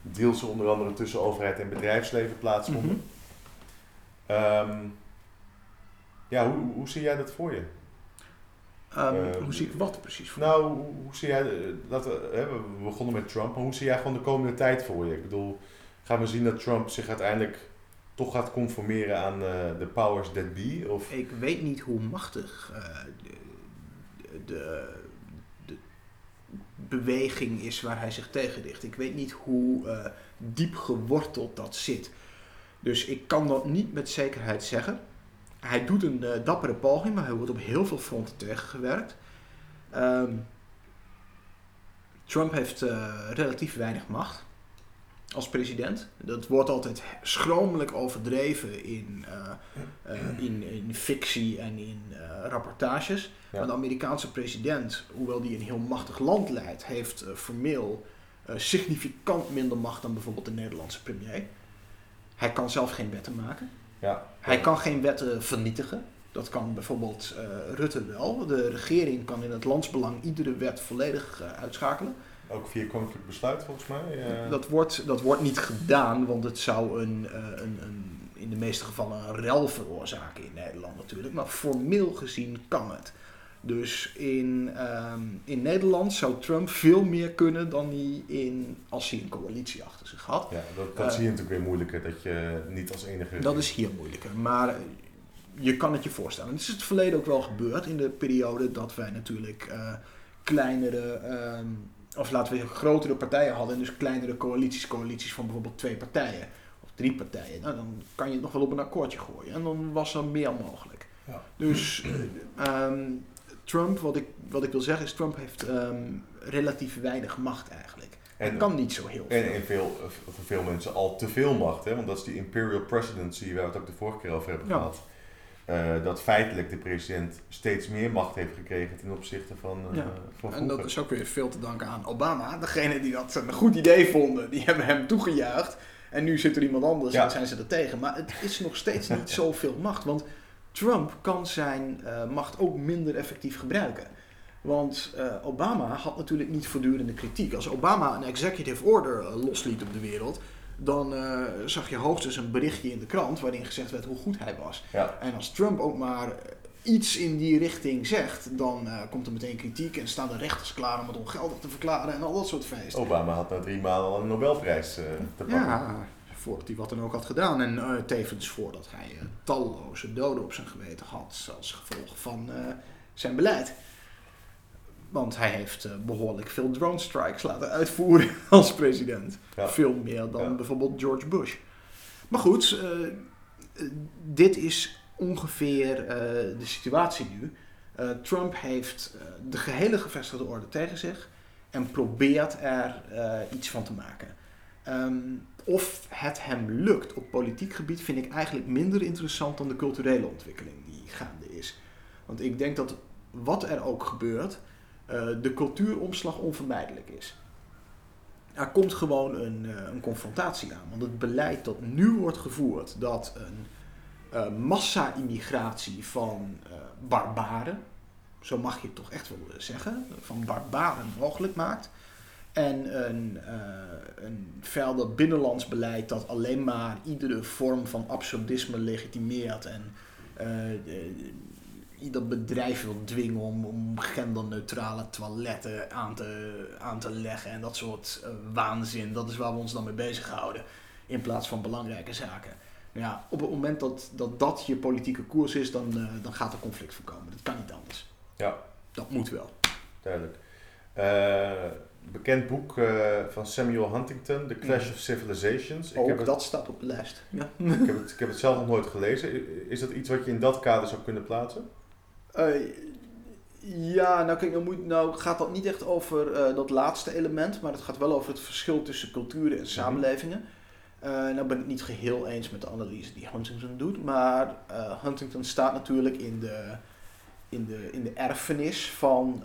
deals er onder andere tussen overheid en bedrijfsleven plaatsvonden. Mhm. Ehm, ja, hoe, hoe zie jij dat voor je? Ehm, Eh, hoe zie ik wat precies voor? Nou, hoe, hoe zie jij, eh, dat, hè, we begonnen met Trump, maar hoe zie jij gewoon de komende tijd voor je? Ik bedoel, gaan we zien dat Trump zich uiteindelijk toch gaat conformeren aan eh, de powers that be? Of, Ik weet niet hoe machtig eh, de, de, de beweging is waar hij zich tegen richt. Ik weet niet hoe eh, diep geworteld dat zit. Dus ik kan dat niet met zekerheid zeggen. Hij doet een dappere poging, maar hij wordt op heel veel fronten tegengewerkt. Ehm, Trump heeft relatief weinig macht als president. Dat wordt altijd schromelijk overdreven in, eh, eh, in, in fictie en in eh, rapportages. Ja. Maar de Amerikaanse president, hoewel die een heel machtig land leidt, heeft formeel significant minder macht dan bijvoorbeeld de Nederlandse premier. Hij kan zelf geen wetten maken. ja, Hij kan geen wetten vernietigen. Dat kan bijvoorbeeld Rutte wel. De regering kan in het landsbelang iedere wet volledig uitschakelen. Ook via koninklijk besluit volgens mij. eh. Dat wordt, dat wordt niet gedaan, want het zou een, eh, een, een, in de meeste gevallen een rel veroorzaken in Nederland natuurlijk. Maar formeel gezien kan het. Dus in, ehm, in Nederland zou Trump veel meer kunnen dan hij in, als hij een coalitie achter zich had. ja, dat, dat eh, zie je natuurlijk weer moeilijker, dat je niet als enige... Dat is hier moeilijker, maar je kan het je voorstellen. Het is het verleden ook wel gebeurd in de periode dat wij natuurlijk kleinere, ehm, of laten we zeggen grotere partijen hadden. En dus kleinere coalities, coalities van bijvoorbeeld twee partijen of drie partijen. Nou, dan kan je het nog wel op een akkoordje gooien en dan was er meer mogelijk. Ja. Dus eh, ehm, Trump, wat ik, wat ik wil zeggen is, Trump heeft ehm, relatief weinig macht eigenlijk. En, kan niet zo heel veel. en veel, voor veel mensen al te veel macht, hè? want dat is die imperial presidency waar we het ook de vorige keer over hebben Ja. gehad. Eh, dat feitelijk de president steeds meer macht heeft gekregen ten opzichte van, eh Ja. van En dat is ook weer veel te danken aan Obama. Degene die dat een goed idee vonden, die hebben hem toegejuicht. En nu zit er iemand anders Ja. en zijn ze er tegen. Maar het is nog steeds niet zoveel macht. Want Trump kan zijn eh, macht ook minder effectief gebruiken. Want Obama had natuurlijk niet voortdurende kritiek. Als Obama een executive order losliet op de wereld, dan eh, zag je hoogstens een berichtje in de krant waarin gezegd werd hoe goed hij was. Ja, En als Trump ook maar iets in die richting zegt, dan eh, komt er meteen kritiek en staan de rechters klaar om het ongeldig te verklaren en al dat soort feesten. Obama had na drie maanden al een Nobelprijs eh, te pakken. ja, voordat hij wat dan ook had gedaan. En eh, tevens voordat hij eh, talloze doden op zijn geweten had als gevolg van eh, zijn beleid. Want hij heeft eh, behoorlijk veel drone strikes laten uitvoeren als president. Ja. Veel meer dan Ja. bijvoorbeeld George Bush. Maar goed, eh, eh, dit is ongeveer de situatie nu. Trump heeft de gehele gevestigde orde tegen zich en probeert er iets van te maken. Ehm, of het hem lukt op politiek gebied vind ik eigenlijk minder interessant dan de culturele ontwikkeling die gaande is. Want ik denk dat wat er ook gebeurt, de cultuuromslag onvermijdelijk is. Er komt gewoon een, eh, een confrontatie aan. Want het beleid dat nu wordt gevoerd, dat een eh, massa-immigratie van eh, barbaren, zo mag je het toch echt wel zeggen, van barbaren mogelijk maakt. En een, eh, een verder binnenlands beleid dat alleen maar iedere vorm van absurdisme legitimeert en eh, eh, ieder bedrijf wil dwingen om, om genderneutrale toiletten aan te, aan te leggen en dat soort eh, waanzin. Dat is waar we ons dan mee bezighouden in plaats van belangrijke zaken. Ja, op het moment dat dat, dat je politieke koers is, dan, eh, dan gaat er conflict voorkomen. Dat kan niet anders. Ja. Dat moet wel. duidelijk. Eh, bekend boek van Samuel Huntington, The Clash of Civilizations. Ik, Ook heb het, dat staat op de lijst. Ja. ik, heb het, ik heb het zelf nog nooit gelezen. Is dat iets wat je in dat kader zou kunnen plaatsen? Eh, ja, nou kijk, nou, moet, nou gaat dat niet echt over eh, dat laatste element, maar het gaat wel over het verschil tussen culturen en samenlevingen. Eh nou ben ik het niet geheel eens met de analyse die Huntington doet, maar Huntington staat natuurlijk in de, in de, in de erfenis van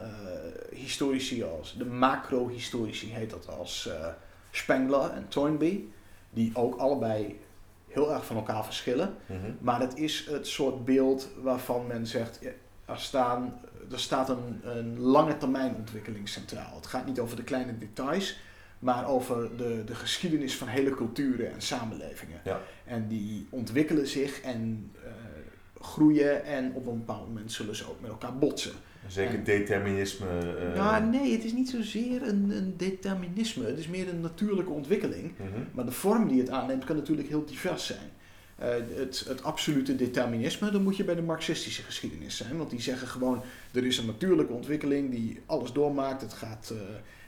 historici als, de macro-historici heet dat als Spengler en Toynbee, die ook allebei heel erg van elkaar verschillen. Mhm. Maar het is het soort beeld waarvan men zegt, er, staan, er staat een, een lange termijn ontwikkeling centraal. Het gaat niet over de kleine details, maar over de, de geschiedenis van hele culturen en samenlevingen. Ja. En die ontwikkelen zich en eh, groeien en op een bepaald moment zullen ze ook met elkaar botsen. Zeker En- determinisme. nou, nee, het is niet zozeer een, een determinisme. Het is meer een natuurlijke ontwikkeling. mhm. Maar de vorm die het aanneemt kan natuurlijk heel divers zijn. Eh, het, het absolute determinisme, dan moet je bij de marxistische geschiedenis zijn. Want die zeggen gewoon, er is een natuurlijke ontwikkeling die alles doormaakt. Het gaat, eh,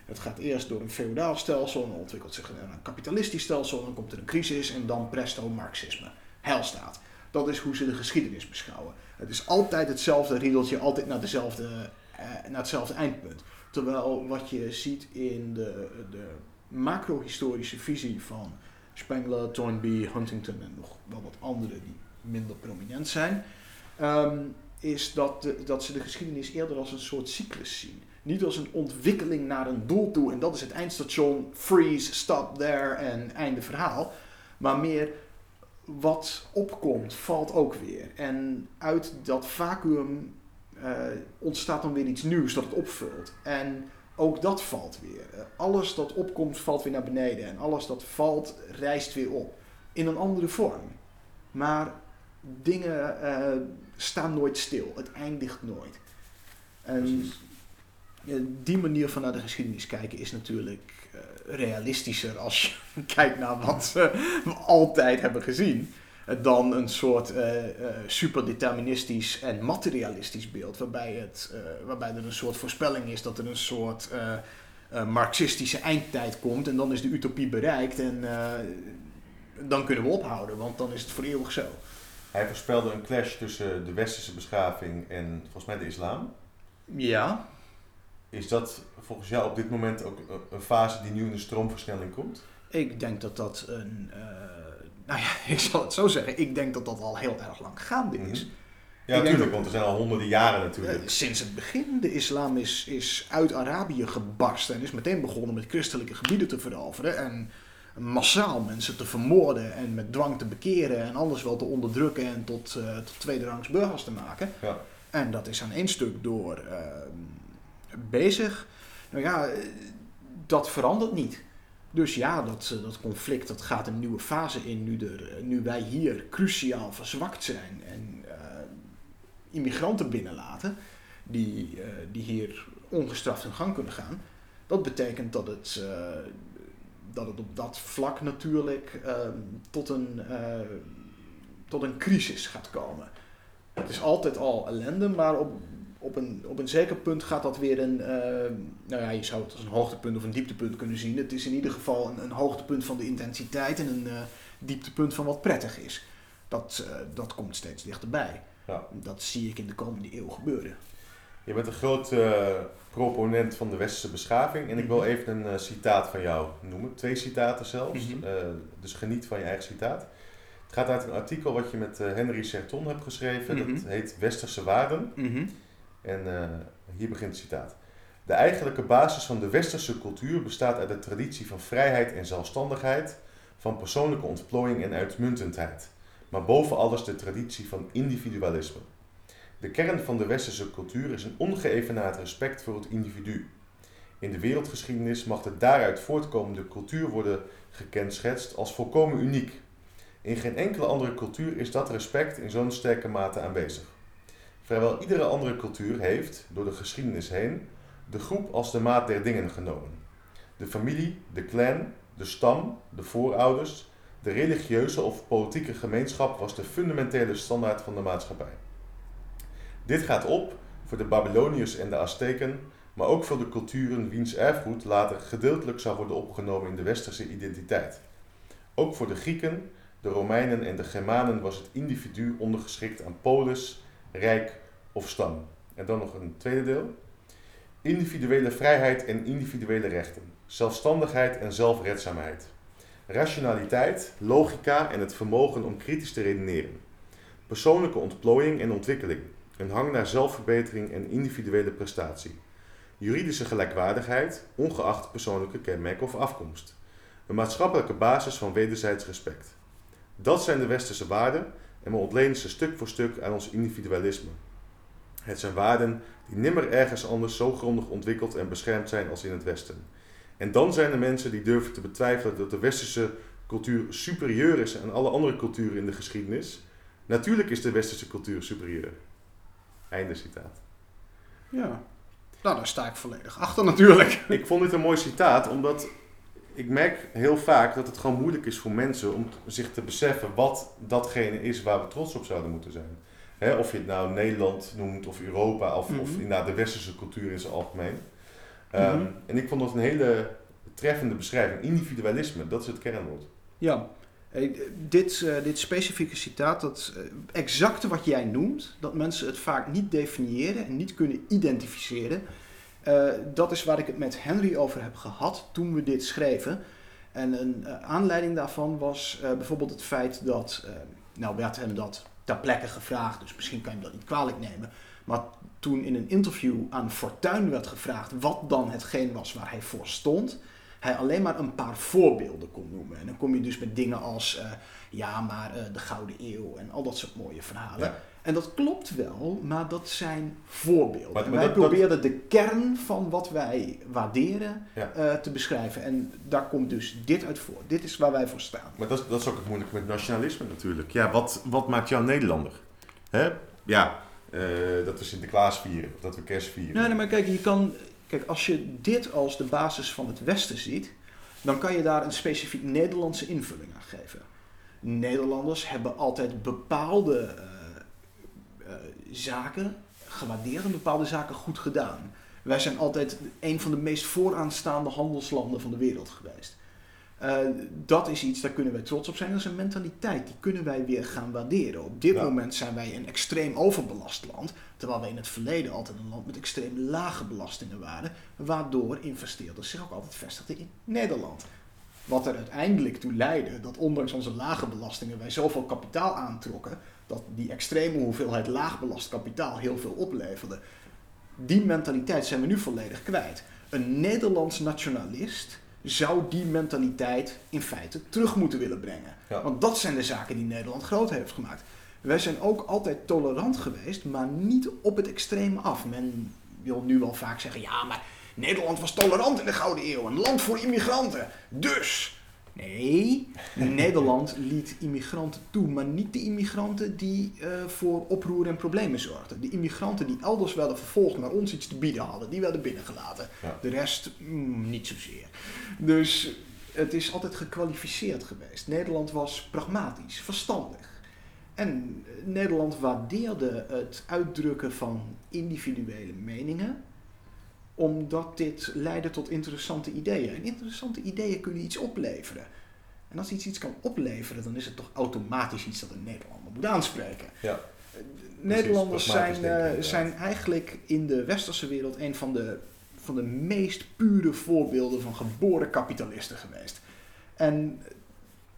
het gaat eerst door een feodaal stelsel, dan ontwikkelt zich naar een kapitalistisch stelsel, dan komt er een crisis en dan presto marxisme. Heilstaat. Dat is hoe ze de geschiedenis beschouwen. Het is altijd hetzelfde riedeltje, altijd naar, dezelfde, eh, naar hetzelfde eindpunt. Terwijl wat je ziet in de, de macro-historische visie van Spengler, Toynbee, Huntington en nog wel wat andere die minder prominent zijn, ehm, is dat, dat ze de geschiedenis eerder als een soort cyclus zien. Niet als een ontwikkeling naar een doel toe en dat is het eindstation, freeze, stop there en einde verhaal. Maar meer wat opkomt, valt ook weer. En uit dat vacuüm eh, ontstaat dan weer iets nieuws dat het opvult. En ook dat valt weer. Eh, alles dat opkomt, valt weer naar beneden. En alles dat valt, rijst weer op. In een andere vorm. Maar dingen eh, staan nooit stil. Het eindigt nooit. En ja, die manier van naar de geschiedenis kijken is natuurlijk eh, realistischer als je kijkt naar wat eh, we altijd hebben gezien. Eh, Dan een soort eh, eh, superdeterministisch en materialistisch beeld, waarbij, het, waarbij er een soort voorspelling is dat er een soort marxistische eindtijd komt en dan is de utopie bereikt en dan kunnen we ophouden, want dan is het voor eeuwig zo. Hij voorspelde een clash tussen de westerse beschaving en volgens mij de islam. Ja, Is dat volgens jou op dit moment ook een- een fase die nu in de stroomversnelling komt? Ik denk dat dat een. Eh, nou ja, ik zal het zo zeggen. Ik denk dat dat al heel erg lang gaande is. Ja, Ik natuurlijk, dat- want er zijn al honderden jaren Eh, natuurlijk. sinds het begin. De islam is, is uit Arabië gebarsten en is meteen begonnen met christelijke gebieden te veroveren. En massaal mensen te vermoorden en met dwang te bekeren en anders wel te onderdrukken en tot, eh tot tweederangs burgers te maken. Ja. En dat is aan één stuk door eh, bezig. Nou ja, eh, dat verandert niet. Dus ja, dat, eh, dat conflict dat gaat een nieuwe fase in nu, eh, nu wij hier cruciaal verzwakt zijn en eh, immigranten binnenlaten die, eh, die hier ongestraft hun gang kunnen gaan. Dat betekent dat het, dat het op dat vlak natuurlijk eh, tot, een, tot een crisis gaat komen. Het is altijd al ellende, maar op, op, een, op een zeker punt gaat dat weer een. eh, nou ja, je zou het als een hoogtepunt of een dieptepunt kunnen zien. Het is in ieder geval een, een hoogtepunt van de intensiteit en een eh, dieptepunt van wat prettig is. Dat, eh, dat komt steeds dichterbij. Ja. Dat zie ik in de komende eeuw gebeuren. Je bent een groot proponent van de westerse beschaving. En ik wil even een citaat van jou noemen. Twee citaten zelfs. Mhm. Dus geniet van je eigen citaat. Het gaat uit een artikel wat je met Henry Serton hebt geschreven. Dat Mhm. heet Westerse Waarden. En eh, hier begint het citaat. De eigenlijke basis van de westerse cultuur bestaat uit de traditie van vrijheid en zelfstandigheid, van persoonlijke ontplooiing en uitmuntendheid, maar boven alles de traditie van individualisme. De kern van de westerse cultuur is een ongeëvenaard respect voor het individu. In de wereldgeschiedenis mag de daaruit voortkomende cultuur worden gekenschetst als volkomen uniek. In geen enkele andere cultuur is dat respect in zo'n sterke mate aanwezig. Vrijwel iedere andere cultuur heeft, door de geschiedenis heen, de groep als de maat der dingen genomen. De familie, de clan, de stam, de voorouders, de religieuze of politieke gemeenschap was de fundamentele standaard van de maatschappij. Dit gaat op voor de Babyloniërs en de Azteken maar ook voor de culturen wiens erfgoed later gedeeltelijk zou worden opgenomen in de westerse identiteit. Ook voor de Grieken, de Romeinen en de Germanen was het individu ondergeschikt aan polis, rijk of stam. En dan nog een tweede deel. Individuele vrijheid en individuele rechten, zelfstandigheid en zelfredzaamheid, rationaliteit, logica en het vermogen om kritisch te redeneren, persoonlijke ontplooiing en ontwikkeling, een hang naar zelfverbetering en individuele prestatie, juridische gelijkwaardigheid, ongeacht persoonlijke kenmerken of afkomst, een maatschappelijke basis van wederzijds respect. Dat zijn de westerse waarden en we ontlenen ze stuk voor stuk aan ons individualisme. Het zijn waarden die nimmer ergens anders zo grondig ontwikkeld en beschermd zijn als in het Westen. En dan zijn er mensen die durven te betwijfelen dat de westerse cultuur superieur is aan alle andere culturen in de geschiedenis. Natuurlijk is de westerse cultuur superieur. Einde citaat. Ja. Nou, daar sta ik volledig achter natuurlijk. Ik vond dit een mooi citaat, omdat ik merk heel vaak dat het gewoon moeilijk is voor mensen om zich te beseffen wat datgene is waar we trots op zouden moeten zijn. Hè, of je het nou Nederland noemt, of Europa, of, of Mhm. inderdaad de westerse cultuur in zijn algemeen. Ehm, Mhm. En ik vond dat een hele treffende beschrijving. Individualisme, dat is het kernwoord. Ja. Hey, dit, eh, dit specifieke citaat, dat eh, exacte wat jij noemt, dat mensen het vaak niet definiëren en niet kunnen identificeren, eh, dat is waar ik het met Henry over heb gehad toen we dit schreven. En een eh, aanleiding daarvan was eh, bijvoorbeeld het feit dat, nou werd hem dat ter plekke gevraagd, dus misschien kan je dat niet kwalijk nemen, maar toen in een interview aan Fortuyn werd gevraagd wat dan hetgeen was waar hij voor stond, hij alleen maar een paar voorbeelden kon noemen. En dan kom je dus met dingen als, ja, maar de Gouden Eeuw en al dat soort mooie verhalen. En dat klopt wel, maar dat zijn voorbeelden. Maar- wij dat- dat- probeerden de kern van wat wij waarderen Ja. eh, te beschrijven. En daar komt dus dit uit voor. Dit is waar wij voor staan. Maar dat is, dat is ook het moeilijke met nationalisme natuurlijk. Ja, wat, wat maakt jou Nederlander? Hè? Ja, eh, dat we Sinterklaas vieren, of dat we kerst vieren. Nee, nee, maar kijk, je kan, kijk, als je dit als de basis van het Westen ziet, dan kan je daar een specifiek Nederlandse invulling aan geven. Nederlanders hebben altijd bepaalde eh, zaken gewaardeerd en bepaalde zaken goed gedaan. Wij zijn altijd een van de meest vooraanstaande handelslanden van de wereld geweest. Eh, dat is iets, daar kunnen wij trots op zijn. Dat is een mentaliteit, die kunnen wij weer gaan waarderen. Op dit Ja. moment zijn wij een extreem overbelast land. Terwijl we in het verleden altijd een land met extreem lage belastingen waren. Waardoor investeerders zich ook altijd vestigden in Nederland. Wat er uiteindelijk toe leidde dat ondanks onze lage belastingen wij zoveel kapitaal aantrokken. Dat die extreme hoeveelheid laagbelast kapitaal heel veel opleverde. Die mentaliteit zijn we nu volledig kwijt. Een Nederlands nationalist zou die mentaliteit in feite terug moeten willen brengen. Ja. Want dat zijn de zaken die Nederland groot heeft gemaakt. Wij zijn ook altijd tolerant geweest, maar niet op het extreme af. Men wil nu wel vaak zeggen, ja, maar Nederland was tolerant in de Gouden Eeuw, een land voor immigranten. Dus, nee, Nederland liet immigranten toe, maar niet de immigranten die eh, voor oproer en problemen zorgden. De immigranten die elders werden vervolgd, maar ons iets te bieden hadden, die werden binnengelaten. Ja. De rest, mm, niet zozeer. Dus het is altijd gekwalificeerd geweest. Nederland was pragmatisch, verstandig. En eh, Nederland waardeerde het uitdrukken van individuele meningen, omdat dit leidde tot interessante ideeën. En interessante ideeën kunnen iets opleveren. En als iets iets kan opleveren, dan is het toch automatisch iets dat een Nederlander moet aanspreken. Ja. Eh, Nederlanders zijn, denken, eh, zijn eigenlijk in de westerse wereld een van de, van de meest pure voorbeelden van geboren kapitalisten geweest. En eh,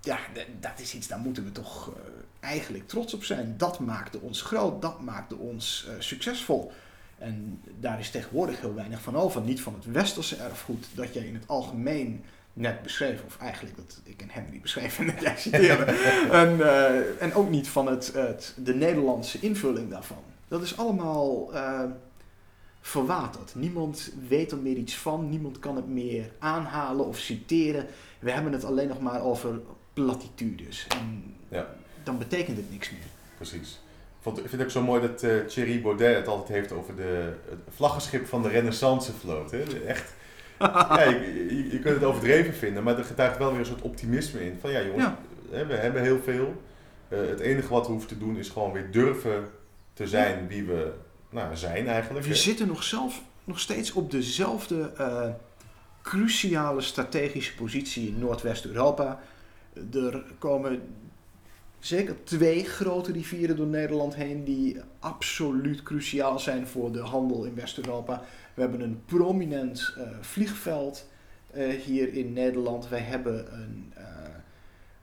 ja, dat is iets, daar moeten we toch eigenlijk trots op zijn. Dat maakte ons groot, dat maakte ons succesvol. En daar is tegenwoordig heel weinig van over. Niet van het westerse erfgoed dat jij in het algemeen net beschreef. Of eigenlijk dat ik en Henry beschreef en dat jij citeerde. en, eh, en ook niet van het, het, de Nederlandse invulling daarvan. Dat is allemaal eh, verwaterd. Niemand weet er meer iets van. Niemand kan het meer aanhalen of citeren. We hebben het alleen nog maar over platitudes. En Ja. dan betekent het niks meer. Precies. Ik vond- Ik vind het ook zo mooi dat eh, Thierry Baudet het altijd heeft over de, het vlaggenschip van de renaissance vloot. Hè? Echt, ja, je, je, je kunt het overdreven vinden, maar er getuigt wel weer een soort optimisme in. Van ja jongens, Ja. we hebben heel veel. Eh, het enige wat we hoeven te doen is gewoon weer durven te zijn wie we nou, zijn eigenlijk. We hè. zitten nog zelf nog steeds op dezelfde eh, cruciale strategische positie in Noordwest-Europa. Er komen zeker twee grote rivieren door Nederland heen die absoluut cruciaal zijn voor de handel in West-Europa. We hebben een prominent eh, vliegveld eh, hier in Nederland. Wij hebben een, eh,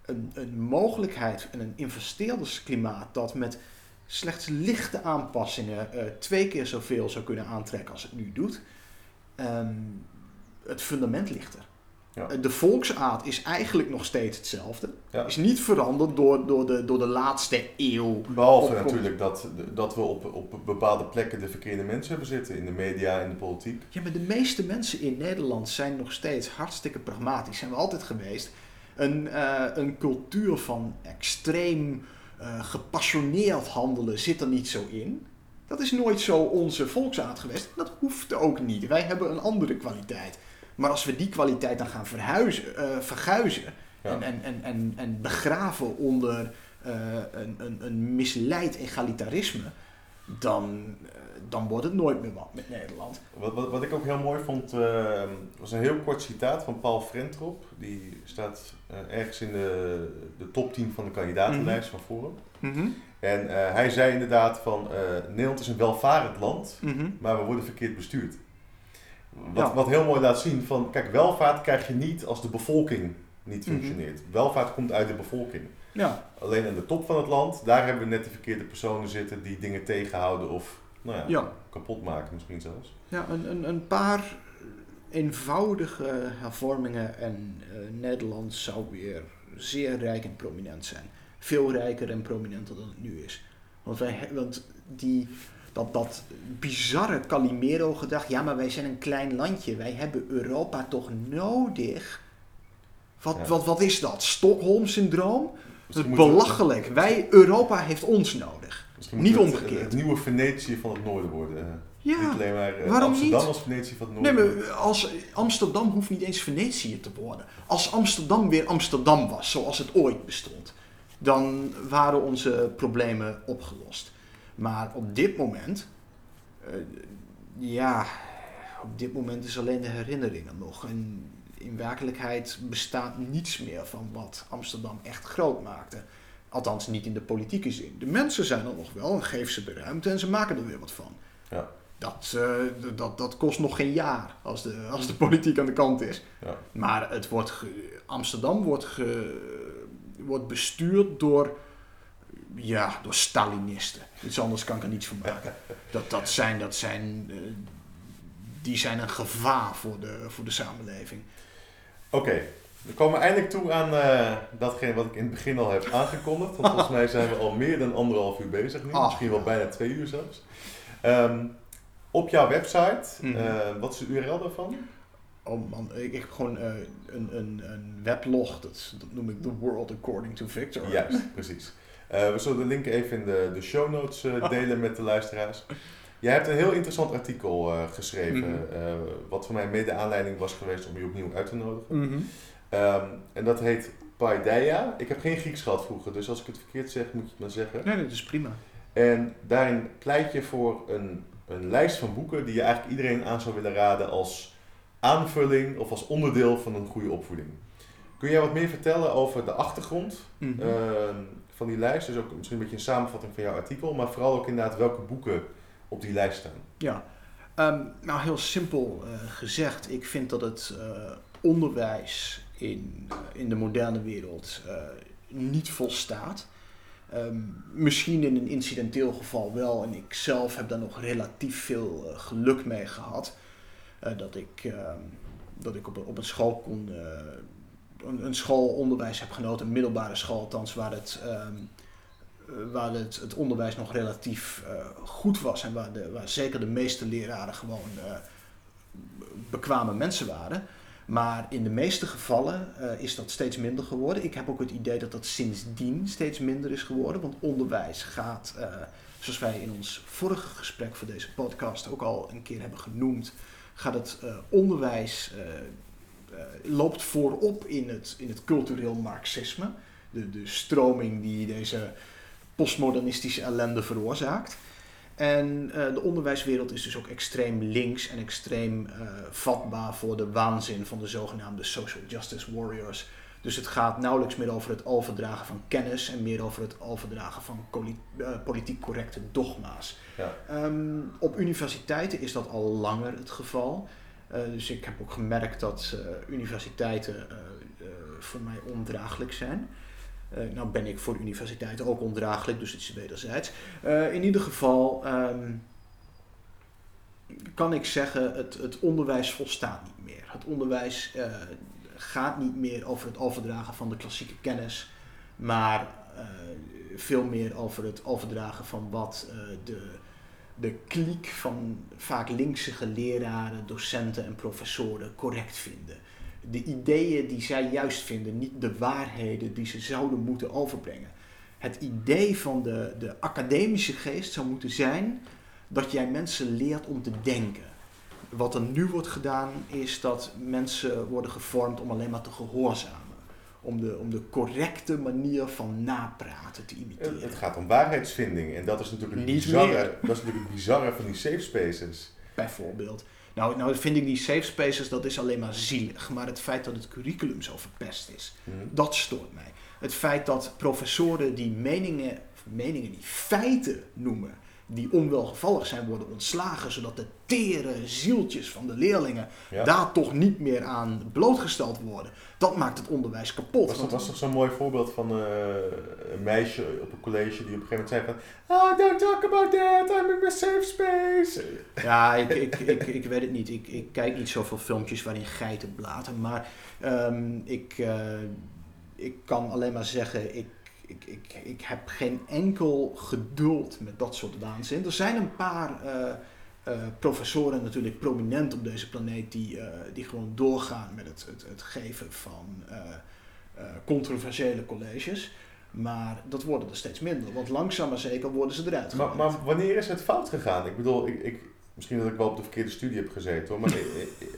een, een mogelijkheid en een investeerdersklimaat dat met slechts lichte aanpassingen twee keer zoveel zou kunnen aantrekken als het nu doet. Ehm, het fundament ligt er. Ja. Eh, De volksaard is eigenlijk nog steeds hetzelfde. Ja. Is niet veranderd door, door, de, door de laatste eeuw. Behalve opkomt. natuurlijk dat, dat we op, op bepaalde plekken de verkeerde mensen hebben zitten. In de media, in de politiek. Ja, maar de meeste mensen in Nederland zijn nog steeds hartstikke pragmatisch. Zijn we altijd geweest. Een, eh, een cultuur van extreem eh, gepassioneerd handelen zit er niet zo in. Dat is nooit zo onze volksaard geweest. Dat hoeft ook niet. Wij hebben een andere kwaliteit. Maar als we die kwaliteit dan gaan verhuizen, eh, verguizen Ja. en, en, en, en, en begraven onder eh, een, een, een misleid egalitarisme, dan, eh, dan wordt het nooit meer wat met Nederland. Wat, wat, wat ik ook heel mooi vond, was een heel kort citaat van Paul Frentrop. Die staat ergens in de, de top 10 van de kandidatenlijst van Forum. En eh, hij zei inderdaad van, Nederland is een welvarend land, Mhm. maar we worden verkeerd bestuurd. Wat, Ja. wat heel mooi laat zien van, kijk, welvaart krijg je niet als de bevolking niet Mhm. functioneert. Welvaart komt uit de bevolking. Ja, Alleen aan de top van het land, daar hebben we net de verkeerde personen zitten die dingen tegenhouden of nou ja, ja. kapot maken misschien zelfs. ja een, een, een paar eenvoudige hervormingen en eh, Nederland zou weer zeer rijk en prominent zijn. Veel rijker en prominenter dan het nu is. Want, wij, want die, dat, dat bizarre Calimero-gedrag, ja, maar wij zijn een klein landje, wij hebben Europa toch nodig. Wat, Ja. wat, wat is dat? Stockholm-syndroom? Het- belachelijk. Wij, Europa heeft ons nodig. Niet het omgekeerd. Het nieuwe Venetië van het noorden worden. eh. Ja. Niet alleen maar eh, waarom Amsterdam niet? als Venetië van het Nee, noorden. maar als Amsterdam hoeft niet eens Venetië te worden. Als Amsterdam weer Amsterdam was, zoals het ooit bestond, dan waren onze problemen opgelost. Maar op dit moment, eh, ja, op dit moment is alleen de herinnering er nog. En in werkelijkheid bestaat niets meer van wat Amsterdam echt groot maakte. Althans, niet in de politieke zin. De mensen zijn er nog wel en geef ze de ruimte en ze maken er weer wat van. Ja. Dat, eh, dat, dat kost nog geen jaar als de, als de politiek aan de kant is. Ja. Maar het wordt ge- Amsterdam wordt, ge- wordt bestuurd door, ja, door Stalinisten. Iets anders kan ik er niets van maken. Dat, dat zijn, dat zijn, eh, die zijn een gevaar voor de, voor de samenleving. Oké, we komen eindelijk toe aan eh, datgene wat ik in het begin al heb aangekondigd. Want volgens mij zijn we al meer dan anderhalf uur bezig nu. Ach, Misschien wel ja. bijna twee uur zelfs. Ehm, op jouw website, Mhm. eh, wat is de URL daarvan? Oh man, ik, heb gewoon eh, een, een, een weblog, dat, dat noem ik The World According to Victor. Juist, precies. Eh, we zullen de link even in de, de show notes eh, delen met de luisteraars. Jij hebt een heel interessant artikel eh, geschreven, Mhm. wat voor mij mede aanleiding was geweest om je opnieuw uit te nodigen. Mhm. Ehm, en dat heet Paideia. Ik heb geen Grieks gehad vroeger, dus als ik het verkeerd zeg, moet je het maar zeggen. Nee, dat is prima. En daarin pleit je voor een, een lijst van boeken die je eigenlijk iedereen aan zou willen raden als aanvulling of als onderdeel van een goede opvoeding. Kun jij wat meer vertellen over de achtergrond Mhm. ehm, van die lijst? Dus ook misschien een beetje een samenvatting van jouw artikel, maar vooral ook inderdaad welke boeken op die lijst staan. Ja, Ehm, nou heel simpel eh, gezegd, ik vind dat het eh, onderwijs in, eh, in de moderne wereld niet volstaat. Ehm, misschien in een incidenteel geval wel, en ik zelf heb daar nog relatief veel geluk mee gehad. eh, dat ik, ehm, dat ik op, op een school kon, een, een schoolonderwijs heb genoten, een middelbare school althans, waar het, ehm, eh, waar het, het onderwijs nog relatief eh, goed was en waar, de, waar zeker de meeste leraren gewoon eh, bekwame mensen waren. Maar in de meeste gevallen is dat steeds minder geworden. Ik heb ook het idee dat dat sindsdien steeds minder is geworden. Want onderwijs gaat, zoals wij in ons vorige gesprek voor deze podcast ook al een keer hebben genoemd, gaat het onderwijs loopt voorop in het, in het cultureel marxisme. De, de stroming die deze postmodernistische ellende veroorzaakt. En eh, de onderwijswereld is dus ook extreem links en extreem eh, vatbaar voor de waanzin van de zogenaamde social justice warriors. Dus het gaat nauwelijks meer over het overdragen van kennis en meer over het overdragen van eh, politiek correcte dogma's. Ja. Ehm, op universiteiten is dat al langer het geval. Eh, dus ik heb ook gemerkt dat eh, universiteiten eh, voor mij ondraaglijk zijn. Nou ben ik voor universiteiten ook ondraaglijk, dus het is wederzijds. In ieder geval ehm, kan ik zeggen, het, het onderwijs volstaat niet meer. Het onderwijs gaat niet meer over het overdragen van de klassieke kennis, maar veel meer over het overdragen van wat de, de kliek van vaak linkse leraren, docenten en professoren correct vinden. De ideeën die zij juist vinden, niet de waarheden die ze zouden moeten overbrengen. Het idee van de, de academische geest zou moeten zijn dat jij mensen leert om te denken. Wat er nu wordt gedaan is dat mensen worden gevormd om alleen maar te gehoorzamen. Om de, om de correcte manier van napraten te imiteren. Het, gaat om waarheidsvinding en dat is natuurlijk het Niet bizarre, meer. dat is natuurlijk bizarre van die safe spaces. bijvoorbeeld. Nou, nou vind ik die safe spaces, dat is alleen maar zielig. Maar het feit dat het curriculum zo verpest is, Hm. dat stoort mij. Het feit dat professoren die meningen, meningen die feiten noemen, die onwelgevallig zijn, worden ontslagen, zodat de tere zieltjes van de leerlingen Ja. daar toch niet meer aan blootgesteld worden. Dat maakt het onderwijs kapot. Was, dat was toch zo'n mooi voorbeeld van eh, een meisje op een college die op een gegeven moment zei van Oh, don't talk about that, I'm in my safe space. Ja, ik, ik, ik, ik weet het niet. Ik, ik kijk niet zoveel filmpjes waarin geiten blaten. Maar ehm, ik, eh, ik kan alleen maar zeggen, ik, ik, ik, ik heb geen enkel geduld met dat soort waanzin. Er zijn een paar eh, eh, professoren natuurlijk prominent op deze planeet die, eh, die gewoon doorgaan met het, het, het geven van controversiële colleges. Maar dat worden er steeds minder, want langzaam maar zeker worden ze eruit Maar, gegooid. maar wanneer is het fout gegaan? Ik bedoel, ik, ik, misschien dat ik wel op de verkeerde studie heb gezeten hoor, maar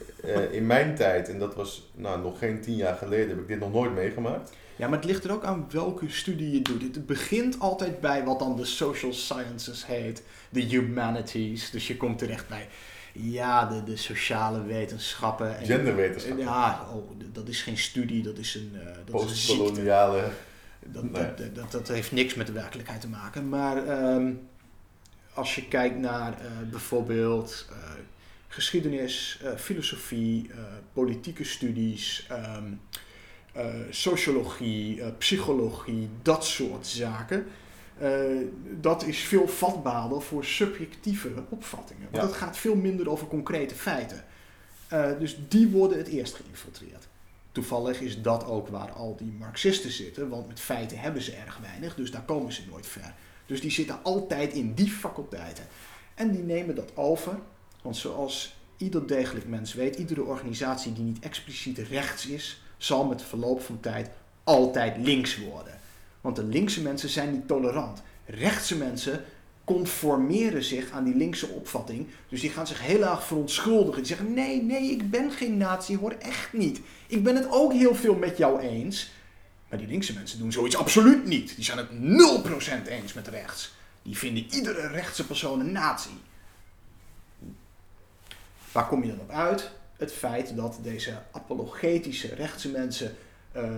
in mijn tijd, en dat was nou, nog geen tien jaar geleden, heb ik dit nog nooit meegemaakt. Ja, maar het ligt er ook aan welke studie je doet. Het begint altijd bij wat dan de social sciences heet, de humanities. Dus je komt terecht bij, ja, de, de sociale wetenschappen. En- Genderwetenschappen. Ja, oh, dat is geen studie, dat is een, eh, dat is een. Postkoloniale. Dat, Nee. dat, dat, dat heeft niks met de werkelijkheid te maken. Maar ehm, als je kijkt naar eh, bijvoorbeeld eh, geschiedenis, filosofie, politieke studies, ehm, eh, sociologie, eh, psychologie, dat soort zaken. eh, dat is veel vatbaarder voor subjectieve opvattingen. Want Ja. het gaat veel minder over concrete feiten. Dus die worden het eerst geïnfiltreerd. Toevallig is dat ook waar al die Marxisten zitten, want met feiten hebben ze erg weinig, dus daar komen ze nooit ver. Dus die zitten altijd in die faculteiten. En die nemen dat over, want zoals ieder degelijk mens weet, iedere organisatie die niet expliciet rechts is, zal met verloop van tijd altijd links worden. Want de linkse mensen zijn niet tolerant. Rechtse mensen conformeren zich aan die linkse opvatting. Dus die gaan zich heel erg verontschuldigen. Die zeggen: Nee, nee, ik ben geen nazi hoor, echt niet. Ik ben het ook heel veel met jou eens. Maar die linkse mensen doen zoiets absoluut niet. Die zijn het 0% eens met rechts. Die vinden iedere rechtse persoon een nazi. Waar kom je dan op uit? Het feit dat deze apologetische rechtse mensen eh,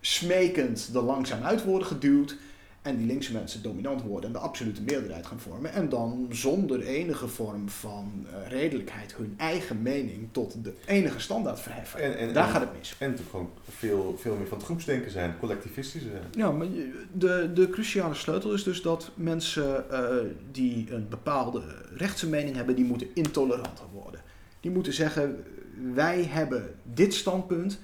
smekend er langzaam uit worden geduwd. En die linkse mensen dominant worden en de absolute meerderheid gaan vormen. En dan zonder enige vorm van eh, redelijkheid hun eigen mening tot de enige standaard verheffen. En, en, Daar en- gaat het mis. En natuurlijk gewoon veel, veel meer van het groepsdenken zijn, collectivistisch zijn. Ja, maar de, de cruciale sleutel is dus dat mensen eh, die een bepaalde rechtse mening hebben, die moeten intoleranter worden. Die moeten zeggen, wij hebben dit standpunt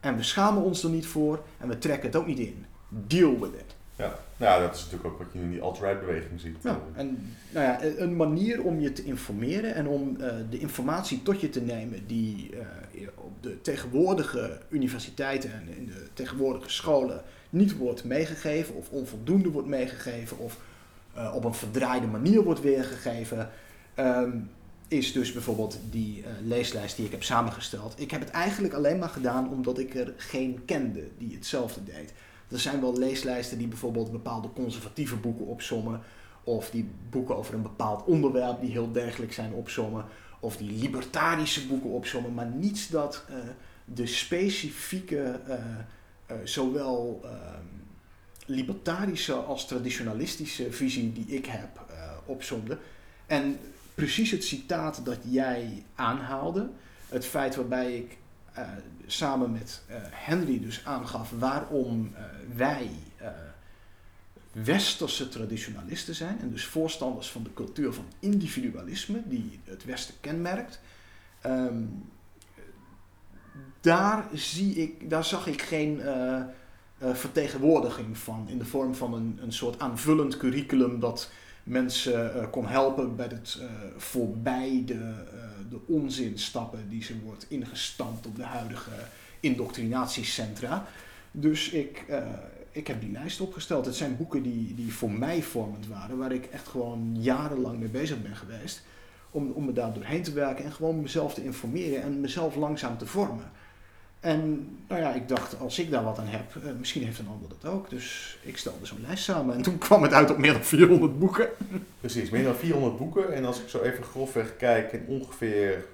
en we schamen ons er niet voor en we trekken het ook niet in. Deal with it. Ja. Nou, ja, dat is natuurlijk ook wat je in die alt-right beweging ziet. Ja, en nou ja, een manier om je te informeren en om eh, de informatie tot je te nemen die eh, op de tegenwoordige universiteiten en in de tegenwoordige scholen niet wordt meegegeven of onvoldoende wordt meegegeven of eh, op een verdraaide manier wordt weergegeven, ehm, is dus bijvoorbeeld die eh, leeslijst die ik heb samengesteld. Ik heb het eigenlijk alleen maar gedaan omdat ik er geen kende die hetzelfde deed. Er zijn wel leeslijsten die bijvoorbeeld bepaalde conservatieve boeken opsommen. Of die boeken over een bepaald onderwerp die heel dergelijk zijn opzommen. Of die libertarische boeken opzommen. Maar niets dat eh, de specifieke, eh, zowel ehm, libertarische als traditionalistische visie die ik heb opzomde. En precies het citaat dat jij aanhaalde. Het feit waarbij ik eh, samen met eh, Henry dus aangaf waarom eh, wij westerse traditionalisten zijn en dus voorstanders van de cultuur van individualisme die het Westen kenmerkt. Ehm, daar, zie ik, daar zag ik geen vertegenwoordiging van in de vorm van een, een soort aanvullend curriculum dat mensen eh, kon helpen bij het eh, voorbij de, eh, de onzin stappen die ze wordt ingestampt op de huidige indoctrinatiecentra. Dus ik, ik heb die lijst opgesteld. Het zijn boeken die, die voor mij vormend waren, waar ik echt gewoon jarenlang mee bezig ben geweest. Om, om me daar doorheen te werken en gewoon mezelf te informeren en mezelf langzaam te vormen. En nou ja, ik dacht, als ik daar wat aan heb, eh, misschien heeft een ander dat ook. Dus ik stelde zo'n lijst samen en toen kwam het uit op meer dan 400 boeken. Precies, meer dan 400 boeken. En als ik zo even grofweg kijk in ongeveer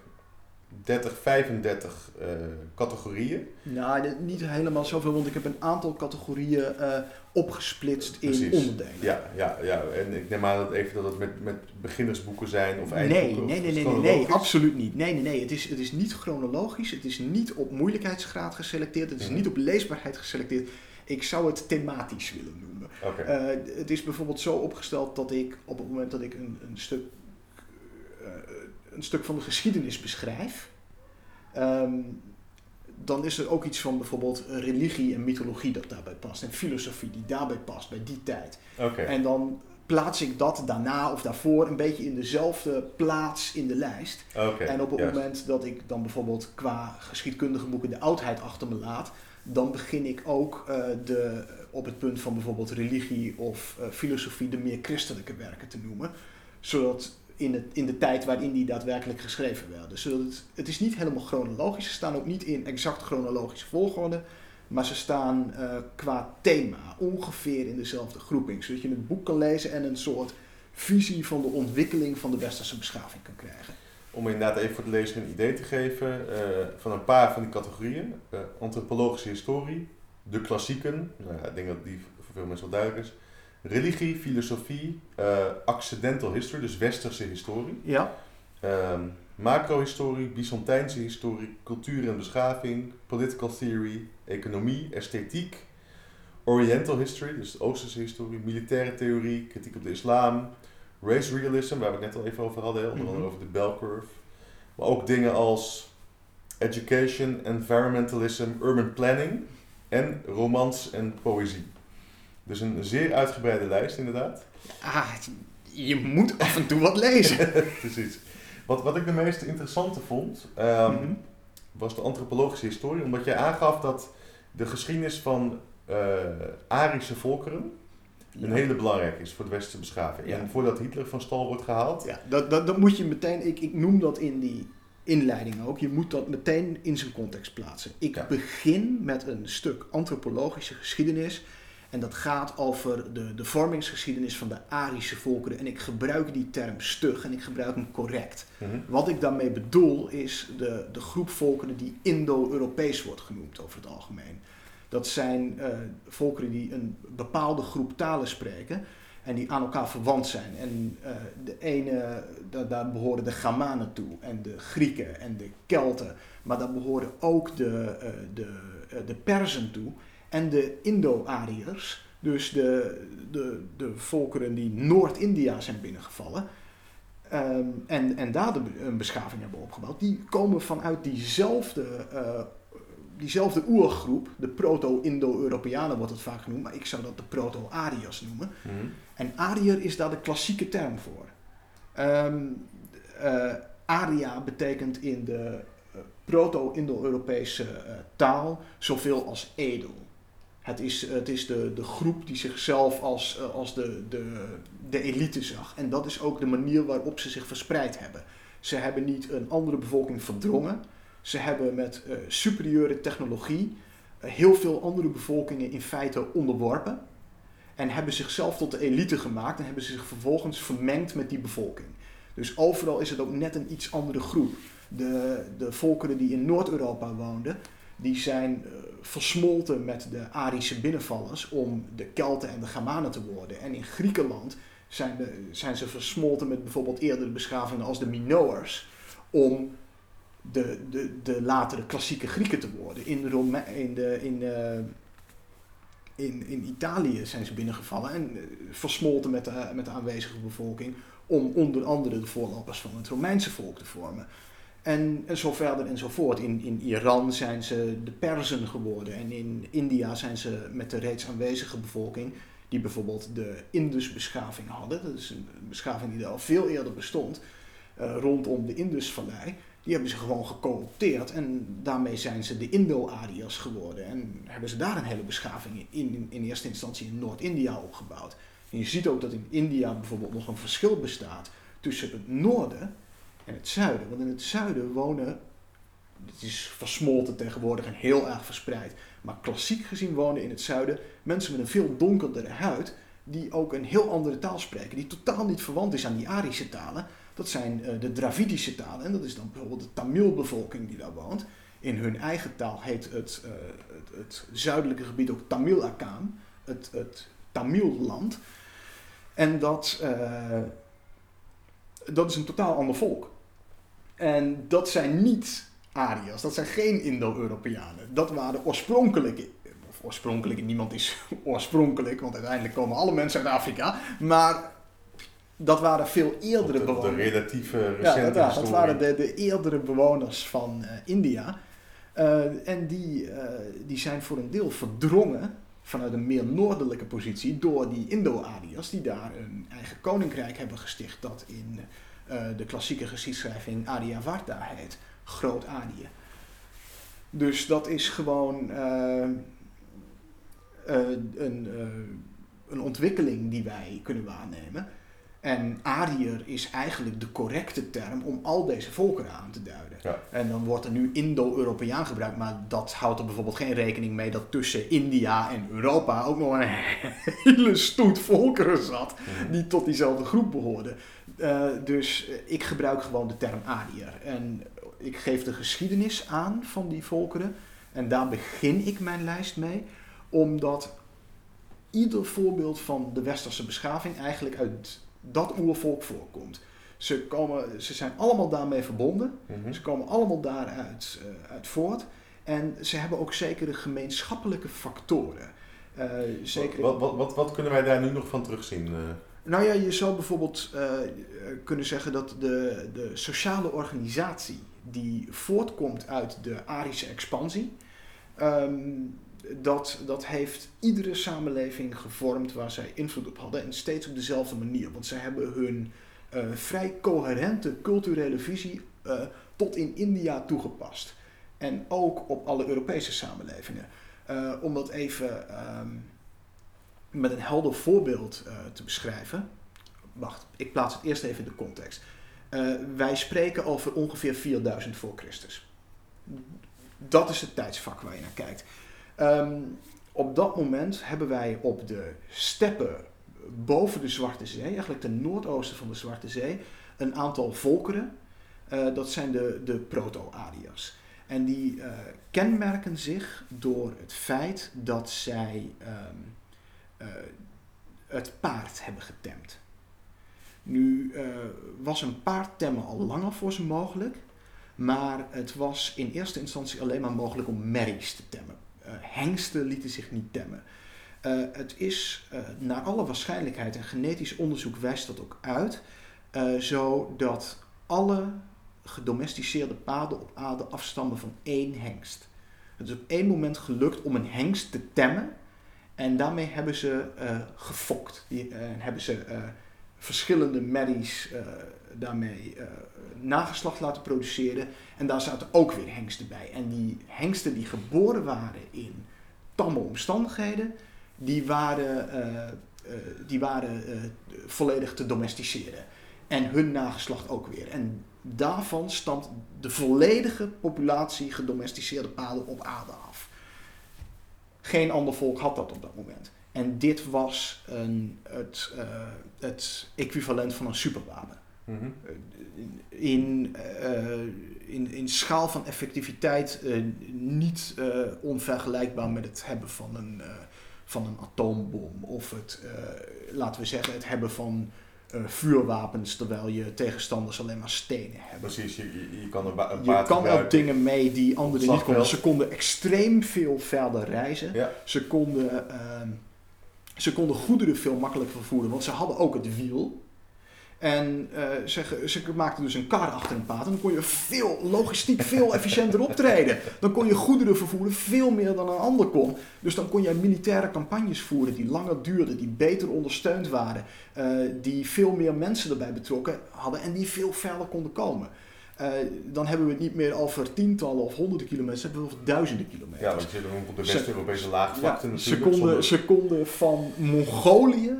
30, 35 eh, categorieën. Nou, niet helemaal zoveel, want ik heb een aantal categorieën eh, opgesplitst in onderdelen. Ja, ja, ja, en ik neem aan dat even dat het met, met beginnersboeken zijn of eindboeken. nee, nee, nee, nee, nee, absoluut niet. Nee, nee, nee. Het is, het is niet chronologisch, het is niet op moeilijkheidsgraad geselecteerd, het is Mhm. niet op leesbaarheid geselecteerd. Ik zou het thematisch willen noemen. Oké. Eh, het is bijvoorbeeld zo opgesteld dat ik op het moment dat ik een, een, stuk, een stuk van de geschiedenis beschrijf, ehm, dan is er ook iets van bijvoorbeeld religie en mythologie dat daarbij past en filosofie die daarbij past bij die tijd. Oké. En dan plaats ik dat daarna of daarvoor een beetje in dezelfde plaats in de lijst. Oké, En op het juist. moment dat ik dan bijvoorbeeld qua geschiedkundige boeken de oudheid achter me laat, dan begin ik ook eh, de, op het punt van bijvoorbeeld religie of eh, filosofie de meer christelijke werken te noemen. Zodat in, het, in de tijd waarin die daadwerkelijk geschreven werden. Zodat het, het is niet helemaal chronologisch, ze staan ook niet in exact chronologische volgorde. Maar ze staan eh, qua thema ongeveer in dezelfde groeping. Zodat je het boek kan lezen en een soort visie van de ontwikkeling van de westerse beschaving kan krijgen. Om inderdaad even voor de lezer een idee te geven eh, van een paar van die categorieën. Eh, antropologische historie, de klassieken, nou ik denk dat die voor veel mensen wel duidelijk is. Religie, filosofie, eh, accidental history, dus westerse historie. Ja, Ehm macrohistorie, Byzantijnse historie, cultuur en beschaving, political theory, economie, esthetiek, Oriental history, dus de Oosterse historie, militaire theorie, kritiek op de islam, race realism, waar we het net al even over hadden, onder andere Mhm. over de bell curve. Maar ook dingen als education, environmentalism, urban planning en romans en poëzie. Dus een zeer uitgebreide lijst inderdaad. ah, je moet af en toe wat lezen. Precies. Wat, wat ik de meest interessante vond, ehm, Mhm. was de antropologische historie. Omdat jij aangaf dat de geschiedenis van eh Arische volkeren een Ja. hele belangrijke is voor de westerse beschaving. Ja. En voordat Hitler van stal wordt gehaald. Ja, dat, dat, dat moet je meteen, ik, ik noem dat in die inleiding ook, je moet dat meteen in zijn context plaatsen. Ik Ja. begin met een stuk antropologische geschiedenis en dat gaat over de, de vormingsgeschiedenis van de Arische volkeren en ik gebruik die term stug en ik gebruik hem correct. Mhm. Wat ik daarmee bedoel is de, de groep volkeren die Indo-Europees wordt genoemd over het algemeen. Dat zijn eh, volkeren die een bepaalde groep talen spreken en die aan elkaar verwant zijn. En eh, de ene, daar, daar behoren de Germanen toe en de Grieken en de Kelten. Maar daar behoren ook de, eh, de, de Perzen toe en de Indo-Ariërs. Dus de, de, de volkeren die Noord-India zijn binnengevallen. ehm, en, en daar de, een beschaving hebben opgebouwd. Die komen vanuit diezelfde, eh, diezelfde oergroep. De proto-Indo-Europeanen wordt het vaak genoemd. Maar ik zou dat de proto-Ariërs noemen. Mhm. En Ariër is daar de klassieke term voor. Ehm eh, Aria betekent in de eh, proto-Indo-Europese taal zoveel als edel. Het is, het is de, de groep die zichzelf als, eh, als de, de, de elite zag. En dat is ook de manier waarop ze zich verspreid hebben. Ze hebben niet een andere bevolking verdrongen. Ze hebben met eh, superieure technologie eh, heel veel andere bevolkingen in feite onderworpen. En hebben zichzelf tot de elite gemaakt en hebben zich vervolgens vermengd met die bevolking. Dus overal is het ook net een iets andere groep. De, de volkeren die in Noord-Europa woonden, die zijn versmolten met de Arische binnenvallers om de Kelten en de Germanen te worden. En in Griekenland zijn, de, zijn ze versmolten met bijvoorbeeld eerdere beschavingen als de Minoërs om de, de, de latere klassieke Grieken te worden. In, Rome in, de, in, eh, in, in Italië zijn ze binnengevallen en eh, versmolten met de, met de aanwezige bevolking om onder andere de voorlopers van het Romeinse volk te vormen. En, en zo verder en zo voort. In, in Iran zijn ze de Perzen geworden. En in India zijn ze met de reeds aanwezige bevolking, die bijvoorbeeld de Indusbeschaving hadden. Dat is een beschaving die er al veel eerder bestond, eh, rondom de Indusvallei. Die hebben ze gewoon gecoopteerd en daarmee zijn ze de Indo-Ariërs geworden. En hebben ze daar een hele beschaving in, in, in eerste instantie in Noord-India opgebouwd. En je ziet ook dat in India bijvoorbeeld nog een verschil bestaat tussen het noorden en het zuiden. Want in het zuiden wonen, het is versmolten tegenwoordig en heel erg verspreid, maar klassiek gezien wonen in het zuiden mensen met een veel donkerdere huid, die ook een heel andere taal spreken, die totaal niet verwant is aan die Arische talen. Dat zijn eh, de Dravidische talen en dat is dan bijvoorbeeld de Tamil-bevolking die daar woont. In hun eigen taal heet het, uh, het, het, zuidelijke gebied ook Tamil-Akam, het, het Tamil-land. En dat, uh, dat is een totaal ander volk. En dat zijn niet Ariërs, dat zijn geen Indo-Europeanen. Dat waren oorspronkelijke, of oorspronkelijk, niemand is oorspronkelijk, want uiteindelijk komen alle mensen uit Afrika. Maar dat waren veel eerdere de, bewoners. De relatieve recente ja, dat, dat waren de, de eerdere bewoners van uh, India. Uh, en die, uh, die zijn voor een deel verdrongen vanuit een meer noordelijke positie door die Indo-Ariërs die daar een eigen koninkrijk hebben gesticht dat in uh, de klassieke geschiedschrijving Aryavarta heet, Groot Arië. Dus dat is gewoon uh, een, een ontwikkeling die wij kunnen waarnemen. En Ariër is eigenlijk de correcte term om al deze volkeren aan te duiden. Ja. En dan wordt er nu Indo-Europeaan gebruikt, maar dat houdt er bijvoorbeeld geen rekening mee dat tussen India en Europa ook nog een hele stoet volkeren zat die tot diezelfde groep behoorden. Uh, dus ik gebruik gewoon de term Ariër. En ik geef de geschiedenis aan van die volkeren. En daar begin ik mijn lijst mee, omdat ieder voorbeeld van de westerse beschaving eigenlijk uit dat oervolk voorkomt. Ze, komen, ze zijn allemaal daarmee verbonden. Mhm. Ze komen allemaal daaruit uh, uit voort. En ze hebben ook zekere gemeenschappelijke factoren. Uh, zeker... wat, wat, wat, wat, kunnen wij daar nu nog van terugzien? Uh... Nou ja, je zou bijvoorbeeld uh, kunnen zeggen dat de, de sociale organisatie die voortkomt uit de Arische expansie, um, dat, dat heeft iedere samenleving gevormd waar zij invloed op hadden en steeds op dezelfde manier. Want zij hebben hun uh, vrij coherente culturele visie uh, tot in India toegepast. En ook op alle Europese samenlevingen. Uh, om dat even um, met een helder voorbeeld te beschrijven. Wacht, ik plaats het eerst even in de context. wij spreken over ongeveer 4000 voor Christus. Dat is het tijdsvak waar je naar kijkt. Um, op dat moment hebben wij op de steppen boven de Zwarte Zee, eigenlijk ten noordoosten van de Zwarte Zee, een aantal volkeren. Uh, dat zijn de, de Proto-Ariërs. En die uh, kenmerken zich door het feit dat zij um, uh, het paard hebben getemd. Nu was een paard temmen al langer voor ze mogelijk, maar het was in eerste instantie alleen maar mogelijk om merries te temmen. Uh, hengsten lieten zich niet temmen. Uh, het is uh, naar alle waarschijnlijkheid, en genetisch onderzoek wijst dat ook uit, zo dat alle gedomesticeerde paarden op aarde afstammen van één hengst. Het is op één moment gelukt om een hengst te temmen en daarmee hebben ze gefokt. Die, hebben ze verschillende merries daarmee nageslacht laten produceren. En daar zaten ook weer hengsten bij. En die hengsten die geboren waren in tamme omstandigheden, die waren, uh, uh, die waren uh, volledig te domesticeren. En hun nageslacht ook weer. En daarvan stamt de volledige populatie gedomesticeerde paarden op aarde af. Geen ander volk had dat op dat moment. En dit was een, het, eh, het equivalent van een superwapen. Mhm. In, eh, in, in schaal van effectiviteit eh, niet eh, onvergelijkbaar met het hebben van een, van een atoombom. Of het, laten we zeggen, het hebben van vuurwapens terwijl je tegenstanders alleen maar stenen hebben. Precies, je, je, je kan een, ba- een Je paard kan ook dingen mee die anderen niet konden. Ze konden extreem veel verder reizen. Ja, Ze konden, ehm, ze konden goederen veel makkelijker vervoeren, want ze hadden ook het wiel. En eh, ze, ze maakten dus een kar achter een paard. En dan kon je veel, logistiek veel efficiënter optreden. Dan kon je goederen vervoeren veel meer dan een ander kon. Dus dan kon je militaire campagnes voeren die langer duurden, die beter ondersteund waren. eh, die veel meer mensen erbij betrokken hadden en die veel verder konden komen. Eh, dan hebben we het niet meer over tientallen of honderden kilometers, hebben we over duizenden kilometers. ja want je zit dan op de West-Europese laagvlakte Ja, natuurlijk. konden, zonder- ze konden van Mongolië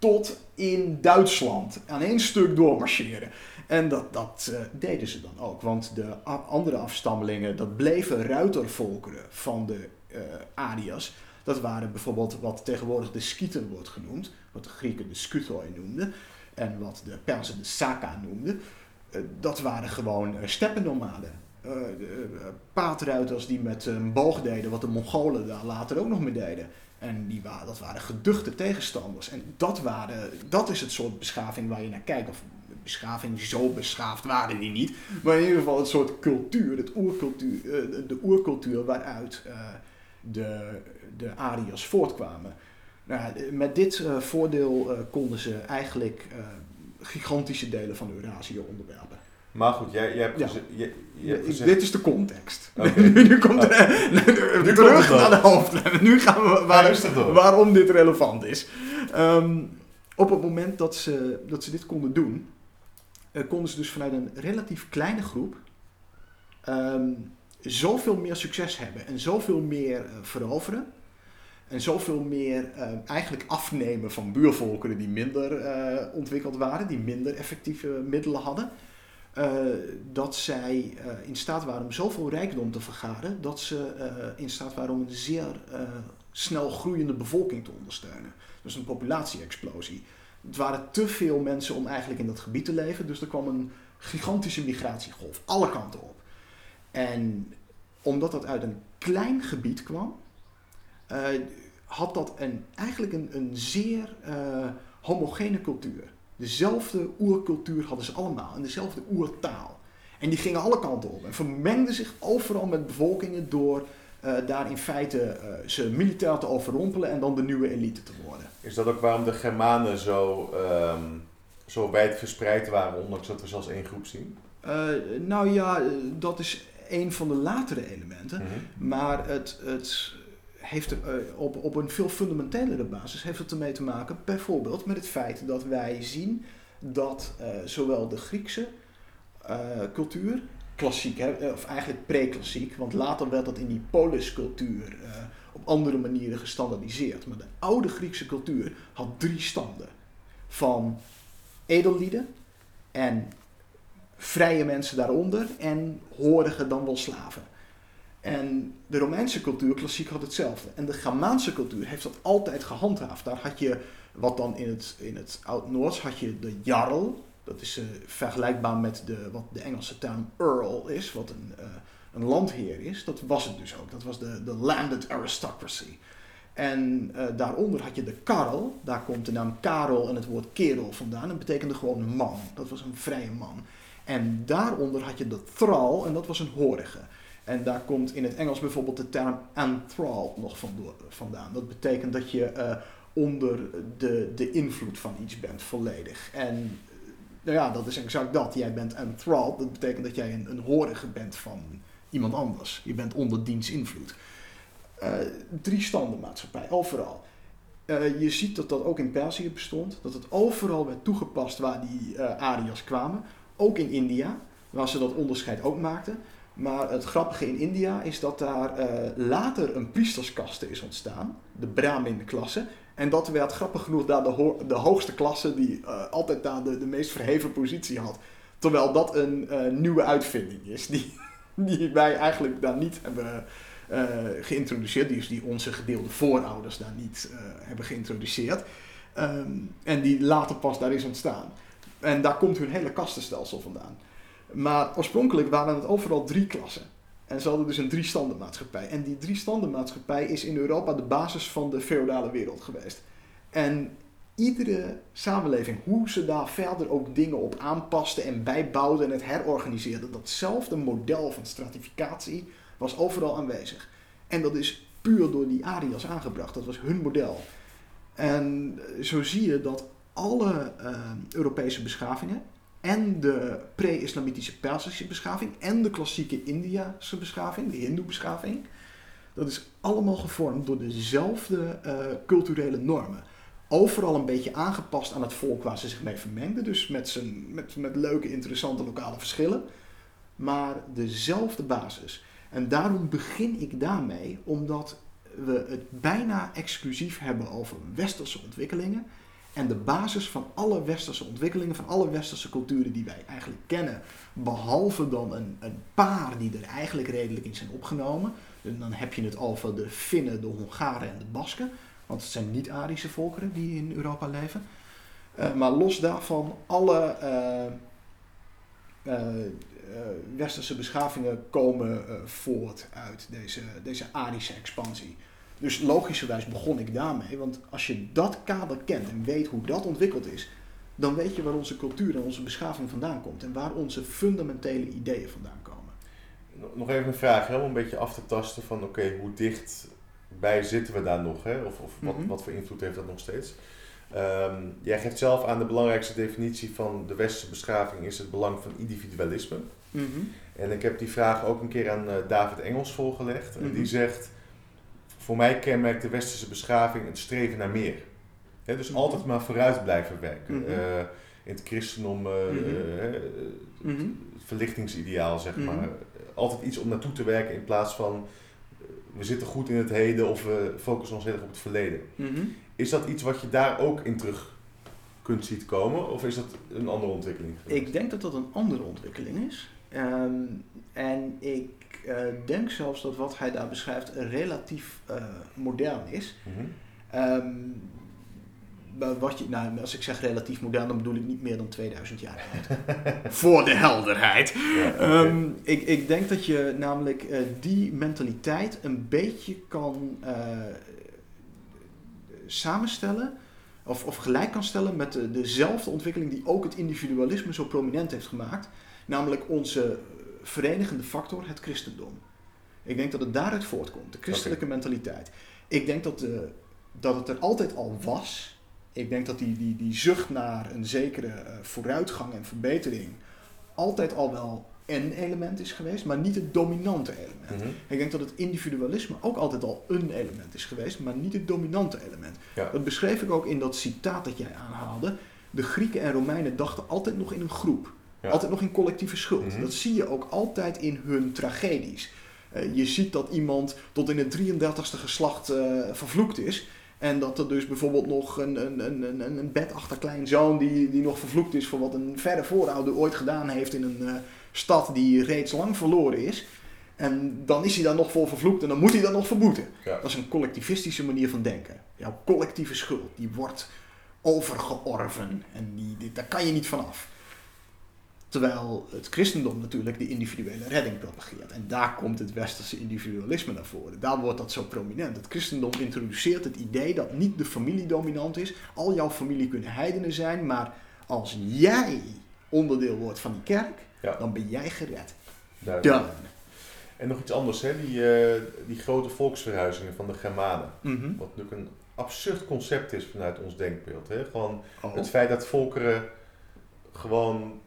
tot in Duitsland aan één stuk doormarcheren. En dat, dat eh, deden ze dan ook. Want de andere afstammelingen, dat bleven ruitervolkeren van de eh Ariërs. Dat waren bijvoorbeeld wat tegenwoordig de Skythen wordt genoemd. Wat de Grieken de Skutoi noemden. En wat de Persen de Saka noemden. Eh, dat waren gewoon steppennomaden. De, paardruiters die met een boog deden, wat de Mongolen daar later ook nog mee deden. En die waren, dat waren geduchte tegenstanders. En dat, waren, dat is het soort beschaving waar je naar kijkt. Of beschaving, zo beschaafd waren die niet. Maar in ieder geval het soort cultuur, het oercultuur, eh, de- oercultuur waaruit eh, de, de Ariërs voortkwamen. Nou, met dit eh, voordeel konden ze eigenlijk gigantische delen van Eurasië onderwerpen. Maar goed, jij, jij hebt, Ja. geze- je, je hebt Ik- gezegd... dit is de context. Nu, nu komt nu, Nu terug komt naar de hoofdlijn. Nu gaan we waar, waarom dit relevant is. Ehm, op het moment dat ze, dat ze dit konden doen, eh, konden ze dus vanuit een relatief kleine groep ehm, zoveel meer succes hebben en zoveel meer eh, veroveren. En zoveel meer eh, eigenlijk afnemen van buurvolkeren die minder ontwikkeld waren, die minder effectieve middelen hadden. Eh, dat zij eh, in staat waren om zoveel rijkdom te vergaren, dat ze eh, in staat waren om een zeer snel groeiende bevolking te ondersteunen. Dus een populatie-explosie. Het waren te veel mensen om eigenlijk in dat gebied te leven, dus er kwam een gigantische migratiegolf, alle kanten op. En omdat dat uit een klein gebied kwam, had dat een, eigenlijk een, een zeer homogene cultuur. Dezelfde oercultuur hadden ze allemaal en dezelfde oertaal. En die gingen alle kanten op en vermengden zich overal met bevolkingen door eh, daar in feite eh, ze militair te overrompelen en dan de nieuwe elite te worden. Is dat ook waarom de Germanen zo, ehm, zo wijd verspreid waren, ondanks dat we ze als één groep zien? Eh, nou ja, dat is een van de latere elementen. Mhm. Maar het, het heeft er, eh, op, op een veel fundamentelere basis heeft het ermee te maken, bijvoorbeeld met het feit dat wij zien dat eh, zowel de Griekse eh, cultuur, klassiek, hè, of eigenlijk pre-klassiek, want later werd dat in die poliscultuur op andere manieren gestandardiseerd. Maar de oude Griekse cultuur had drie standen: van edellieden en vrije mensen daaronder en horige dan wel slaven. En de Romeinse cultuur, klassiek, had hetzelfde. En de Germaanse cultuur heeft dat altijd gehandhaafd. Daar had je, wat dan in het, in het Oud-Noords, had je de jarl. Dat is eh, vergelijkbaar met de, wat de Engelse term earl is, wat een, eh, een landheer is. Dat was het dus ook. Dat was de, de landed aristocracy. En eh, daaronder had je de karel. Daar komt de naam Karel en het woord kerel vandaan. Dat betekende gewoon een man. Dat was een vrije man. En daaronder had je de thrall en dat was een horige. En daar komt in het Engels bijvoorbeeld de term enthralled nog vandaan. Dat betekent dat je eh, onder de, de invloed van iets bent, volledig. En eh, nou ja, dat is exact dat. Jij bent enthralled. Dat betekent dat jij een, een horige bent van iemand anders. Je bent onder diens invloed. Eh, drie standenmaatschappij, overal. Eh, je ziet dat dat ook in Perzië bestond. Dat het overal werd toegepast waar die Ariërs kwamen. Ook in India, waar ze dat onderscheid ook maakten. Maar het grappige in India is dat daar eh, later een priesterskaste is ontstaan. De Brahmin-klasse. En dat werd grappig genoeg daar de, de hoogste klasse die eh, altijd daar de, meest verheven positie had. Terwijl dat een eh, nieuwe uitvinding is die, die wij eigenlijk daar niet hebben geïntroduceerd. Die, is die onze gedeelde voorouders daar niet hebben geïntroduceerd. Ehm, en die later pas daar is ontstaan. En daar komt hun hele kastenstelsel vandaan. Maar oorspronkelijk waren het overal drie klassen. En ze hadden dus een drie-standenmaatschappij. En die drie-standenmaatschappij is in Europa de basis van de feodale wereld geweest. En iedere samenleving, hoe ze daar verder ook dingen op aanpasten en bijbouwden en het herorganiseerden, datzelfde model van stratificatie was overal aanwezig. En dat is puur door die Ariërs aangebracht. Dat was hun model. En zo zie je dat alle eh, Europese beschavingen en de pre-islamitische Persische beschaving en de klassieke Indiase beschaving, de Hindoe-beschaving, dat is allemaal gevormd door dezelfde eh, culturele normen. Overal een beetje aangepast aan het volk waar ze zich mee vermengden, dus met, zijn, met, met leuke, interessante lokale verschillen, maar dezelfde basis. En daarom begin ik daarmee, omdat we het bijna exclusief hebben over westerse ontwikkelingen. En de basis van alle westerse ontwikkelingen, van alle westerse culturen die wij eigenlijk kennen, behalve dan een, een paar die er eigenlijk redelijk in zijn opgenomen. En dan heb je het over de Finnen, de Hongaren en de Basken. Want het zijn niet-Arische volkeren die in Europa leven. Uh, maar los daarvan, alle uh, westerse beschavingen komen voort uit deze, deze Arische expansie. Dus logischerwijs begon ik daarmee, want als je dat kader kent en weet hoe dat ontwikkeld is, dan weet je waar onze cultuur en onze beschaving vandaan komt en waar onze fundamentele ideeën vandaan komen. Nog even een vraag, hè, om een beetje af te tasten van oké, hoe dicht bij zitten we daar nog? Hè? Of, of wat, Mhm. wat voor invloed heeft dat nog steeds? Ehm, jij geeft zelf aan de belangrijkste definitie van de westerse beschaving is het belang van individualisme. En ik heb die vraag ook een keer aan eh, David Engels voorgelegd. En die Mhm. zegt, voor mij kenmerkt de westerse beschaving het streven naar meer. Dus Mhm. altijd maar vooruit blijven werken. Mhm. Eh, in het christendom, eh, Mhm. eh, het verlichtingsideaal, zeg maar. Altijd iets om naartoe te werken in plaats van we zitten goed in het heden of we focussen ons heel erg op het verleden. Is dat iets wat je daar ook in terug kunt zien komen of is dat een andere ontwikkeling? geweest? Ik denk dat dat een andere ontwikkeling is. Ehm, en ik eh, denk zelfs dat wat hij daar beschrijft relatief eh, modern is. Mhm. Ehm, wat je, nou, als ik zeg relatief modern, dan bedoel ik niet meer dan 2000 jaar oud. Voor de helderheid. Ja. Ehm, ik, ik denk dat je namelijk eh, die mentaliteit een beetje kan samenstellen. Of, of gelijk kan stellen met de, dezelfde ontwikkeling die ook het individualisme zo prominent heeft gemaakt. Namelijk onze verenigende factor, het christendom. Ik denk dat het daaruit voortkomt, de christelijke mentaliteit. Ik denk dat, de, dat het er altijd al was. Ik denk dat die, die, die zucht naar een zekere eh, vooruitgang en verbetering altijd al wel een element is geweest, maar niet het dominante element. Mhm. Ik denk dat het individualisme ook altijd al een element is geweest, maar niet het dominante element. Ja. Dat beschreef ik ook in dat citaat dat jij aanhaalde. De Grieken en Romeinen dachten altijd nog in een groep. Ja. Altijd nog in collectieve schuld. Mhm. Dat zie je ook altijd in hun tragedies. Eh, je ziet dat iemand tot in het 33ste geslacht eh, vervloekt is. En dat er dus bijvoorbeeld nog een, een, een, een, een bedachtig klein zoon die, die nog vervloekt is voor wat een verre voorouder ooit gedaan heeft in een eh, stad die reeds lang verloren is. En dan is hij daar nog voor vervloekt en dan moet hij dat nog verboeten. Ja. Dat is een collectivistische manier van denken. Jouw collectieve schuld, die wordt overgeorven en die, die- daar kan je niet vanaf. Terwijl het christendom natuurlijk de individuele redding propageert. En daar komt het westerse individualisme naar voren. Daar wordt dat zo prominent. Het christendom introduceert het idee dat niet de familie dominant is. Al jouw familie kunnen heidenen zijn, maar als jij onderdeel wordt van die kerk, Ja. dan ben jij gered. Duidelijk. Done. En nog iets anders, hè? Die, eh, die grote volksverhuizingen van de Germanen. Mhm. Wat natuurlijk een absurd concept is vanuit ons denkbeeld. Hè? Gewoon Oh. het feit dat volkeren gewoon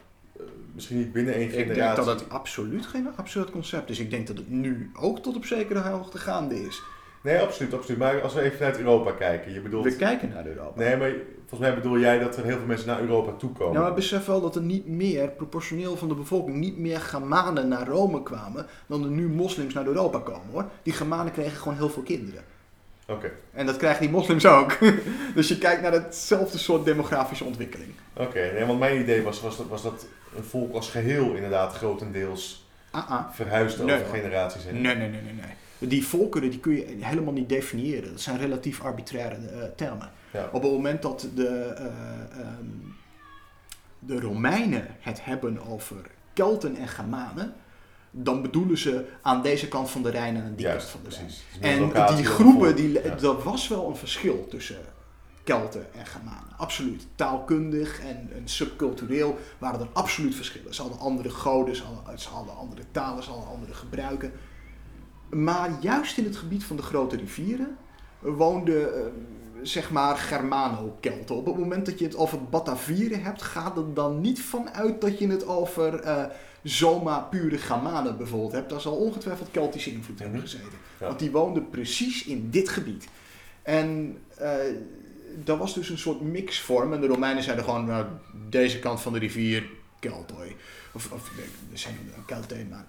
misschien niet binnen één Ik denk generatie... dat het absoluut geen absurd concept is. Ik denk dat het nu ook tot op zekere hoogte gaande is. Nee, absoluut, absoluut. Maar als we even vanuit Europa kijken. Je bedoelt... We kijken naar Europa. Nee, maar volgens mij bedoel jij dat er heel veel mensen naar Europa toe komen. Ja, maar besef wel dat er niet meer, proportioneel van de bevolking, niet meer Germanen naar Rome kwamen dan er nu moslims naar Europa komen hoor. Die Germanen kregen gewoon heel veel kinderen. Oké, En dat krijgen die moslims ook. dus je kijkt naar hetzelfde soort demografische ontwikkeling. oké. Nee, want mijn idee was, was, dat, was dat een volk als geheel inderdaad grotendeels Ah, ah. verhuisd Nee, over generaties heen. Nee, nee, nee, nee, nee. Die volkeren die kun je helemaal niet definiëren. Dat zijn relatief arbitraire eh, termen. Ja. Op het moment dat de, eh, ehm, de Romeinen het hebben over Kelten en Germanen, dan bedoelen ze aan deze kant van de Rijn en aan die Juist, kant van de Rijn. En die groepen, die, Ja. er was wel een verschil tussen Kelten en Germanen. Absoluut. Taalkundig en, en subcultureel waren er absoluut verschillen. Ze hadden andere goden, ze hadden, ze hadden andere talen, ze hadden andere gebruiken. Maar juist in het gebied van de grote rivieren woonden, eh, zeg maar, Germano-Kelten. Op het moment dat je het over Batavieren hebt, gaat het dan niet vanuit dat je het over eh zomaar pure Germanen bijvoorbeeld hebt. Daar zal ongetwijfeld Keltische invloed hebben Mhm. gezeten. Ja. Want die woonden precies in dit gebied. En eh dat was dus een soort mixvorm. En de Romeinen zeiden gewoon, nou, deze kant van de rivier, Keltoi. Of, of ze noemden Keltoi, maar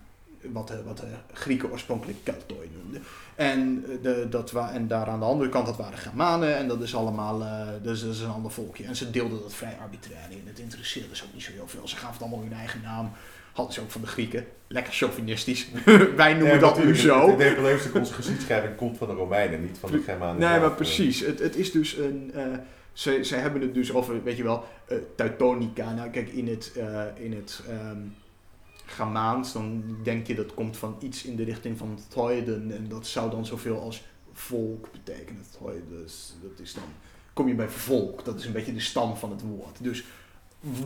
wat de, wat de Grieken oorspronkelijk Keltoi noemden. En, eh, de, dat en daar aan de andere kant, dat waren Germanen. En dat is allemaal, eh, dus dat is een ander volkje. En ze deelden dat vrij arbitrair in. Het interesseerde ze ook niet zo heel veel. Ze gaven het allemaal hun eigen naam. Hadden ze ook van de Grieken. Lekker chauvinistisch. Wij noemen Nee, dat nu zo. Het idee van leuk onze geschiedschrijving komt van de Romeinen, niet van de Germanen. Nee, maar precies. Het, het is dus een. eh ze, ze hebben het dus over, weet je wel, eh Teutonica. Nou, kijk, in het, eh in het ehm Germaans, dan denk je dat komt van iets in de richting van Theuden. En dat zou dan zoveel als volk betekenen. Theuden, dus dat is dan. Kom je bij volk, dat is een beetje de stam van het woord. Dus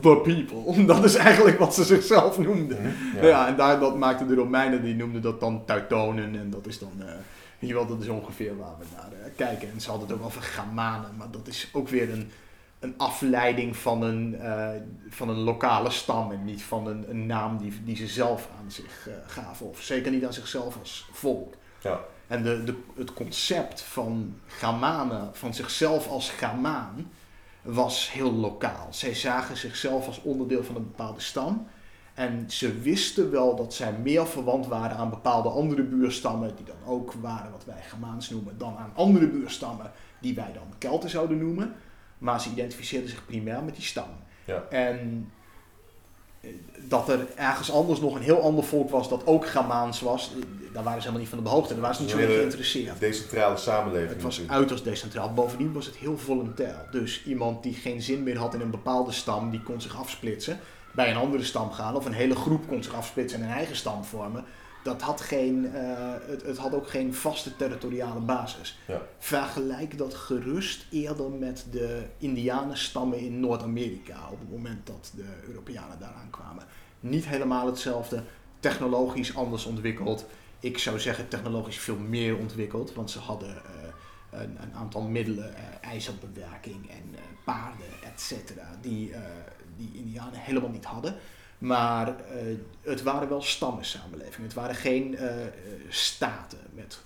the people, dat is eigenlijk wat ze zichzelf noemden. Mhm, Ja. ja, en daar, dat maakten de Romeinen, die noemden dat dan Teutonen. En dat is dan, eh hier wel, dat is ongeveer waar we naar eh, kijken. En ze hadden het ook over Germanen, maar dat is ook weer een, een afleiding van een, eh, van een lokale stam. En niet van een, een naam die, die ze zelf aan zich gaven. Of zeker niet aan zichzelf als volk. Ja. En de, de, het concept van Germanen, van zichzelf als Germaan, was heel lokaal. Zij zagen zichzelf als onderdeel van een bepaalde stam. En ze wisten wel dat zij meer verwant waren aan bepaalde andere buurstammen, die dan ook waren wat wij Germaans noemen, dan aan andere buurstammen die wij dan Kelten zouden noemen. Maar ze identificeerden zich primair met die stam. Ja. En dat er ergens anders nog een heel ander volk was dat ook Germaans was, daar waren ze helemaal niet van op de hoogte. Daar waren ze niet zo hele geïnteresseerd. Decentrale samenleving. Het was natuurlijk. uiterst decentraal. Bovendien was het heel volontair. Dus iemand die geen zin meer had in een bepaalde stam, die kon zich afsplitsen. Bij een andere stam gaan. Of een hele groep kon zich afsplitsen en een eigen stam vormen. Dat had geen, eh, het, het had ook geen vaste territoriale basis. Ja. Vergelijk dat gerust eerder met de Indianenstammen in Noord-Amerika. Op het moment dat de Europeanen daaraan kwamen. Niet helemaal hetzelfde. Technologisch anders ontwikkeld. Ik zou zeggen technologisch veel meer ontwikkeld. Want ze hadden eh, een, een aantal middelen, eh, ijzerbewerking en paarden, et cetera, die, die Indianen helemaal niet hadden. Maar eh, het waren wel stammensamenlevingen. Het waren geen eh, eh, staten met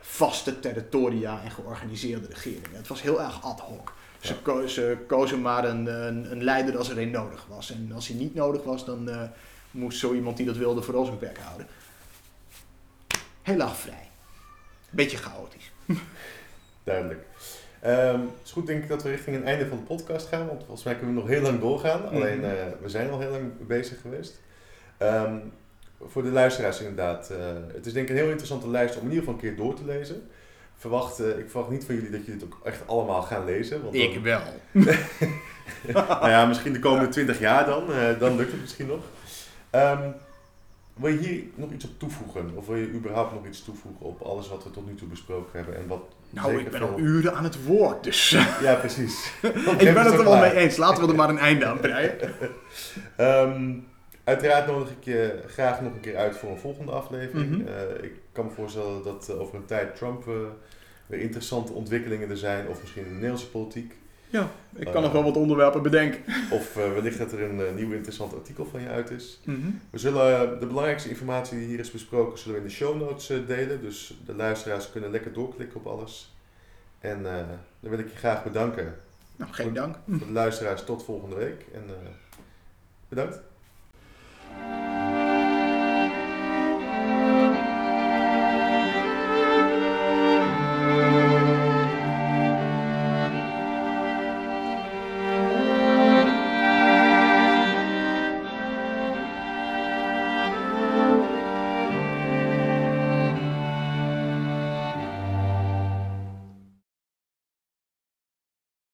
vaste territoria en georganiseerde regeringen. Het was heel erg ad hoc. Ze, Ja. ko- ze kozen maar een, een, een leider als er een nodig was. En als hij niet nodig was, dan moest zo iemand die dat wilde vooral zijn bek houden. Heel erg vrij. Beetje chaotisch. Duidelijk. Ehm, het is goed denk ik dat we richting het einde van de podcast gaan, want volgens mij kunnen we nog heel lang doorgaan. Alleen Mhm. eh, we zijn al heel lang bezig geweest. Ehm, voor de luisteraars inderdaad, eh, het is denk ik een heel interessante lijst om in ieder geval een keer door te lezen. Verwacht, eh, ik verwacht niet van jullie dat jullie het ook echt allemaal gaan lezen. Want dan- wel. nou ja, misschien de komende 20 jaar dan, dan lukt het misschien nog. Ehm, wil je hier nog iets op toevoegen? Of wil je überhaupt nog iets toevoegen op alles wat we tot nu toe besproken hebben? En wat Nou, zeker ik ben veel- al uren aan het woord, dus Ja, precies. ik ben het er wel mee eens. Laten we er maar een einde aan breien. Ehm, uiteraard nodig ik je graag nog een keer uit voor een volgende aflevering. Mhm. Eh, ik kan me voorstellen dat eh, over een tijd Trump eh, weer interessante ontwikkelingen er zijn. Of misschien in de Nederlandse politiek. Ja, ik kan eh, nog wel wat onderwerpen bedenken. Of eh, wellicht dat er een eh, nieuw interessant artikel van je uit is. Mhm. We zullen de belangrijkste informatie die hier is besproken, zullen we in de show notes delen. Dus de luisteraars kunnen lekker doorklikken op alles. En dan wil ik je graag bedanken. Nou, geen voor, dank. De luisteraars, tot volgende week. En bedankt.